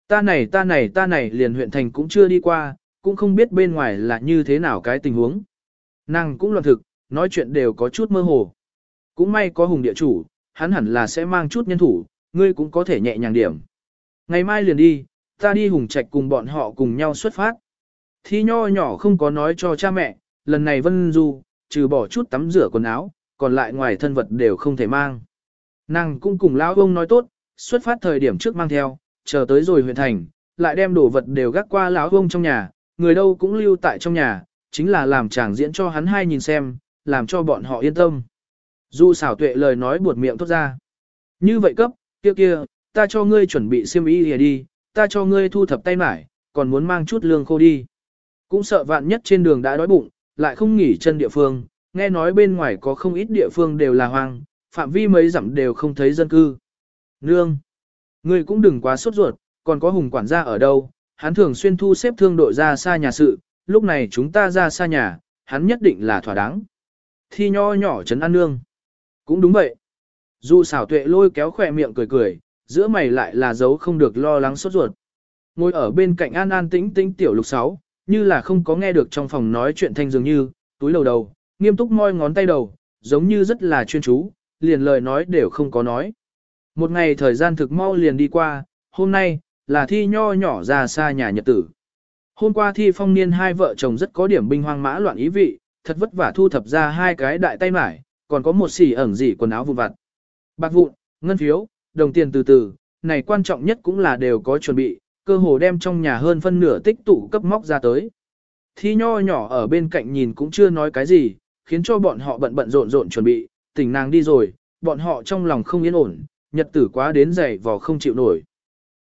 Ta này ta này ta này liền huyện thành cũng chưa đi qua, cũng không biết bên ngoài là như thế nào cái tình huống. Nàng cũng luận thực, nói chuyện đều có chút mơ hồ. Cũng may có hùng địa chủ, hắn hẳn là sẽ mang chút nhân thủ, ngươi cũng có thể nhẹ nhàng điểm. Ngày mai liền đi, ta đi hùng trạch cùng bọn họ cùng nhau xuất phát. Thi nho nhỏ không có nói cho cha mẹ, lần này Vân Du, trừ bỏ chút tắm rửa quần áo, còn lại ngoài thân vật đều không thể mang. Nàng cũng cùng lão ông nói tốt, xuất phát thời điểm trước mang theo, chờ tới rồi huyện thành, lại đem đồ vật đều gác qua lão ông trong nhà, người đâu cũng lưu tại trong nhà, chính là làm chàng diễn cho hắn hai nhìn xem, làm cho bọn họ yên tâm. Du xảo tuệ lời nói buột miệng thốt ra. Như vậy cấp, kia kia, ta cho ngươi chuẩn bị xiêm y lìa đi, ta cho ngươi thu thập tay mải, còn muốn mang chút lương khô đi. Cũng sợ vạn nhất trên đường đã đói bụng, lại không nghỉ chân địa phương, nghe nói bên ngoài có không ít địa phương đều là hoang, phạm vi mấy dặm đều không thấy dân cư. Nương, ngươi cũng đừng quá sốt ruột, còn có hùng quản gia ở đâu, hắn thường xuyên thu xếp thương đội ra xa nhà sự, lúc này chúng ta ra xa nhà, hắn nhất định là thỏa đáng. Thi nho nhỏ chấn ăn nương. Cũng đúng vậy. Dù xảo tuệ lôi kéo khỏe miệng cười cười, giữa mày lại là dấu không được lo lắng sốt ruột. Ngồi ở bên cạnh an an tĩnh tĩnh tiểu lục sáu, như là không có nghe được trong phòng nói chuyện thanh dường như, túi đầu đầu, nghiêm túc moi ngón tay đầu, giống như rất là chuyên chú, liền lời nói đều không có nói. Một ngày thời gian thực mau liền đi qua, hôm nay, là thi nho nhỏ ra xa nhà nhật tử. Hôm qua thi phong niên hai vợ chồng rất có điểm binh hoang mã loạn ý vị, thật vất vả thu thập ra hai cái đại tay mải, còn có một xỉ ẩn dị quần áo vụn vặt. Bạc vụn, ngân phiếu, đồng tiền từ từ, này quan trọng nhất cũng là đều có chuẩn bị, cơ hồ đem trong nhà hơn phân nửa tích tụ cấp móc ra tới. Thi nho nhỏ ở bên cạnh nhìn cũng chưa nói cái gì, khiến cho bọn họ bận bận rộn rộn chuẩn bị, tỉnh nàng đi rồi, bọn họ trong lòng không yên ổn, nhật tử quá đến dày vò không chịu nổi.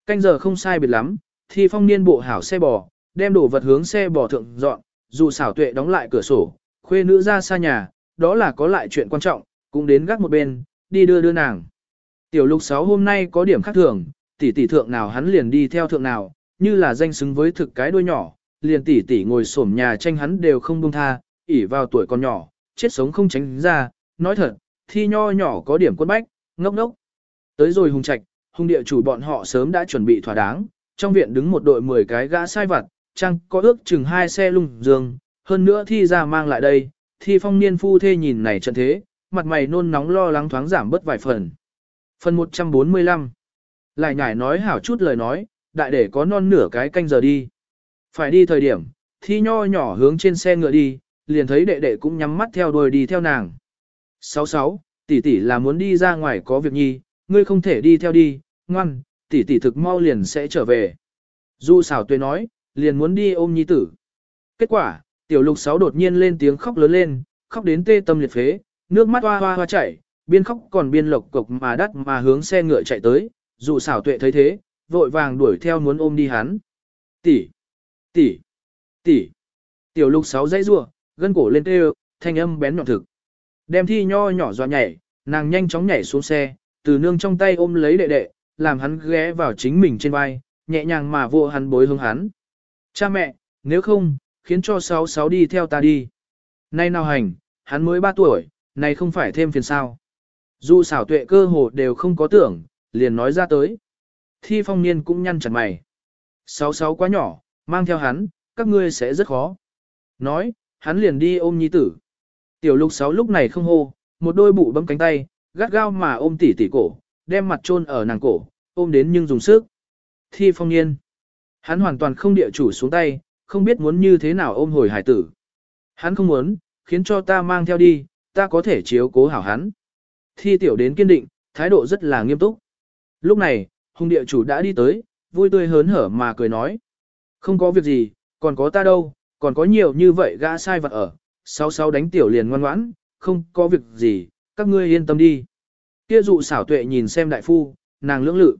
Canh giờ không sai biệt lắm, thi phong niên bộ hảo xe bò, đem đồ vật hướng xe bò thượng dọn, dù xảo tuệ đóng lại cửa sổ, khuê nữ ra xa nhà, đó là có lại chuyện quan trọng, cũng đến gác một bên, đi đưa đưa nàng. Tiểu lục sáu hôm nay có điểm khác thường, tỷ tỷ thượng nào hắn liền đi theo thượng nào, như là danh xứng với thực cái đuôi nhỏ, liền tỷ tỷ ngồi xổm nhà tranh hắn đều không buông tha, ỉ vào tuổi còn nhỏ, chết sống không tránh ra, nói thật, thi nho nhỏ có điểm quân bách, ngốc ngốc. Tới rồi hùng trạch, hùng địa chủ bọn họ sớm đã chuẩn bị thỏa đáng, trong viện đứng một đội 10 cái gã sai vặt, chăng có ước chừng hai xe lung dương, hơn nữa thi ra mang lại đây, thi phong niên phu thê nhìn này trận thế, mặt mày nôn nóng lo lắng thoáng giảm bớt vài phần. Phần 145 Lại nhải nói hảo chút lời nói, đại để có non nửa cái canh giờ đi. Phải đi thời điểm, thi nho nhỏ hướng trên xe ngựa đi, liền thấy đệ đệ cũng nhắm mắt theo đuôi đi theo nàng. 66, tỷ tỷ là muốn đi ra ngoài có việc nhi, ngươi không thể đi theo đi, ngoan, tỷ tỷ thực mau liền sẽ trở về. Du xảo tuệ nói, liền muốn đi ôm nhi tử. Kết quả, tiểu lục sáu đột nhiên lên tiếng khóc lớn lên, khóc đến tê tâm liệt phế, nước mắt hoa hoa hoa chảy, biên khóc còn biên lộc cục mà đắt mà hướng xe ngựa chạy tới, dù xảo tuệ thấy thế, vội vàng đuổi theo muốn ôm đi hắn. Tỷ, tỷ, tỷ, tiểu lục sáu dãy rủa, gân cổ lên tê thanh âm bén nhọn thực. Đem thi nho nhỏ dọa nhảy, nàng nhanh chóng nhảy xuống xe, từ nương trong tay ôm lấy đệ đệ, làm hắn ghé vào chính mình trên vai, nhẹ nhàng mà vô hắn bối hướng hắn. Cha mẹ, nếu không, khiến cho sáu sáu đi theo ta đi. Nay nào hành, hắn mới ba tuổi, này không phải thêm phiền sao. Dù xảo tuệ cơ hồ đều không có tưởng, liền nói ra tới. Thi phong niên cũng nhăn chặt mày. Sáu sáu quá nhỏ, mang theo hắn, các ngươi sẽ rất khó. Nói, hắn liền đi ôm nhi tử. Tiểu lục sáu lúc này không hô, một đôi bụ bấm cánh tay, gắt gao mà ôm tỉ tỉ cổ, đem mặt chôn ở nàng cổ, ôm đến nhưng dùng sức. Thi phong niên. Hắn hoàn toàn không địa chủ xuống tay, không biết muốn như thế nào ôm hồi hải tử. Hắn không muốn, khiến cho ta mang theo đi, ta có thể chiếu cố hảo hắn. Thi tiểu đến kiên định, thái độ rất là nghiêm túc. Lúc này, hùng địa chủ đã đi tới, vui tươi hớn hở mà cười nói. Không có việc gì, còn có ta đâu, còn có nhiều như vậy gã sai vật ở, sau sau đánh tiểu liền ngoan ngoãn, không có việc gì, các ngươi yên tâm đi. Kia dụ xảo tuệ nhìn xem đại phu, nàng lưỡng lự.